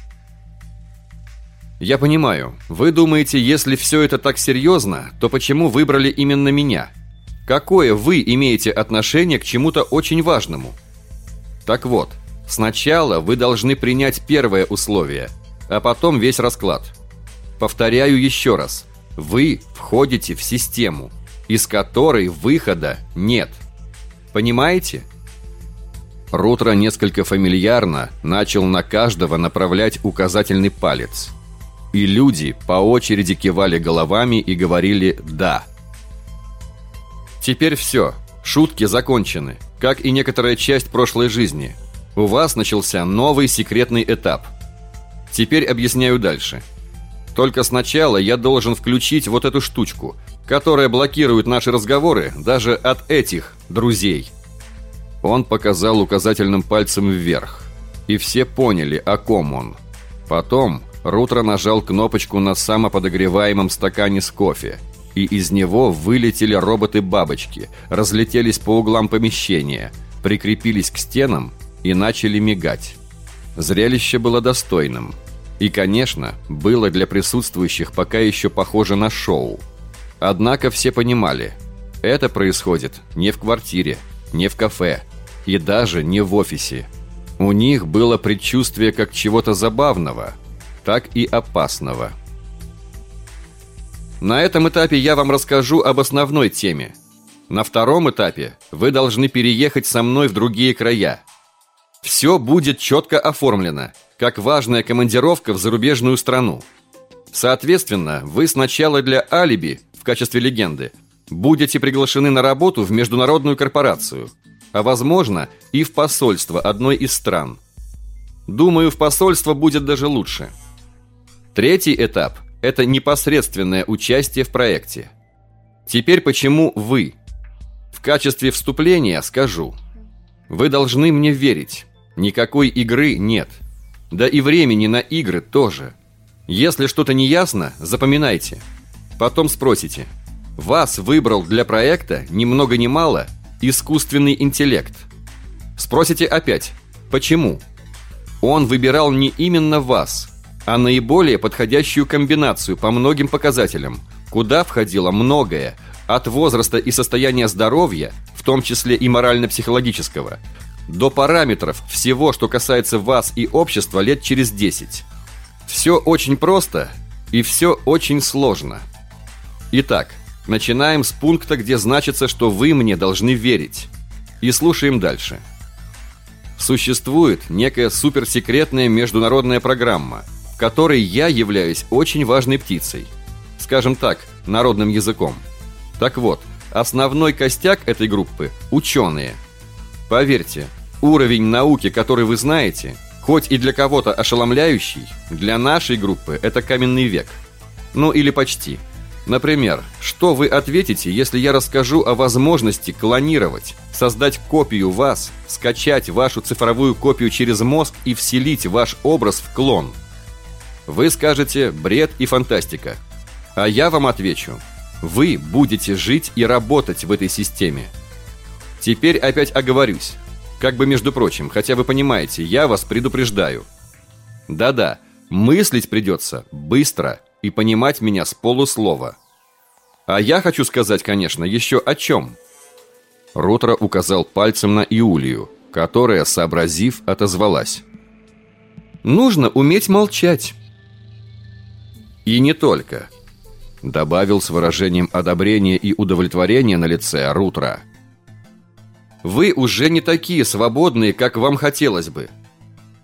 Я понимаю, вы думаете, если все это так серьезно, то почему выбрали именно меня? Какое вы имеете отношение к чему-то очень важному? Так вот, сначала вы должны принять первое условие, а потом весь расклад. Повторяю еще раз – вы входите в систему, из которой выхода нет. Понимаете? Рутро несколько фамильярно начал на каждого направлять указательный палец. И люди по очереди кивали головами и говорили «да». Теперь все. Шутки закончены, как и некоторая часть прошлой жизни. У вас начался новый секретный этап. Теперь объясняю дальше. Только сначала я должен включить вот эту штучку, которая блокирует наши разговоры даже от этих друзей. Он показал указательным пальцем вверх. И все поняли, о ком он. Потом Рутро нажал кнопочку на самоподогреваемом стакане с кофе, и из него вылетели роботы-бабочки, разлетелись по углам помещения, прикрепились к стенам и начали мигать. Зрелище было достойным. И, конечно, было для присутствующих пока еще похоже на шоу. Однако все понимали, это происходит не в квартире, не в кафе и даже не в офисе. У них было предчувствие как чего-то забавного, так и опасного. На этом этапе я вам расскажу об основной теме. На втором этапе вы должны переехать со мной в другие края. Все будет четко оформлено, как важная командировка в зарубежную страну. Соответственно, вы сначала для алиби, в качестве легенды, будете приглашены на работу в международную корпорацию, а возможно и в посольство одной из стран. Думаю, в посольство будет даже лучше. Третий этап – это непосредственное участие в проекте. Теперь почему вы? В качестве вступления скажу. Вы должны мне верить. Никакой игры нет. Да и времени на игры тоже. Если что-то не ясно, запоминайте. Потом спросите. Вас выбрал для проекта ни много ни мало искусственный интеллект. Спросите опять. Почему? Он выбирал не именно вас, а наиболее подходящую комбинацию по многим показателям, куда входило многое, от возраста и состояния здоровья, в том числе и морально-психологического, до параметров всего, что касается вас и общества лет через 10. Все очень просто и все очень сложно. Итак, начинаем с пункта, где значится, что вы мне должны верить. И слушаем дальше. Существует некая суперсекретная международная программа – которой я являюсь очень важной птицей. Скажем так, народным языком. Так вот, основной костяк этой группы – ученые. Поверьте, уровень науки, который вы знаете, хоть и для кого-то ошеломляющий, для нашей группы это каменный век. Ну или почти. Например, что вы ответите, если я расскажу о возможности клонировать, создать копию вас, скачать вашу цифровую копию через мозг и вселить ваш образ в клон – вы скажете «бред и фантастика». А я вам отвечу «Вы будете жить и работать в этой системе». Теперь опять оговорюсь. Как бы между прочим, хотя вы понимаете, я вас предупреждаю. Да-да, мыслить придется быстро и понимать меня с полуслова. А я хочу сказать, конечно, еще о чем. Ротро указал пальцем на Иулию, которая, сообразив, отозвалась. «Нужно уметь молчать». И не только. Добавил с выражением одобрения и удовлетворения на лице Рутра. Вы уже не такие свободные, как вам хотелось бы.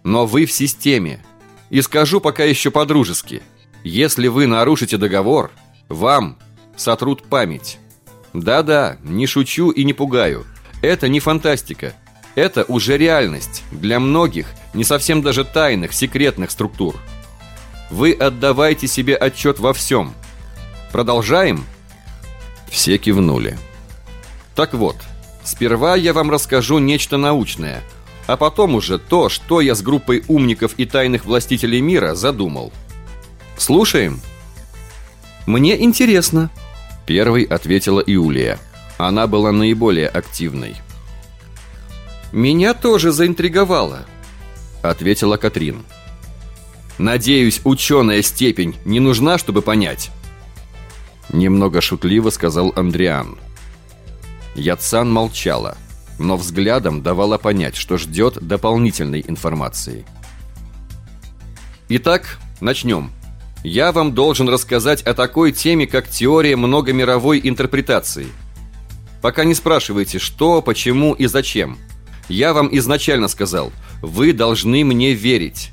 Но вы в системе. И скажу пока еще по-дружески. Если вы нарушите договор, вам сотрут память. Да-да, не шучу и не пугаю. Это не фантастика. Это уже реальность для многих, не совсем даже тайных, секретных структур. Вы отдавайте себе отчет во всем. Продолжаем?» Все кивнули. «Так вот, сперва я вам расскажу нечто научное, а потом уже то, что я с группой умников и тайных властителей мира задумал. Слушаем?» «Мне интересно», — первой ответила Иулия. Она была наиболее активной. «Меня тоже заинтриговало», — ответила Катрин. Надеюсь, ученая степень не нужна, чтобы понять. Немного шутливо сказал Андриан. Яцан молчала, но взглядом давала понять, что ждет дополнительной информации. Итак, начнем. Я вам должен рассказать о такой теме, как теория многомировой интерпретации. Пока не спрашивайте, что, почему и зачем. Я вам изначально сказал, вы должны мне верить.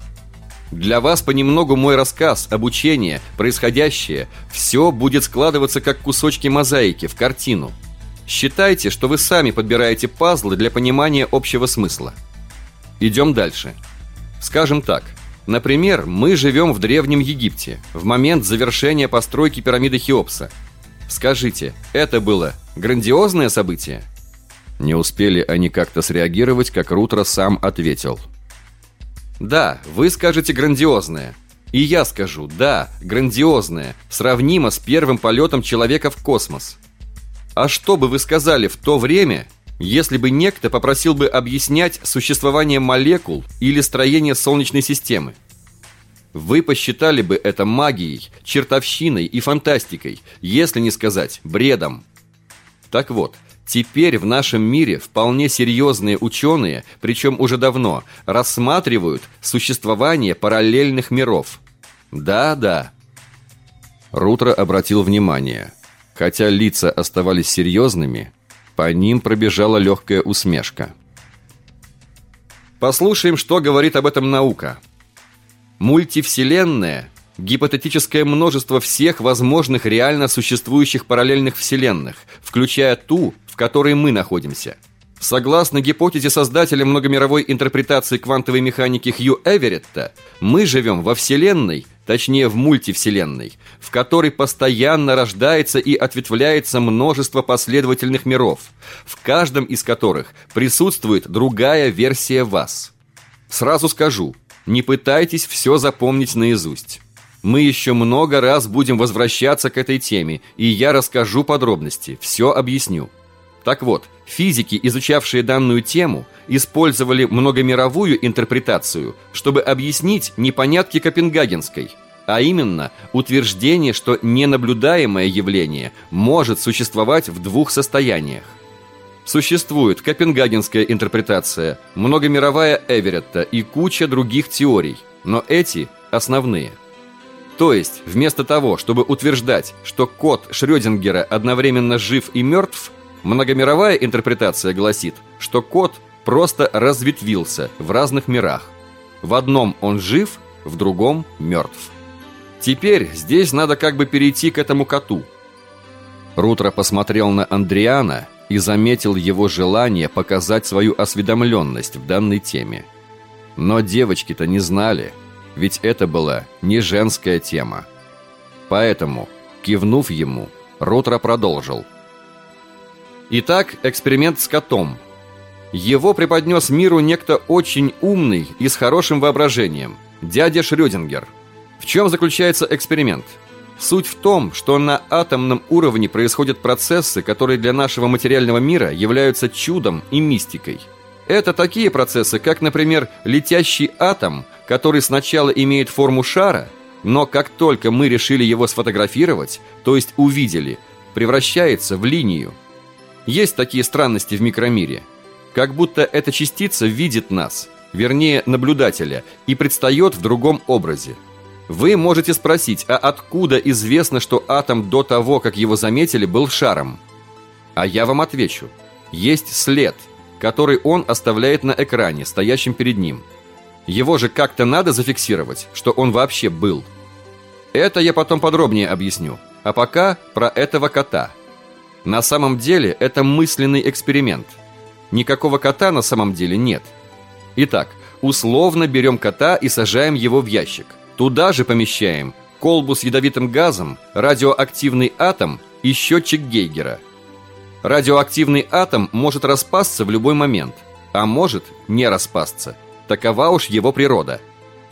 Для вас понемногу мой рассказ, обучение, происходящее – все будет складываться как кусочки мозаики в картину. Считайте, что вы сами подбираете пазлы для понимания общего смысла. Идем дальше. Скажем так. Например, мы живем в Древнем Египте, в момент завершения постройки пирамиды Хеопса. Скажите, это было грандиозное событие? Не успели они как-то среагировать, как Рутро сам ответил – Да, вы скажете грандиозное. И я скажу, да, грандиозное, сравнимо с первым полетом человека в космос. А что бы вы сказали в то время, если бы некто попросил бы объяснять существование молекул или строение Солнечной системы? Вы посчитали бы это магией, чертовщиной и фантастикой, если не сказать бредом. Так вот, теперь в нашем мире вполне серьезные ученые, причем уже давно, рассматривают существование параллельных миров. Да-да. Рутро обратил внимание. Хотя лица оставались серьезными, по ним пробежала легкая усмешка. Послушаем, что говорит об этом наука. Мультивселенная – гипотетическое множество всех возможных реально существующих параллельных вселенных, включая ту, в которой мы находимся. Согласно гипотезе создателя многомировой интерпретации квантовой механики Хью Эверетта, мы живем во Вселенной, точнее в мультивселенной, в которой постоянно рождается и ответвляется множество последовательных миров, в каждом из которых присутствует другая версия вас. Сразу скажу – не пытайтесь все запомнить наизусть. Мы еще много раз будем возвращаться к этой теме, и я расскажу подробности, все объясню. Так вот, физики, изучавшие данную тему, использовали многомировую интерпретацию, чтобы объяснить непонятки Копенгагенской, а именно утверждение, что ненаблюдаемое явление может существовать в двух состояниях. Существует копенгагенская интерпретация, многомировая Эверетта и куча других теорий, но эти основные. То есть, вместо того, чтобы утверждать, что кот Шрёдингера одновременно жив и мертв, многомировая интерпретация гласит, что кот просто разветвился в разных мирах. В одном он жив, в другом мертв. Теперь здесь надо как бы перейти к этому коту. Рутро посмотрел на Андриана и заметил его желание показать свою осведомленность в данной теме. Но девочки-то не знали, ведь это была не женская тема. Поэтому, кивнув ему, Рутро продолжил. Итак, эксперимент с котом. Его преподнес миру некто очень умный и с хорошим воображением, дядя Шрёдингер. В чем заключается эксперимент – Суть в том, что на атомном уровне происходят процессы, которые для нашего материального мира являются чудом и мистикой. Это такие процессы, как, например, летящий атом, который сначала имеет форму шара, но как только мы решили его сфотографировать, то есть увидели, превращается в линию. Есть такие странности в микромире. Как будто эта частица видит нас, вернее, наблюдателя, и предстает в другом образе. Вы можете спросить, а откуда известно, что атом до того, как его заметили, был шаром? А я вам отвечу. Есть след, который он оставляет на экране, стоящем перед ним. Его же как-то надо зафиксировать, что он вообще был. Это я потом подробнее объясню. А пока про этого кота. На самом деле это мысленный эксперимент. Никакого кота на самом деле нет. Итак, условно берем кота и сажаем его в ящик – Туда же помещаем колбу с ядовитым газом, радиоактивный атом и счетчик Гейгера. Радиоактивный атом может распасться в любой момент, а может не распасться. Такова уж его природа.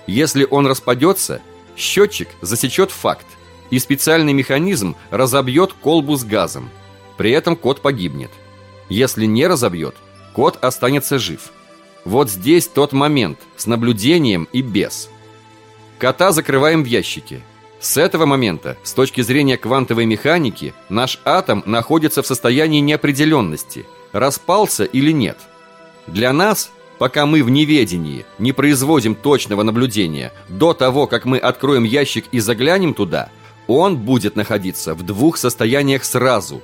Если он распадется, счетчик засечет факт, и специальный механизм разобьет колбу с газом. При этом кот погибнет. Если не разобьет, кот останется жив. Вот здесь тот момент с наблюдением и без – Кота закрываем в ящике. С этого момента, с точки зрения квантовой механики, наш атом находится в состоянии неопределенности, распался или нет. Для нас, пока мы в неведении, не производим точного наблюдения, до того, как мы откроем ящик и заглянем туда, он будет находиться в двух состояниях сразу.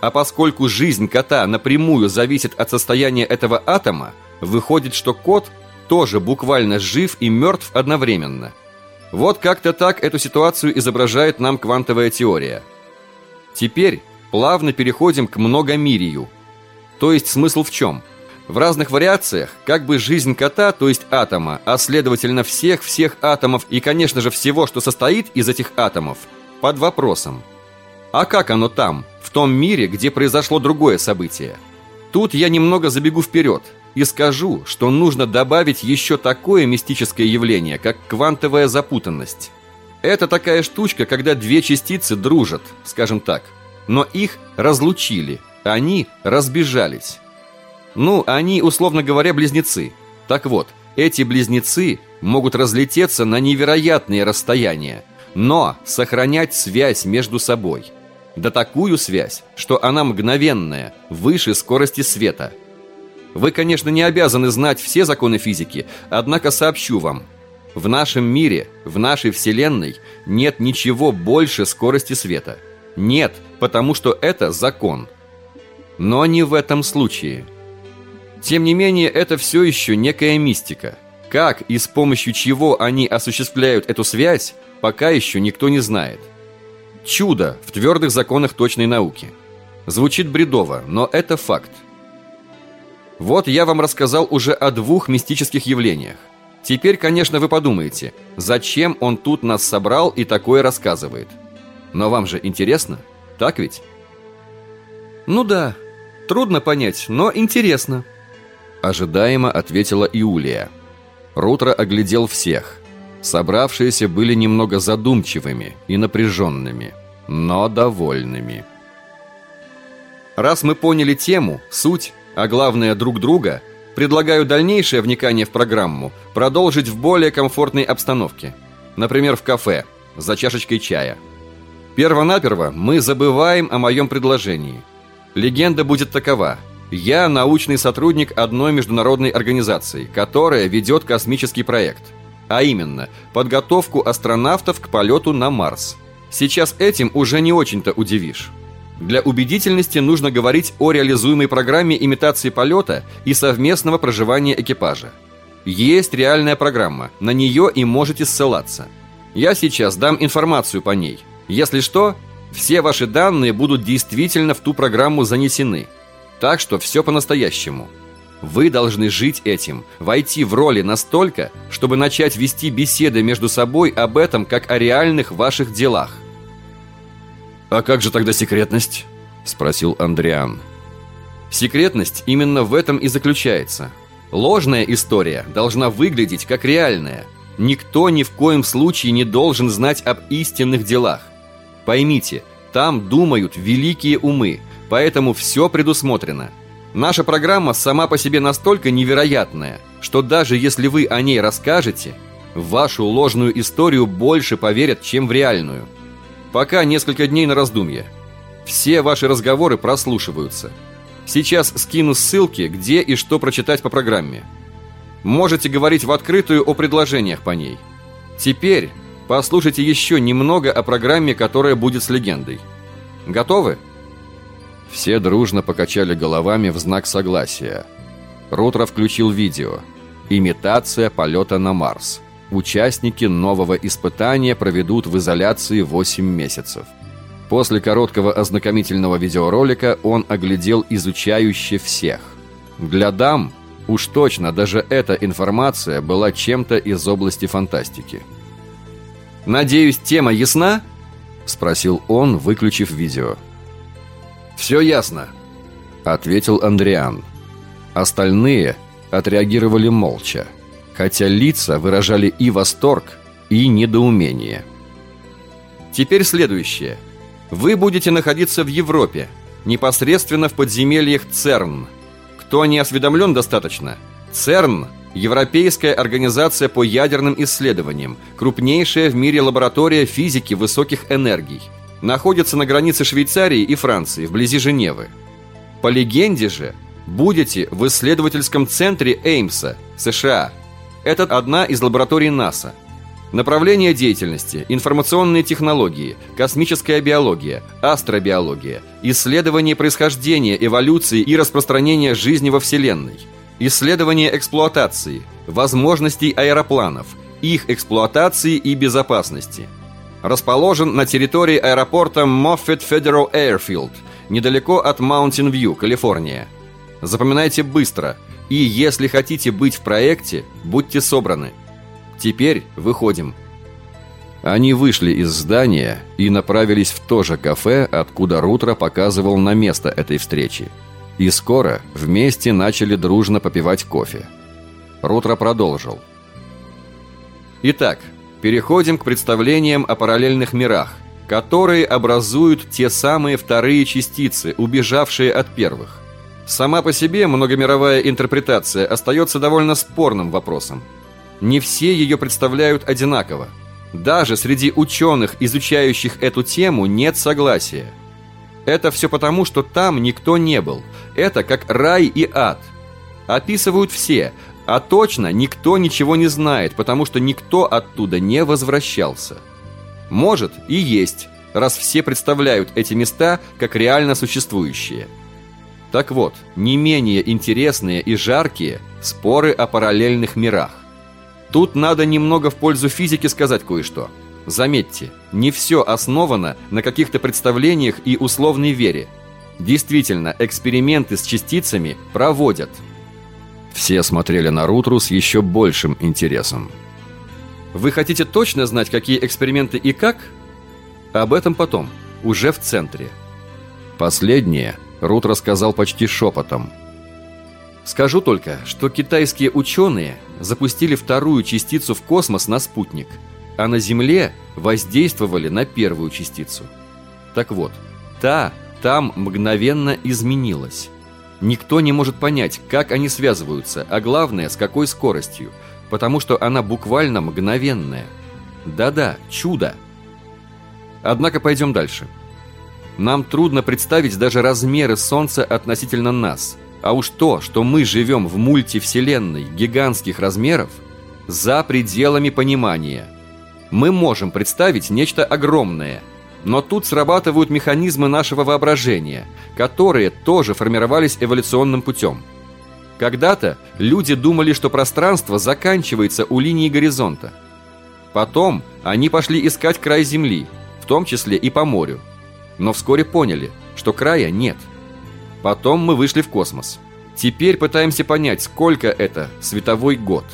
А поскольку жизнь кота напрямую зависит от состояния этого атома, выходит, что кот тоже буквально жив и мертв одновременно – вот как-то так эту ситуацию изображает нам квантовая теория. Теперь плавно переходим к многомирию. То есть смысл в чем? В разных вариациях как бы жизнь кота, то есть атома, а следовательно всех-всех атомов и, конечно же, всего, что состоит из этих атомов, под вопросом. А как оно там, в том мире, где произошло другое событие? Тут я немного забегу вперед. И скажу, что нужно добавить еще такое мистическое явление, как квантовая запутанность. Это такая штучка, когда две частицы дружат, скажем так, но их разлучили, они разбежались. Ну, они, условно говоря, близнецы. Так вот, эти близнецы могут разлететься на невероятные расстояния, но сохранять связь между собой. Да такую связь, что она мгновенная, выше скорости света. Вы, конечно, не обязаны знать все законы физики, однако сообщу вам. В нашем мире, в нашей Вселенной нет ничего больше скорости света. Нет, потому что это закон. Но не в этом случае – тем не менее, это все еще некая мистика. Как и с помощью чего они осуществляют эту связь, пока еще никто не знает. Чудо в твердых законах точной науки. Звучит бредово, но это факт. Вот я вам рассказал уже о двух мистических явлениях. Теперь, конечно, вы подумаете, зачем он тут нас собрал и такое рассказывает. Но вам же интересно, так ведь? Ну да, трудно понять, но интересно. Ожидаемо ответила Иулия. Рутро оглядел всех. Собравшиеся были немного задумчивыми и напряженными, но довольными. Раз мы поняли тему, суть, а главное друг друга, предлагаю дальнейшее вникание в программу продолжить в более комфортной обстановке. Например, в кафе, за чашечкой чая. Первонаперво мы забываем о моем предложении. Легенда будет такова – я научный сотрудник одной международной организации, которая ведет космический проект. А именно, подготовку астронавтов к полету на Марс. Сейчас этим уже не очень-то удивишь. Для убедительности нужно говорить о реализуемой программе имитации полета и совместного проживания экипажа. Есть реальная программа, на нее и можете ссылаться. Я сейчас дам информацию по ней. Если что, все ваши данные будут действительно в ту программу занесены – так что все по-настоящему. Вы должны жить этим, войти в роли настолько, чтобы начать вести беседы между собой об этом, как о реальных ваших делах. «А как же тогда секретность?» – спросил Андриан. Секретность именно в этом и заключается. Ложная история должна выглядеть как реальная. Никто ни в коем случае не должен знать об истинных делах. Поймите, там думают великие умы – Поэтому все предусмотрено. Наша программа сама по себе настолько невероятная, что даже если вы о ней расскажете, вашу ложную историю больше поверят, чем в реальную. Пока несколько дней на раздумье. Все ваши разговоры прослушиваются. Сейчас скину ссылки, где и что прочитать по программе. Можете говорить в открытую о предложениях по ней. Теперь послушайте еще немного о программе, которая будет с легендой. Готовы? Все дружно покачали головами в знак согласия. Рутро включил видео. Имитация полета на Марс. Участники нового испытания проведут в изоляции 8 месяцев. После короткого ознакомительного видеоролика он оглядел изучающе всех. Для дам уж точно даже эта информация была чем-то из области фантастики. «Надеюсь, тема ясна?» – спросил он, выключив видео. «Все ясно», — ответил Андриан. Остальные отреагировали молча, хотя лица выражали и восторг, и недоумение. Теперь следующее. Вы будете находиться в Европе, непосредственно в подземельях ЦЕРН. Кто не осведомлен достаточно, ЦЕРН – Европейская организация по ядерным исследованиям, крупнейшая в мире лаборатория физики высоких энергий – находится на границе Швейцарии и Франции, вблизи Женевы. По легенде же, будете в исследовательском центре Эймса, США. Это одна из лабораторий НАСА. Направление деятельности – информационные технологии, космическая биология, астробиология, исследование происхождения, эволюции и распространения жизни во Вселенной, исследование эксплуатации, возможностей аэропланов, их эксплуатации и безопасности – расположен на территории аэропорта Moffett Federal Airfield, недалеко от Mountain View, Калифорния. Запоминайте быстро, и если хотите быть в проекте, будьте собраны. Теперь выходим. Они вышли из здания и направились в то же кафе, откуда Рутро показывал на место этой встречи. И скоро вместе начали дружно попивать кофе. Рутро продолжил. Итак, переходим к представлениям о параллельных мирах, которые образуют те самые вторые частицы, убежавшие от первых. Сама по себе многомировая интерпретация остается довольно спорным вопросом. Не все ее представляют одинаково. Даже среди ученых, изучающих эту тему, нет согласия. Это все потому, что там никто не был. Это как рай и ад. Описывают все, а точно никто ничего не знает, потому что никто оттуда не возвращался. Может и есть, раз все представляют эти места как реально существующие. Так вот, не менее интересные и жаркие споры о параллельных мирах. Тут надо немного в пользу физики сказать кое-что. Заметьте, не все основано на каких-то представлениях и условной вере. Действительно, эксперименты с частицами проводят. Все смотрели на Рутру с еще большим интересом. Вы хотите точно знать, какие эксперименты и как? Об этом потом, уже в центре. Последнее Рут рассказал почти шепотом. Скажу только, что китайские ученые запустили вторую частицу в космос на спутник, а на Земле воздействовали на первую частицу. Так вот, та там мгновенно изменилась. Никто не может понять, как они связываются, а главное, с какой скоростью, потому что она буквально мгновенная. Да-да, чудо. Однако пойдем дальше. Нам трудно представить даже размеры Солнца относительно нас – а уж то, что мы живем в мультивселенной гигантских размеров, за пределами понимания. Мы можем представить нечто огромное, но тут срабатывают механизмы нашего воображения, которые тоже формировались эволюционным путем. Когда-то люди думали, что пространство заканчивается у линии горизонта. Потом они пошли искать край Земли, в том числе и по морю. Но вскоре поняли, что края нет – Потом мы вышли в космос. Теперь пытаемся понять, сколько это световой год.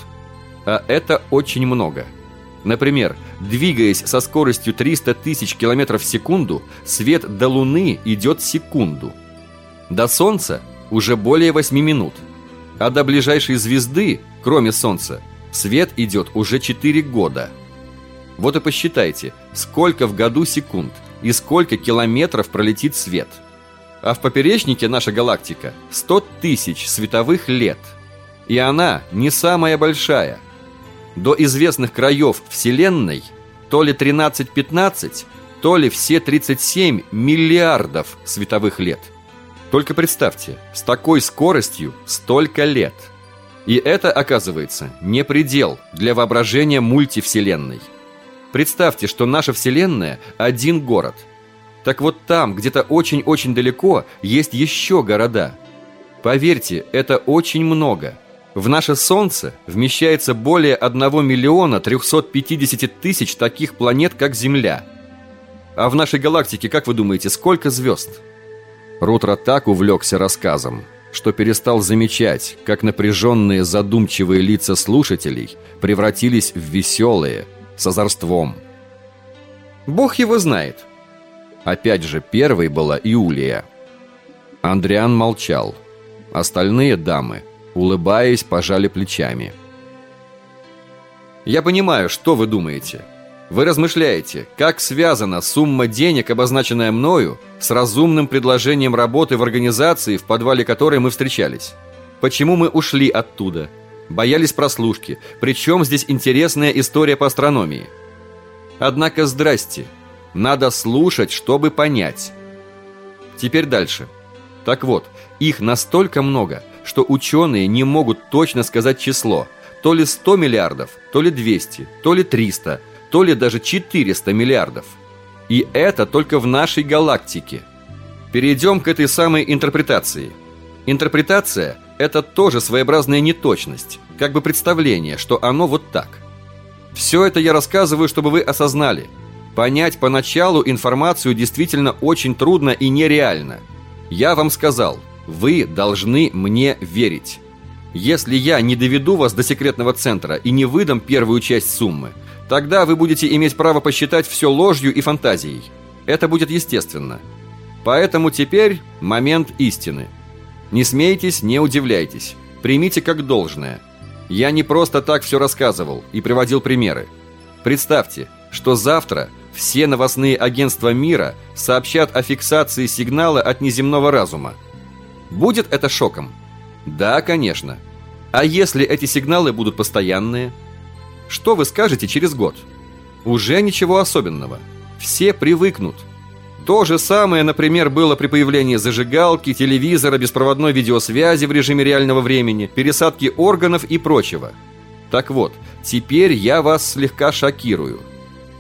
А это очень много. Например, двигаясь со скоростью 300 тысяч километров в секунду, свет до Луны идет секунду. До Солнца уже более 8 минут. А до ближайшей звезды, кроме Солнца, свет идет уже 4 года. Вот и посчитайте, сколько в году секунд и сколько километров пролетит свет – а в поперечнике наша галактика 100 тысяч световых лет. И она не самая большая. До известных краев Вселенной то ли 13-15, то ли все 37 миллиардов световых лет. Только представьте, с такой скоростью столько лет. И это, оказывается, не предел для воображения мультивселенной. Представьте, что наша Вселенная – один город – так вот там, где-то очень-очень далеко, есть еще города. Поверьте, это очень много. В наше Солнце вмещается более 1 миллиона 350 тысяч таких планет, как Земля. А в нашей галактике, как вы думаете, сколько звезд? Рутро так увлекся рассказом, что перестал замечать, как напряженные задумчивые лица слушателей превратились в веселые, с озорством. Бог его знает – Опять же, первой была Иулия. Андриан молчал. Остальные дамы, улыбаясь, пожали плечами. «Я понимаю, что вы думаете. Вы размышляете, как связана сумма денег, обозначенная мною, с разумным предложением работы в организации, в подвале которой мы встречались. Почему мы ушли оттуда? Боялись прослушки. Причем здесь интересная история по астрономии. Однако, здрасте, надо слушать, чтобы понять. Теперь дальше. Так вот, их настолько много, что ученые не могут точно сказать число. То ли 100 миллиардов, то ли 200, то ли 300, то ли даже 400 миллиардов. И это только в нашей галактике. Перейдем к этой самой интерпретации. Интерпретация – это тоже своеобразная неточность, как бы представление, что оно вот так. Все это я рассказываю, чтобы вы осознали – Понять поначалу информацию действительно очень трудно и нереально. Я вам сказал, вы должны мне верить. Если я не доведу вас до секретного центра и не выдам первую часть суммы, тогда вы будете иметь право посчитать все ложью и фантазией. Это будет естественно. Поэтому теперь момент истины. Не смейтесь, не удивляйтесь. Примите как должное. Я не просто так все рассказывал и приводил примеры. Представьте, что завтра все новостные агентства мира сообщат о фиксации сигнала от неземного разума. Будет это шоком? Да, конечно. А если эти сигналы будут постоянные? Что вы скажете через год? Уже ничего особенного. Все привыкнут. То же самое, например, было при появлении зажигалки, телевизора, беспроводной видеосвязи в режиме реального времени, пересадки органов и прочего. Так вот, теперь я вас слегка шокирую.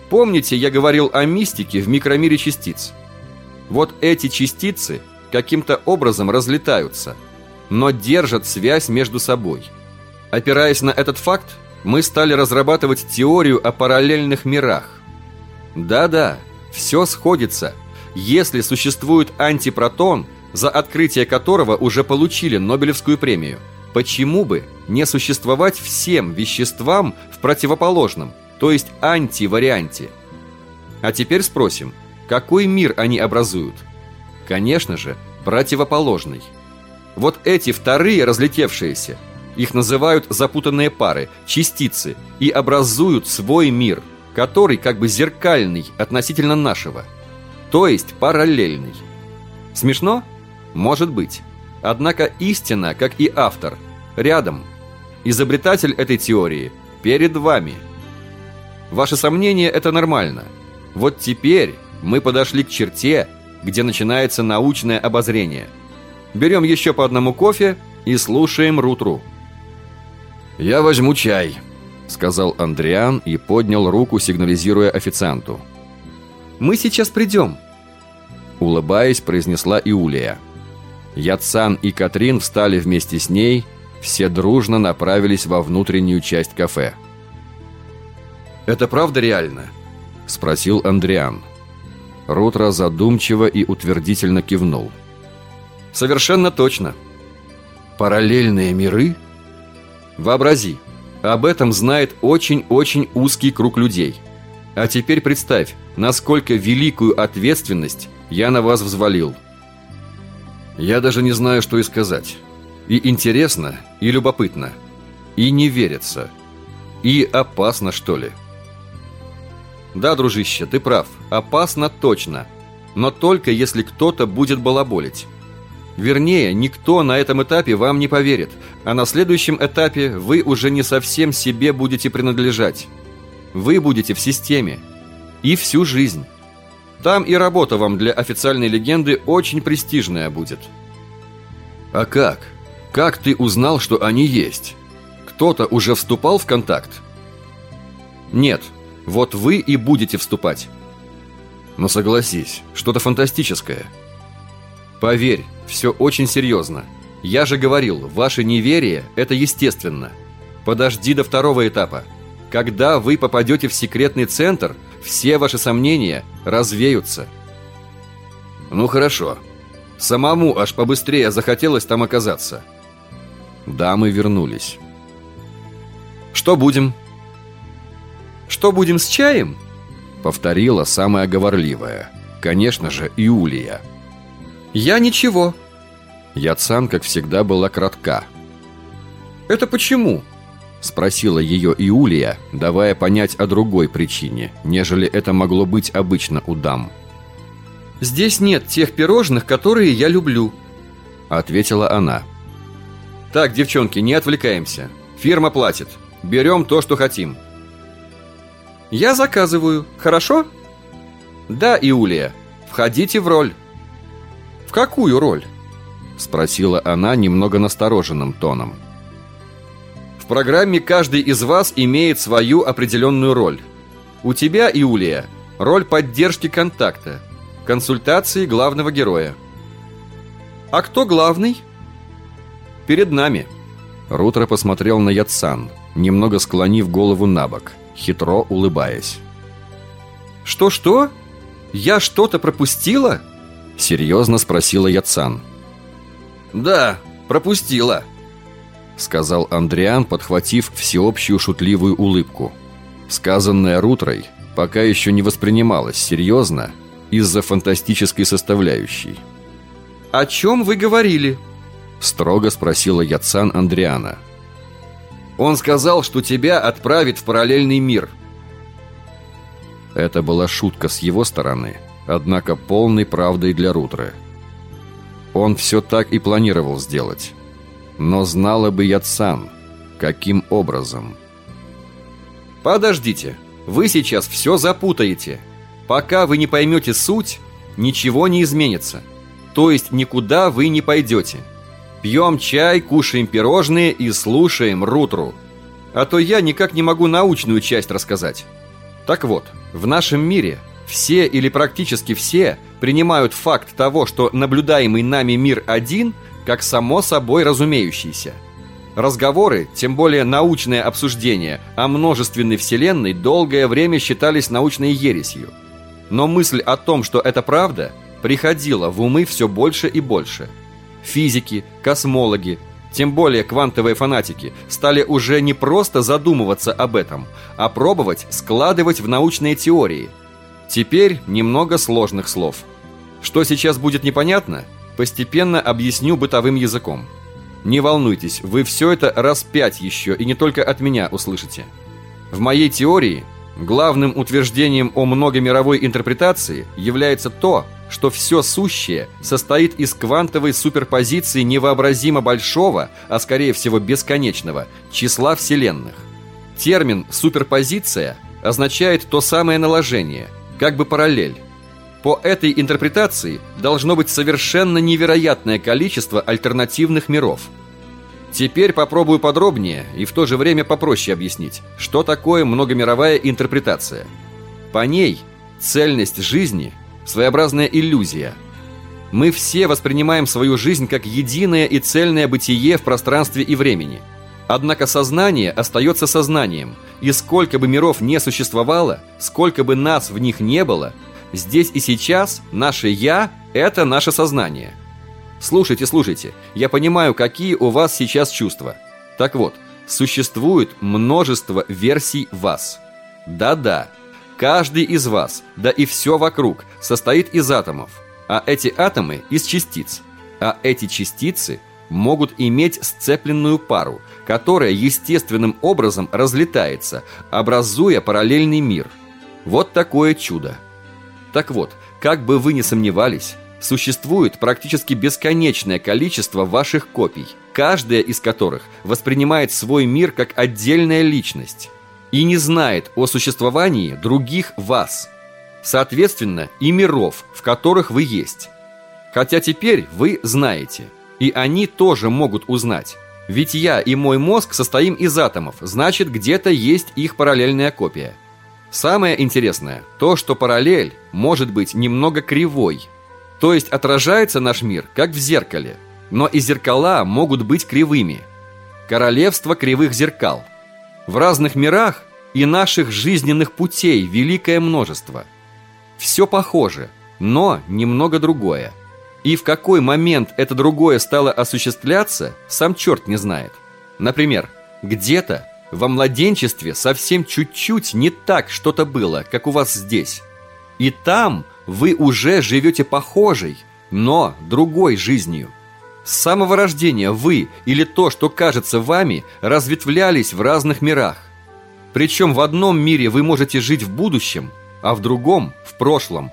Помните, я говорил о мистике в микромире частиц? Вот эти частицы каким-то образом разлетаются, но держат связь между собой. Опираясь на этот факт, мы стали разрабатывать теорию о параллельных мирах. Да-да, все сходится – если существует антипротон, за открытие которого уже получили Нобелевскую премию. Почему бы не существовать всем веществам в противоположном, то есть антиварианте? А теперь спросим, какой мир они образуют? Конечно же, противоположный. Вот эти вторые разлетевшиеся, их называют запутанные пары, частицы, и образуют свой мир, который как бы зеркальный относительно нашего – то есть параллельный. Смешно? Может быть. Однако истина, как и автор, рядом. Изобретатель этой теории перед вами. Ваши сомнения – это нормально. Вот теперь мы подошли к черте, где начинается научное обозрение. Берем еще по одному кофе и слушаем Рутру. «Я возьму чай», — сказал Андриан и поднял руку, сигнализируя официанту. Мы сейчас придем!» Улыбаясь, произнесла Иулия. Яцан и Катрин встали вместе с ней, все дружно направились во внутреннюю часть кафе. «Это правда реально?» – спросил Андриан. Рутро задумчиво и утвердительно кивнул. «Совершенно точно. Параллельные миры?» «Вообрази, об этом знает очень-очень узкий круг людей – а теперь представь, насколько великую ответственность я на вас взвалил. Я даже не знаю, что и сказать. И интересно, и любопытно, и не верится, и опасно, что ли. Да, дружище, ты прав, опасно точно, но только если кто-то будет балаболить. Вернее, никто на этом этапе вам не поверит, а на следующем этапе вы уже не совсем себе будете принадлежать. Вы будете в системе. И всю жизнь. Там и работа вам для официальной легенды очень престижная будет. А как? Как ты узнал, что они есть? Кто-то уже вступал в контакт? Нет. Вот вы и будете вступать. Но согласись, что-то фантастическое. Поверь, все очень серьезно. Я же говорил, ваше неверие – это естественно. Подожди до второго этапа. Когда вы попадете в секретный центр, все ваши сомнения развеются. Ну хорошо. Самому аж побыстрее захотелось там оказаться. Дамы вернулись. Что будем? Что будем с чаем? Повторила самая говорливая. Конечно же, Иулия. Я ничего. Яцан, как всегда, была кратка. Это почему? Спросила ее Иулия, давая понять о другой причине, нежели это могло быть обычно у дам. «Здесь нет тех пирожных, которые я люблю», — ответила она. «Так, девчонки, не отвлекаемся. Фирма платит. Берем то, что хотим». «Я заказываю, хорошо?» «Да, Иулия, входите в роль». «В какую роль?» — спросила она немного настороженным тоном программе каждый из вас имеет свою определенную роль. У тебя, Иулия, роль поддержки контакта, консультации главного героя. А кто главный? Перед нами. Рутро посмотрел на Яцан, немного склонив голову на бок, хитро улыбаясь. «Что-что? Я что-то пропустила?» Серьезно спросила Яцан. «Да, пропустила», сказал Андриан, подхватив всеобщую шутливую улыбку. Сказанное Рутрой пока еще не воспринималось серьезно из-за фантастической составляющей. «О чем вы говорили?» Строго спросила Яцан Андриана. Он сказал, что тебя отправит в параллельный мир. Это была шутка с его стороны, однако полной правдой для Рутры. Он все так и планировал сделать. Но знала бы Яцан, каким образом. Подождите, вы сейчас все запутаете. Пока вы не поймете суть, ничего не изменится. То есть никуда вы не пойдете. Пьем чай, кушаем пирожные и слушаем Рутру. А то я никак не могу научную часть рассказать. Так вот, в нашем мире все или практически все принимают факт того, что наблюдаемый нами мир один, как само собой разумеющийся. Разговоры, тем более научное обсуждение о множественной вселенной долгое время считались научной ересью. Но мысль о том, что это правда, приходила в умы все больше и больше – физики, космологи, тем более квантовые фанатики, стали уже не просто задумываться об этом, а пробовать складывать в научные теории. Теперь немного сложных слов. Что сейчас будет непонятно, постепенно объясню бытовым языком. Не волнуйтесь, вы все это раз пять еще и не только от меня услышите. В моей теории главным утверждением о многомировой интерпретации является то, что все сущее состоит из квантовой суперпозиции невообразимо большого, а скорее всего бесконечного, числа вселенных. Термин «суперпозиция» означает то самое наложение, как бы параллель. По этой интерпретации должно быть совершенно невероятное количество альтернативных миров. Теперь попробую подробнее и в то же время попроще объяснить, что такое многомировая интерпретация. По ней цельность жизни – своеобразная иллюзия. Мы все воспринимаем свою жизнь как единое и цельное бытие в пространстве и времени. Однако сознание остается сознанием, и сколько бы миров не существовало, сколько бы нас в них не было, здесь и сейчас наше «я» — это наше сознание. Слушайте, слушайте, я понимаю, какие у вас сейчас чувства. Так вот, существует множество версий вас. Да-да, Каждый из вас, да и все вокруг, состоит из атомов, а эти атомы из частиц. А эти частицы могут иметь сцепленную пару, которая естественным образом разлетается, образуя параллельный мир. Вот такое чудо. Так вот, как бы вы ни сомневались, существует практически бесконечное количество ваших копий, каждая из которых воспринимает свой мир как отдельная личность и не знает о существовании других вас, соответственно, и миров, в которых вы есть. Хотя теперь вы знаете, и они тоже могут узнать. Ведь я и мой мозг состоим из атомов, значит, где-то есть их параллельная копия. Самое интересное, то, что параллель может быть немного кривой. То есть отражается наш мир, как в зеркале. Но и зеркала могут быть кривыми. Королевство кривых зеркал – в разных мирах и наших жизненных путей великое множество. Все похоже, но немного другое. И в какой момент это другое стало осуществляться, сам черт не знает. Например, где-то во младенчестве совсем чуть-чуть не так что-то было, как у вас здесь. И там вы уже живете похожей, но другой жизнью. С самого рождения вы или то, что кажется вами, разветвлялись в разных мирах. Причем в одном мире вы можете жить в будущем, а в другом – в прошлом.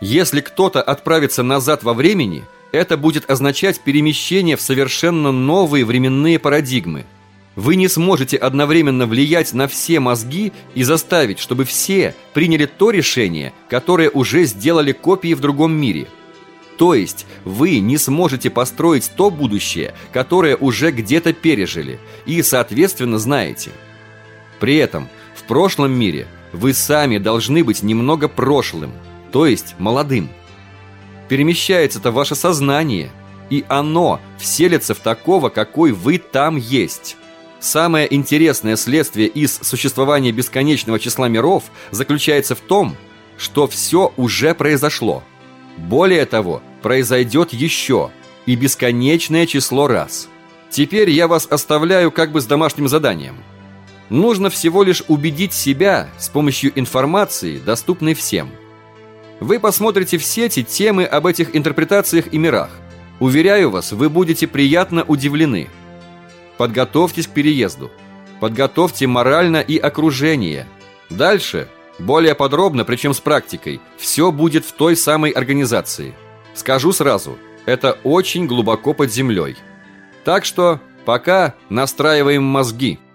Если кто-то отправится назад во времени, это будет означать перемещение в совершенно новые временные парадигмы. Вы не сможете одновременно влиять на все мозги и заставить, чтобы все приняли то решение, которое уже сделали копии в другом мире – то есть вы не сможете построить то будущее, которое уже где-то пережили и, соответственно, знаете. При этом в прошлом мире вы сами должны быть немного прошлым, то есть молодым. Перемещается-то ваше сознание, и оно вселится в такого, какой вы там есть. Самое интересное следствие из существования бесконечного числа миров заключается в том, что все уже произошло. Более того, произойдет еще и бесконечное число раз. Теперь я вас оставляю как бы с домашним заданием. Нужно всего лишь убедить себя с помощью информации, доступной всем. Вы посмотрите в сети темы об этих интерпретациях и мирах. Уверяю вас, вы будете приятно удивлены. Подготовьтесь к переезду. Подготовьте морально и окружение. Дальше, более подробно, причем с практикой, все будет в той самой организации. Скажу сразу, это очень глубоко под землей. Так что пока настраиваем мозги –